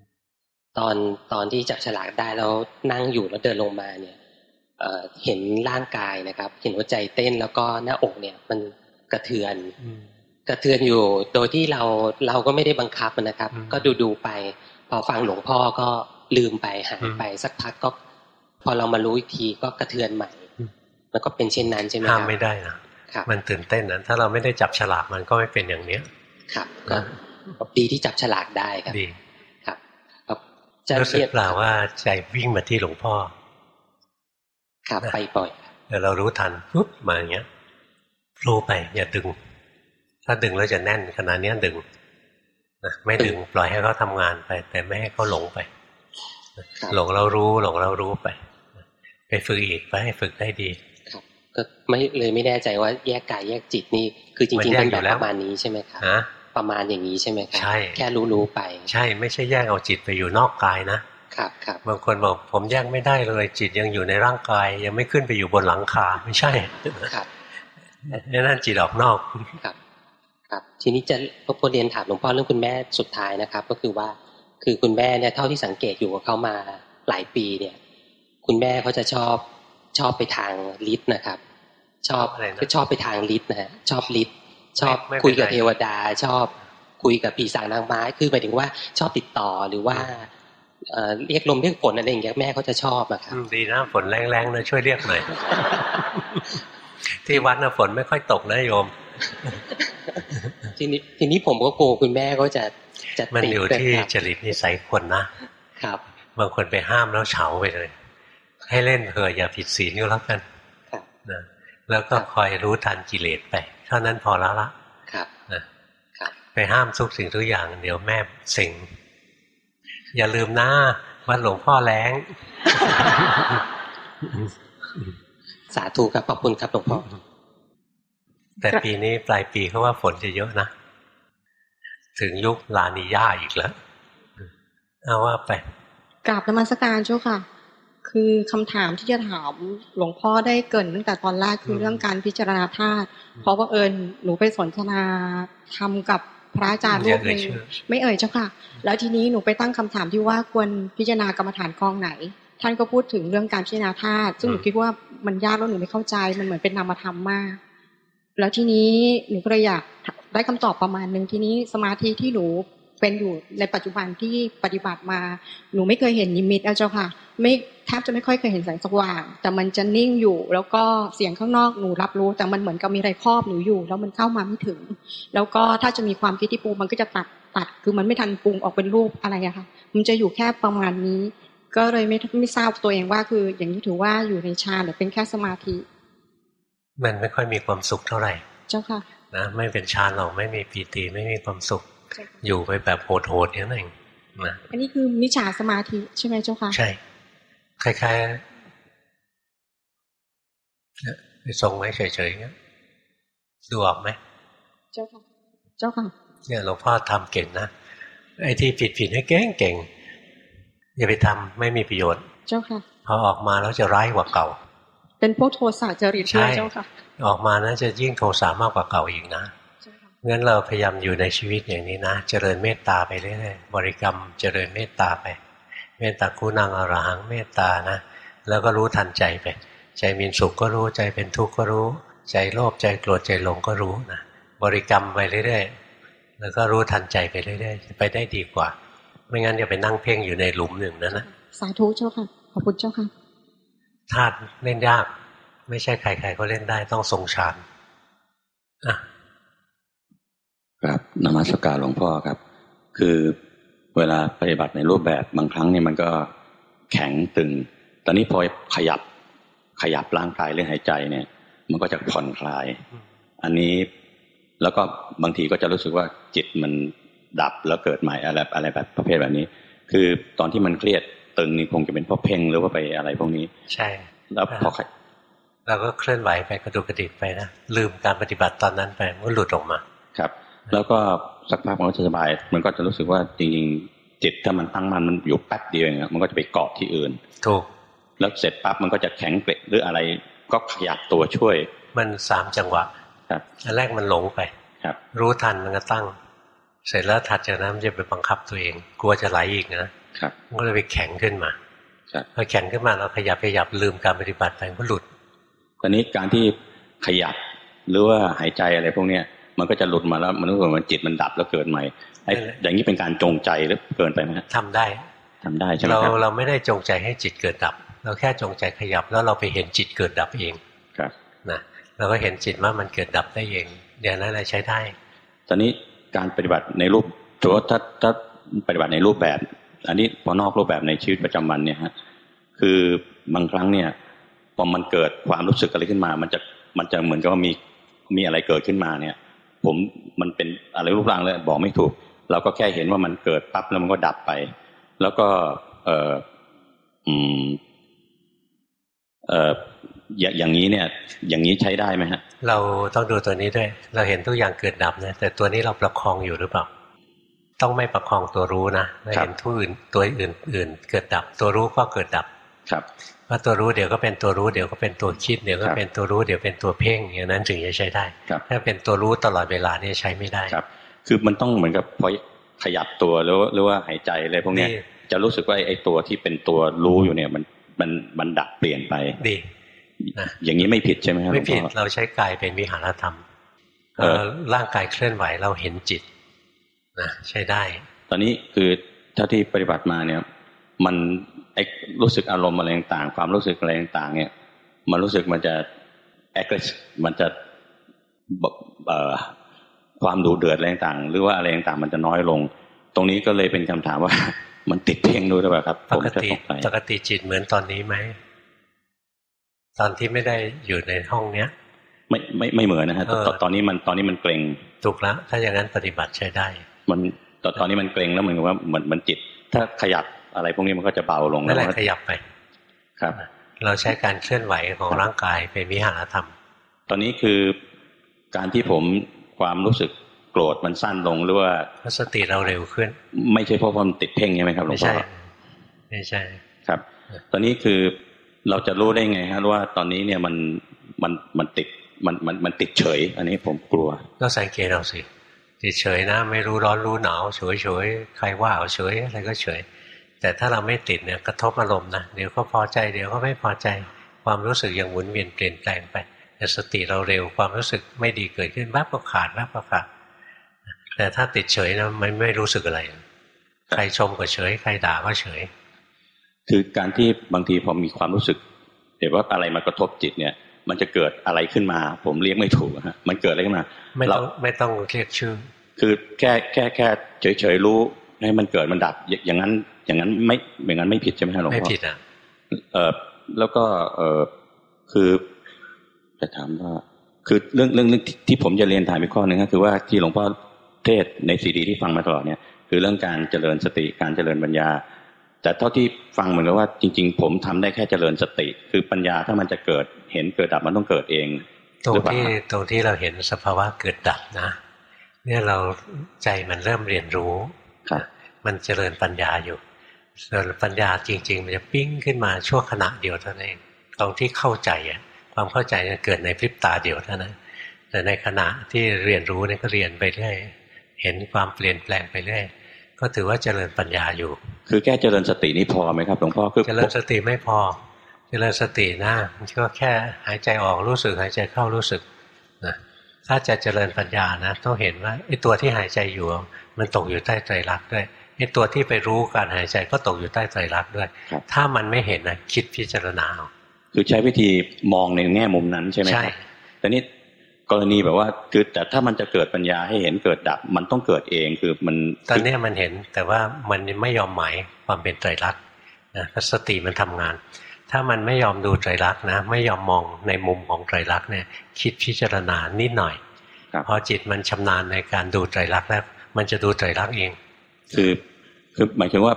ๆตอนตอนที่จับฉลากได้แล้วนั่งอยู่แล้วเดินลงมาเนี่ยเอ่อเห็นร่างกายนะครับ เห็นหัวใจเต้นแล้วก็หน้าอกเนี่ย มันกระเทือนกระเทือนอยู่โดยที่เราเราก็ไม่ได้บังคับนะครับ ก็ดูดูไป พอฟังหลวงพ่อก็ลืมไปหายไปสักพักก็ พอเรามารู้อีกทีก็กระเทือนใหม่มันก็เป็นเช่นนั้นใช่ไหมครับห้ามไม่ได้นะครับมันตื่นเต้นนะถ้าเราไม่ได้จับฉลากมันก็ไม่เป็นอย่างเนี้ยครับก็ดีที่จับฉลากได้ครับดีครับครับจะรู้สึกเรียบเปล่าว่าใจวิ่งมาที่หลวงพ่อ ครับไปปล่อยเดี๋ยวเรารู้ทันปุ๊บมาอย่างเงี้ยรู้ไปอย่าดึง ถ้าดึงแล้วจะแน่นขนาดนี้ยดึงนะไม่ดึงปล่อยให้เขาทำงานไป แต่ไม่ให้เขาหลงไปหลงเรารู้หลงเรารู้ไป ไปฝึกอีกไปให้ฝึกได้ดีครับก็ไม่เลยไม่แน่ใจว่าแยกกายแยกจิตนี่คือจริงๆมันแยกเป็นอยู่แบบแล้วประมาณนี้ใช่ไหมครับฮะประมาณอย่างนี้ใช่ไหมครับใช่แค่รู้รู้ๆไป ใช่ไม่ใช่แยกเอาจิตไปอยู่นอกกายนะครับครับบางคนบอกผมแยกไม่ได้เลยจิตยังอยู่ในร่างกาย ยังไม่ขึ้นไปอยู่บนหลังคาไม่ใช่ครับนั่นจิตออกนอกครับ ครับ ทีนี้จะรบกวนเรียนถามหลวงพ่อเรื่องคุณแม่สุดท้ายนะครับ ก็คือว่าคือคุณแม่เนี่ยเท่าที่สังเกตอยู่กับเขามาหลายปีเนี่ย คุณแม่เขาจะชอบชอบไปทางลิฟต์นะครับ ชอบอะไรนะก็ชอบไปทางลิฟต์นะฮะชอบลิฟต์ชอบไม่ไม่เป็นคุยกับไรเทวดา ชอบคุยกับปีศาจนางไม้คือหมายถึงว่าชอบติดต่อหรือว่าเอ่อเรียกลมเรียกฝนอะไรอย่างเงี้ยแม่เขาจะชอบอะครับอืมดีนะฝนแรงๆนะช่วยเรียกหน่อยที่วัดนะฝนไม่ค่อยตกนะโยม ทีนี้ทีนี้ผมก็กลัวคุณแม่ก็จะจะมันติดอยู่ด้วยที่ครับจริตนิสัยคนนะครับ บางคนไปห้ามแล้วเฉาไปเลย ให้เล่นเถอะอย่าผิดศีลก็แล้วกันครับนะแล้วก็คอยรู้ทันกิเลสไป เท่านั้นพอแล้วละครับนะครับไปห้ามทุกสิ่งทุกอย่าง เดี๋ยวแม่สิงอย่าลืมนะวัดหลวงพ่อแรงสาธุครับขอบคุณครับหลวงพ่อแต่ปีนี้ปลายปีเขาว่าฝนจะเยอะนะ ถึงยุคลานิยาอีกแล้ว เอาว่าไปกราบนมัสการเจ้าค่ะ คือคำถามที่จะถามหลวงพ่อได้เกรินตั้งแต่ตอนแรกคือเรื่องการพิจารณาธาตุเพราะว่าเอิญหนูไปสนทนาทำกับพระอาจารย์รูปหนึ่งอย่าเอ่ยชื่อไม่เอ่ยเจ้าค่ะ แล้วทีนี้หนูไปตั้งคำถามที่ว่าควรพิจารณากรรมฐานกองไหน ท่านก็พูดถึงเรื่องการพิจารณาธาตุซึ่งหนูคิดว่ามันยากแล้วหนูไม่เข้าใจมันเหมือนเป็นนามธรรมมาก แล้วทีนี้หนูก็เลยอยากได้คำตอบประมาณหนึ่งทีนี้สมาธิที่หนู เป็นอยู่ในปัจจุบันที่ปฏิบัติมา หนูไม่เคยเห็นนิมิตเอาเจ้าค่ะ ไม่แทบจะไม่ค่อยเคยเห็นแสงสว่าง แต่มันจะนิ่งอยู่ แล้วก็เสียงข้างนอกหนูรับรู้ แต่มันเหมือนกับมีอะไรครอบหนูอยู่ แล้วมันเข้ามาไม่ถึง แล้วก็ถ้าจะมีความคิดที่ปรุงมันก็จะตัดตัด คือมันไม่ทันปรุงออกเป็นรูปอะไรอะค่ะ มันจะอยู่แค่ประมาณนี้ ก็เลยไม่ไม่ทราบตัวเองว่าคือ อย่างนี้ถือว่าอยู่ในฌานหรือเป็นแค่สมาธิ มันไม่ค่อยมีความสุขเท่าไหร่ เจ้าค่ะนะไม่เป็นฌานหรอกไม่มีปีติไม่มีความสุขเจ้าค่ะ อยู่ไปแบบโหดๆอย่างนั้นเองนะอันนี้คือมิจฉาสมาธิใช่ไหมเจ้าค่ะ ใช่ คล้ายๆเนี่ยไปทรงไว้เฉยๆอย่างเงี้ยดูออกไหม เจ้าค่ะ เจ้าค่ะ เนี่ยหลวงพ่อทำเก่งนะ ไอ้ที่ผิดๆให้เก่งเก่งๆอย่าไปทำไม่มีประโยชน์ เจ้าค่ะพอออกมาแล้วจะร้ายกว่าเก่า เป็นพวกโทสะจริตด้วยใช่เจ้าค่ะ ออกมานะจะยิ่งโทสะมากกว่าเก่าอีกนะ งั้นเราพยายามอยู่ในชีวิตอย่างนี้นะ เจริญเมตตาไปเรื่อยๆบริกรรมเจริญเมตตาไป เมตตาคุณังอรหังเมตตานะ แล้วก็รู้ทันใจไป ใจมีสุขก็รู้ใจเป็นทุกข์ก็รู้ ใจโลภใจโกรธใจหลงก็รู้นะบริกรรมไปเรื่อยๆแล้วก็รู้ทันใจไปเรื่อยๆจะไปได้ดีกว่า ไม่งั้นอย่าไปนั่งเพ่งอยู่ในหลุมหนึ่งนั่นนะสาธุเจ้าค่ะขอบคุณเจ้าค่ะธาตุเล่นยาก ไม่ใช่ใครๆก็เล่นได้ต้องทรงฌานอะ ครับนมัสการหลวงพ่อครับ คือเวลาปฏิบัติในรูปแบบบางครั้งเนี่ยมันก็แข็งตึง ตอนนี้พอขยับขยับร่างกายเรื่องหายใจเนี่ย มันก็จะผ่อนคลาย อันนี้แล้วก็บางทีก็จะรู้สึกว่าจิตมันดับแล้วเกิดใหม่อะไรอะไรแบบประเภทแบบนี้ คือตอนที่มันเครียดตึงนี่คงจะเป็นเพราะเพ่งหรือว่าไปอะไรพวกนี้ ใช่ แล้วพอเราก็เคลื่อนไหวไปกระดุกกระดิกไปนะลืมการปฏิบัติตอนนั้นไปมันก็หลุดออกมา ครับ แล้วก็สักพักมันก็จะสบาย มันก็จะรู้สึกว่าจริงๆจิตถ้ามันตั้งมันมันอยู่แป๊บเดียวเองอะมันก็จะไปเกาะที่อื่น ถูก แล้วเสร็จปั๊บมันก็จะแข็งเกร็ดหรืออะไรก็ขยับตัวช่วย มันสามจังหวะ ครับอันแรกมันหลงไป ครับ รู้ทันมันก็ตั้ง เสร็จแล้วถัดจากนั้นมันจะไปบังคับตัวเอง กลัวจะไหลอีกนะครับมันก็เลยไปแข็งขึ้นมาครับพอแข็งขึ้นมาเราขยับขยับลืมการปฏิบัติไปมันก็หลุดตอนนี้การที่ขยับหรือว่าหายใจอะไรพวกเนี้ย มันก็จะหลุดมาแล้ว มันรู้สึกว่าจิตมันดับแล้วเกิดใหม่ไอ้อย่างนี้เป็นการจงใจหรือเกินไปไหมฮะทำได้ทำได้ใช่ไหมเราครับเราไม่ได้จงใจให้จิตเกิดดับ เราแค่จงใจขยับแล้วเราไปเห็นจิตเกิดดับเองครับนะเราก็เห็นจิตว่ามันเกิดดับได้เองอย่างนั้นแหละใช้ได้ ตอนนี้การปฏิบัติในรูปถือว่าถ้าถ้าปฏิบัติในรูปแบบ อันนี้พอนอกรูปแบบในชีวิตประจำวันเนี่ยฮะคือบางครั้งเนี่ยพอมันเกิดความรู้สึกอะไรขึ้นมา มันจะมันจะเหมือนกับว่ามีมีอะไรเกิดขึ้นมาเนี่ย ผมมันเป็นอะไรรูปร่างเลยบอกไม่ถูก เราก็แค่เห็นว่ามันเกิดปั๊บแล้วมันก็ดับไป แล้วก็ เอออืมเอออย่างอย่างนี้เนี่ย อย่างนี้ใช้ได้ไหมฮะ เราต้องดูตัวนี้ด้วย เราเห็นทุกอย่างเกิดดับนะแต่ตัวนี้เราประคองอยู่หรือเปล่าต้องไม่ประคองตัวรู้นะเราเห็นทุกอื่นตัวอื่นอื่นเกิดดับ ตัวรู้ก็เกิดดับครับ เพราะตัวรู้เดี๋ยวก็เป็นตัวรู้เดี๋ยวก็เป็นตัวคิดเดี๋ยวก็เป็นตัวรู้เดี๋ยวเป็นตัวเพ่งอย่างนั้นถึงจะใช้ได้ครับถ้าเป็นตัวรู้ตลอดเวลาเนี่ยใช้ไม่ได้ครับ คือมันต้องเหมือนกับพอขยับตัวหรือว่าหรือว่าหายใจอะไรพวกเนี้ยดีจะรู้สึกว่าไอ้ตัวที่เป็นตัวรู้อยู่เนี่ยมันมันมันดับเปลี่ยนไปดีนะอย่างนี้ไม่ผิดใช่ไหมครับไม่ผิดหลวงพ่อเราใช้กายเป็นวิหารธรรมเออเอ่อร่างกายเคลื่อนไหวเราเห็นจิตนะใช้ได้ ตอนนี้คือเท่าที่ปฏิบัติมาเนี่ย มัน ไอ้รู้สึกอารมณ์อะไรต่างๆความรู้สึกอะไรต่างๆเนี่ยมันรู้สึกมันจะแอคมันจะแบบเอ่อความดูเดือดอะไรต่างๆหรือว่าอะไรต่างๆมันจะน้อยลง ตรงนี้ก็เลยเป็นคำถามว่า มันติดเพ่งด้วยหรือเปล่าครับปผมกจะติตกใจปกติจิตเหมือนตอนนี้ไหมตอนที่ไม่ได้อยู่ในห้องเนี้ย ไม่ไม่ไม่เหมือนนะฮะเออตอนตอนนี้มันตอนนี้มันเกรงถูกแล้วถ้าอย่างนั้นปฏิบัติใช้ได้ มันตอนตอนนี้มันเกรงแล้วเหมือนกับว่าเหมือนมันจิต ถ้าขยับ อะไรพวกนี้มันก็จะเบาลงนั่นแหละวขยับไป ครับ เราใช้การเคลื่อนไหวของร่างกายเป็นวิหารธรรม ตอนนี้คือการที่ผมความรู้สึกโกรธมันสั้นลงหรือว่าเพราะสติเราเร็วขึ้น ไม่ใช่เพราะมันติดเพ่งใช่ไหมครับหลวไม่งพ่ใช่อไม่ใช่ครับ ตอนนี้คือเราจะรู้ได้ไงฮะว่าตอนนี้เนี่ยมันมันมันติดมันมันมันติดเฉย อันนี้ผมกลัว ก็สังเกตเอาสิติดเฉยนะ ไม่รู้ร้อนรู้หนาวเฉยเฉยใครว่าเอาเฉยอะไรก็เฉย แต่ถ้าเราไม่ติดเนี่ยกระทบอารมณ์นะเดี๋ยวก็พอใจเดี๋ยวก็ไม่พอใจความรู้สึกยังหมุนเวียนเปลี่ยนแปลงไปแต่สติเราเร็วความรู้สึกไม่ดีเกิดขึ้นแวบก็ขาดแวบก็ขาดแต่ถ้าติดเฉยนะมันไม่รู้สึกอะไร ใครชมก็เฉย ใครด่าก็เฉย คือการที่บางทีผมมีความรู้สึกเห็นว่าอะไรมากระทบจิตเนี่ย มันจะเกิดอะไรขึ้นมา ผมเรียกไม่ถูกฮะมันเกิดอะไรขึ้นมาไม่เราต้องไม่ต้องเรียกชื่อ คือแค่แค่แค่เฉยเฉยๆรู้ให้มันเกิดมันดับอย่างอย่างนั้น อย่างนั้นไม่อย่างนั้นไม่ผิดใช่ไหมครับหลวงพ่อไม่ผิดอะเออแล้วก็เออคือจะถามว่า คือเรื่องเรื่องเรื่องที่ที่ผมจะเรียนถามอีกข้อหนึ่งก็คือว่าที่หลวงพ่อเทศน์ในซีดีที่ฟังมาตลอดเนี่ยคือเรื่องการเจริญสติการเจริญปัญญา แต่เท่าที่ฟังเหมือนกับว่าจริง ๆ ผมทำได้แค่เจริญสติ คือปัญญาถ้ามันจะเกิดเห็นเกิดดับมันต้องเกิดเองตรงหรือเปล่าที่ครับตรงที่เราเห็นสภาวะเกิดดับนะ เนี่ยเราใจมันเริ่มเรียนรู้ครับมันเจริญปัญญาอยู่ ส่วนปัญญาจริง ๆ มันจะปิ้งขึ้นมาชั่วขณะเดียวเท่านั้นเองตรงที่เข้าใจอะความเข้าใจจะเกิดในพริบตาเดียวเท่านั้นแต่ในขณะที่เรียนรู้เนี่ยก็เรียนไปเรื่อยเห็นความเปลี่ยนแปลงไปเรื่อยก็ถือว่าเจริญปัญญาอยู่ คือแค่เจริญสตินี้พอไหมครับหลวงพ่อคือเจริญสติไม่พอ เจริญสตินะมันก็แค่หายใจออกรู้สึกหายใจเข้ารู้สึกนะถ้าจะเจริญปัญญานะต้องเห็นว่าไอ้ตัวที่หายใจอยู่ มันตกอยู่ใต้ใจรักด้วย ไอ้ตัวที่ไปรู้การหายใจก็ตกอยู่ใต้ใจรักด้วย ถ้ามันไม่เห็นนะคิดพิจารณาเอาคือใช้วิธีมองในแง่มุมนั้นใช่ไหมครับแต่นี้กรณีแบบว่าคือแต่ถ้ามันจะเกิดปัญญาให้เห็นเกิดดับ มันต้องเกิดเองคือมันตอนนี้มันเห็นแต่ว่ามันไม่ยอมหมายความเป็นไตรลักษณ์นะสติมันทำงาน ถ้ามันไม่ยอมดูไตรลักษณ์นะไม่ยอมมองในมุมของไตรลักษณ์เนี่ยคิดพิจารณานิดหน่อยพอจิตมันชำนาญในการดูไตรลักษณ์แล้ว มันจะดูไตรลักษณ์เอง คือคือหมายถึงว่า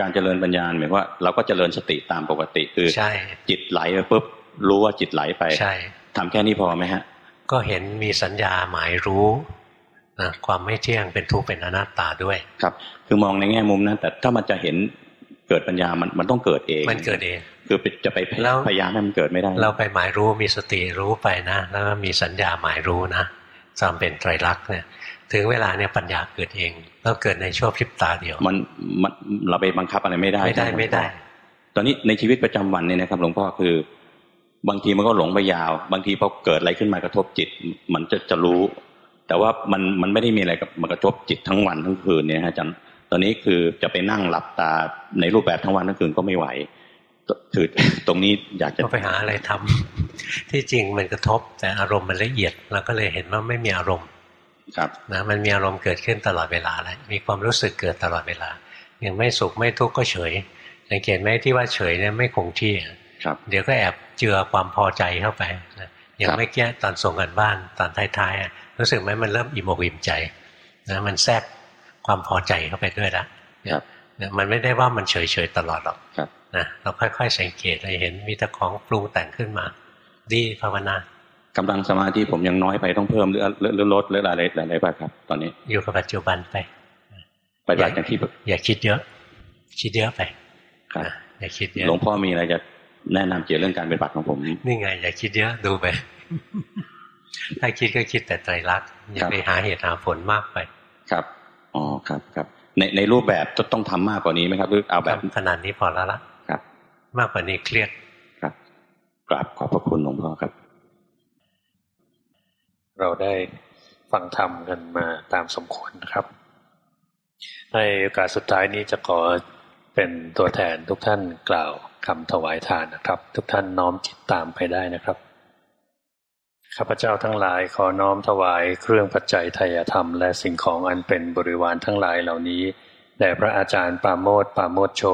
การเจริญปัญญาหมายว่าเราก็เจริญสติตามปกติคือใช่จิตไหลไปปุ๊บรู้ว่าจิตไหลไปใช่ทำแค่นี้พอไหมฮะ ก็เห็นมีสัญญาหมายรู้นะความไม่เที่ยงเป็นทุกข์เป็นอนัตตาด้วย ครับ คือมองในแง่มุมนั้น แต่ถ้ามันจะเห็นเกิดปัญญามันมันต้องเกิดเอง มันเกิดเอง คือจะไปพยายามให้มันเกิดไม่ได้ เราไปหมายรู้มีสติรู้ไปนะ แล้วก็มีสัญญาหมายรู้นะจำเป็นไตรลักษณ์เนี่ย ถึงเวลาเนี่ยปัญญาเกิดเอง แล้วเกิดในช่วงพริบตาเดียว มันมันเราไปบังคับอะไรไม่ได้ไม่ได้ไม่ได้ ตอนนี้ในชีวิตประจำวันเนี่ยนะครับ หลวงพ่อคือบางทีมันก็หลงไปยาว บางทีพอเกิดอะไรขึ้นมากระทบจิต มันจะจะรู้ แต่ว่ามันมันไม่ได้มีอะไรกับมากระทบจิตทั้งวันทั้งคืนเนี่ยฮะอาจารย์ตอนนี้คือจะไปนั่งหลับตาในรูปแบบทั้งวันทั้งคืนก็ไม่ไหวถือตรงนี้อยากจะไปหาอะไรทำที่จริงมันกระทบแต่อารมณ์มันละเอียดเราก็เลยเห็นว่าไม่มีอารมณ์ครับ นะมันมีอารมณ์เกิดขึ้นตลอดเวลาเลยมีความรู้สึกเกิดตลอดเวลาอย่างไม่สุขไม่ทุกข์ก็เฉยสังเกตไหมที่ว่าเฉยเนี่ยไม่คงที่ครับ เดี๋ยวก็แอบเจือความพอใจเข้าไปนะอย่างไม่แก้ตอนส่งกันบ้านตอนท้ายๆรู้สึกไหมมันเริ่มอิ่มอกอิ่มใจนะมันแทรกความพอใจเข้าไปด้วยละครับมันไม่ได้ว่ามันเฉยๆตลอดหรอกครับนะเราค่อยๆสังเกตเราเห็นมีแต่ของปรุงแต่งขึ้นมา ดีภาวนา กำลังสมาธิผมยังน้อยไปต้องเพิ่มหรือหรือลดหรืออะไรอะไรบ้างครับ ตอนนี้ อยู่กับปัจจุบันไปไปแบบอย่างที่อย่าคิดเยอะ คิดเยอะไปครับอย่าคิดเยอะหลวงพ่อมีอะไรจะแนะนำเกี่ยวเรื่องการปฏิบัติของผมนี่ไง อย่าคิดเยอะดูไปถ้าคิดก็คิดแต่ใจรักอย่าไปหาเหตุหาผลมากไป ครับอ๋อครับครับ ในในรูปแบบจะต้องทำมากกว่านี้ไหมครับหรือเอาแบบขนาดนี้พอแล้วละครับ มากกว่านี้เครียดครับกราบขอบพระคุณหลวงพ่อครับ เราได้ฟังธรรมกันมาตามสมควรนะครับ ในโอกาสสุดท้ายนี้จะขอเป็นตัวแทนทุกท่านกล่าวคำถวายทานนะครับ ทุกท่านน้อมจิตตามไปได้นะครับข้าพเจ้าทั้งหลายขอน้อมถวายเครื่องปัจจัยไทยธรรม และสิ่งของอันเป็นบริวารทั้งหลายเหล่านี้แด่พระอาจารย์ปาโมดปาโมดโช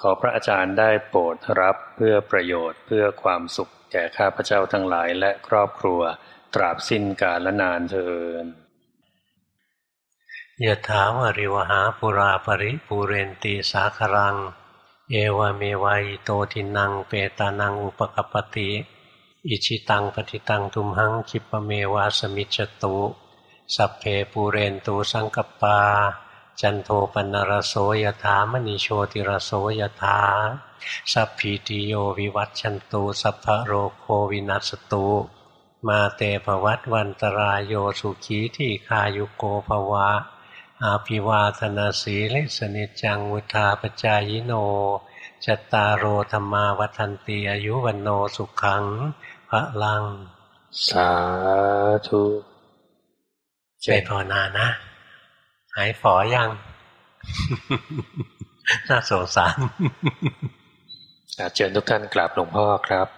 ขอพระอาจารย์ได้โปรดรับเพื่อประโยชน์เพื่อความสุขแก่ข้าพเจ้าทั้งหลายและครอบครัว ตราบสิ้นกาลนานเทินยะถาวาริวหาปุราปริปูเรนตีสาครัง เอวเมวายโตทินังเปตานังอุปะกัปปะติ อิจฉิตังปัตถิตัง ตุมหัง ขิปปะเมวะ สะมิชฌะตุ สัพเพปูเรนตุ สังกัปปา จันโทปัณณะระโส ยะถา มะณีโชติระโส ยะถาสัพพีติโยวิวัชชันตุสัพพะโรโควินัสสะตุ มาเต ภะวัตวันตะราโยสุขีทีฆายุโก ภะวะ อะภิวาทะนะสีลิสสะ นิจจังวุฑฒาปะจายิโน จตารโอธรรมาวัันตีอายุวันโนสุขังพระลัง สาธุไปภาวนานะ หายฝอยัง น่าสงสารเชิญทุกท่านกราบหลวงพ่อครับ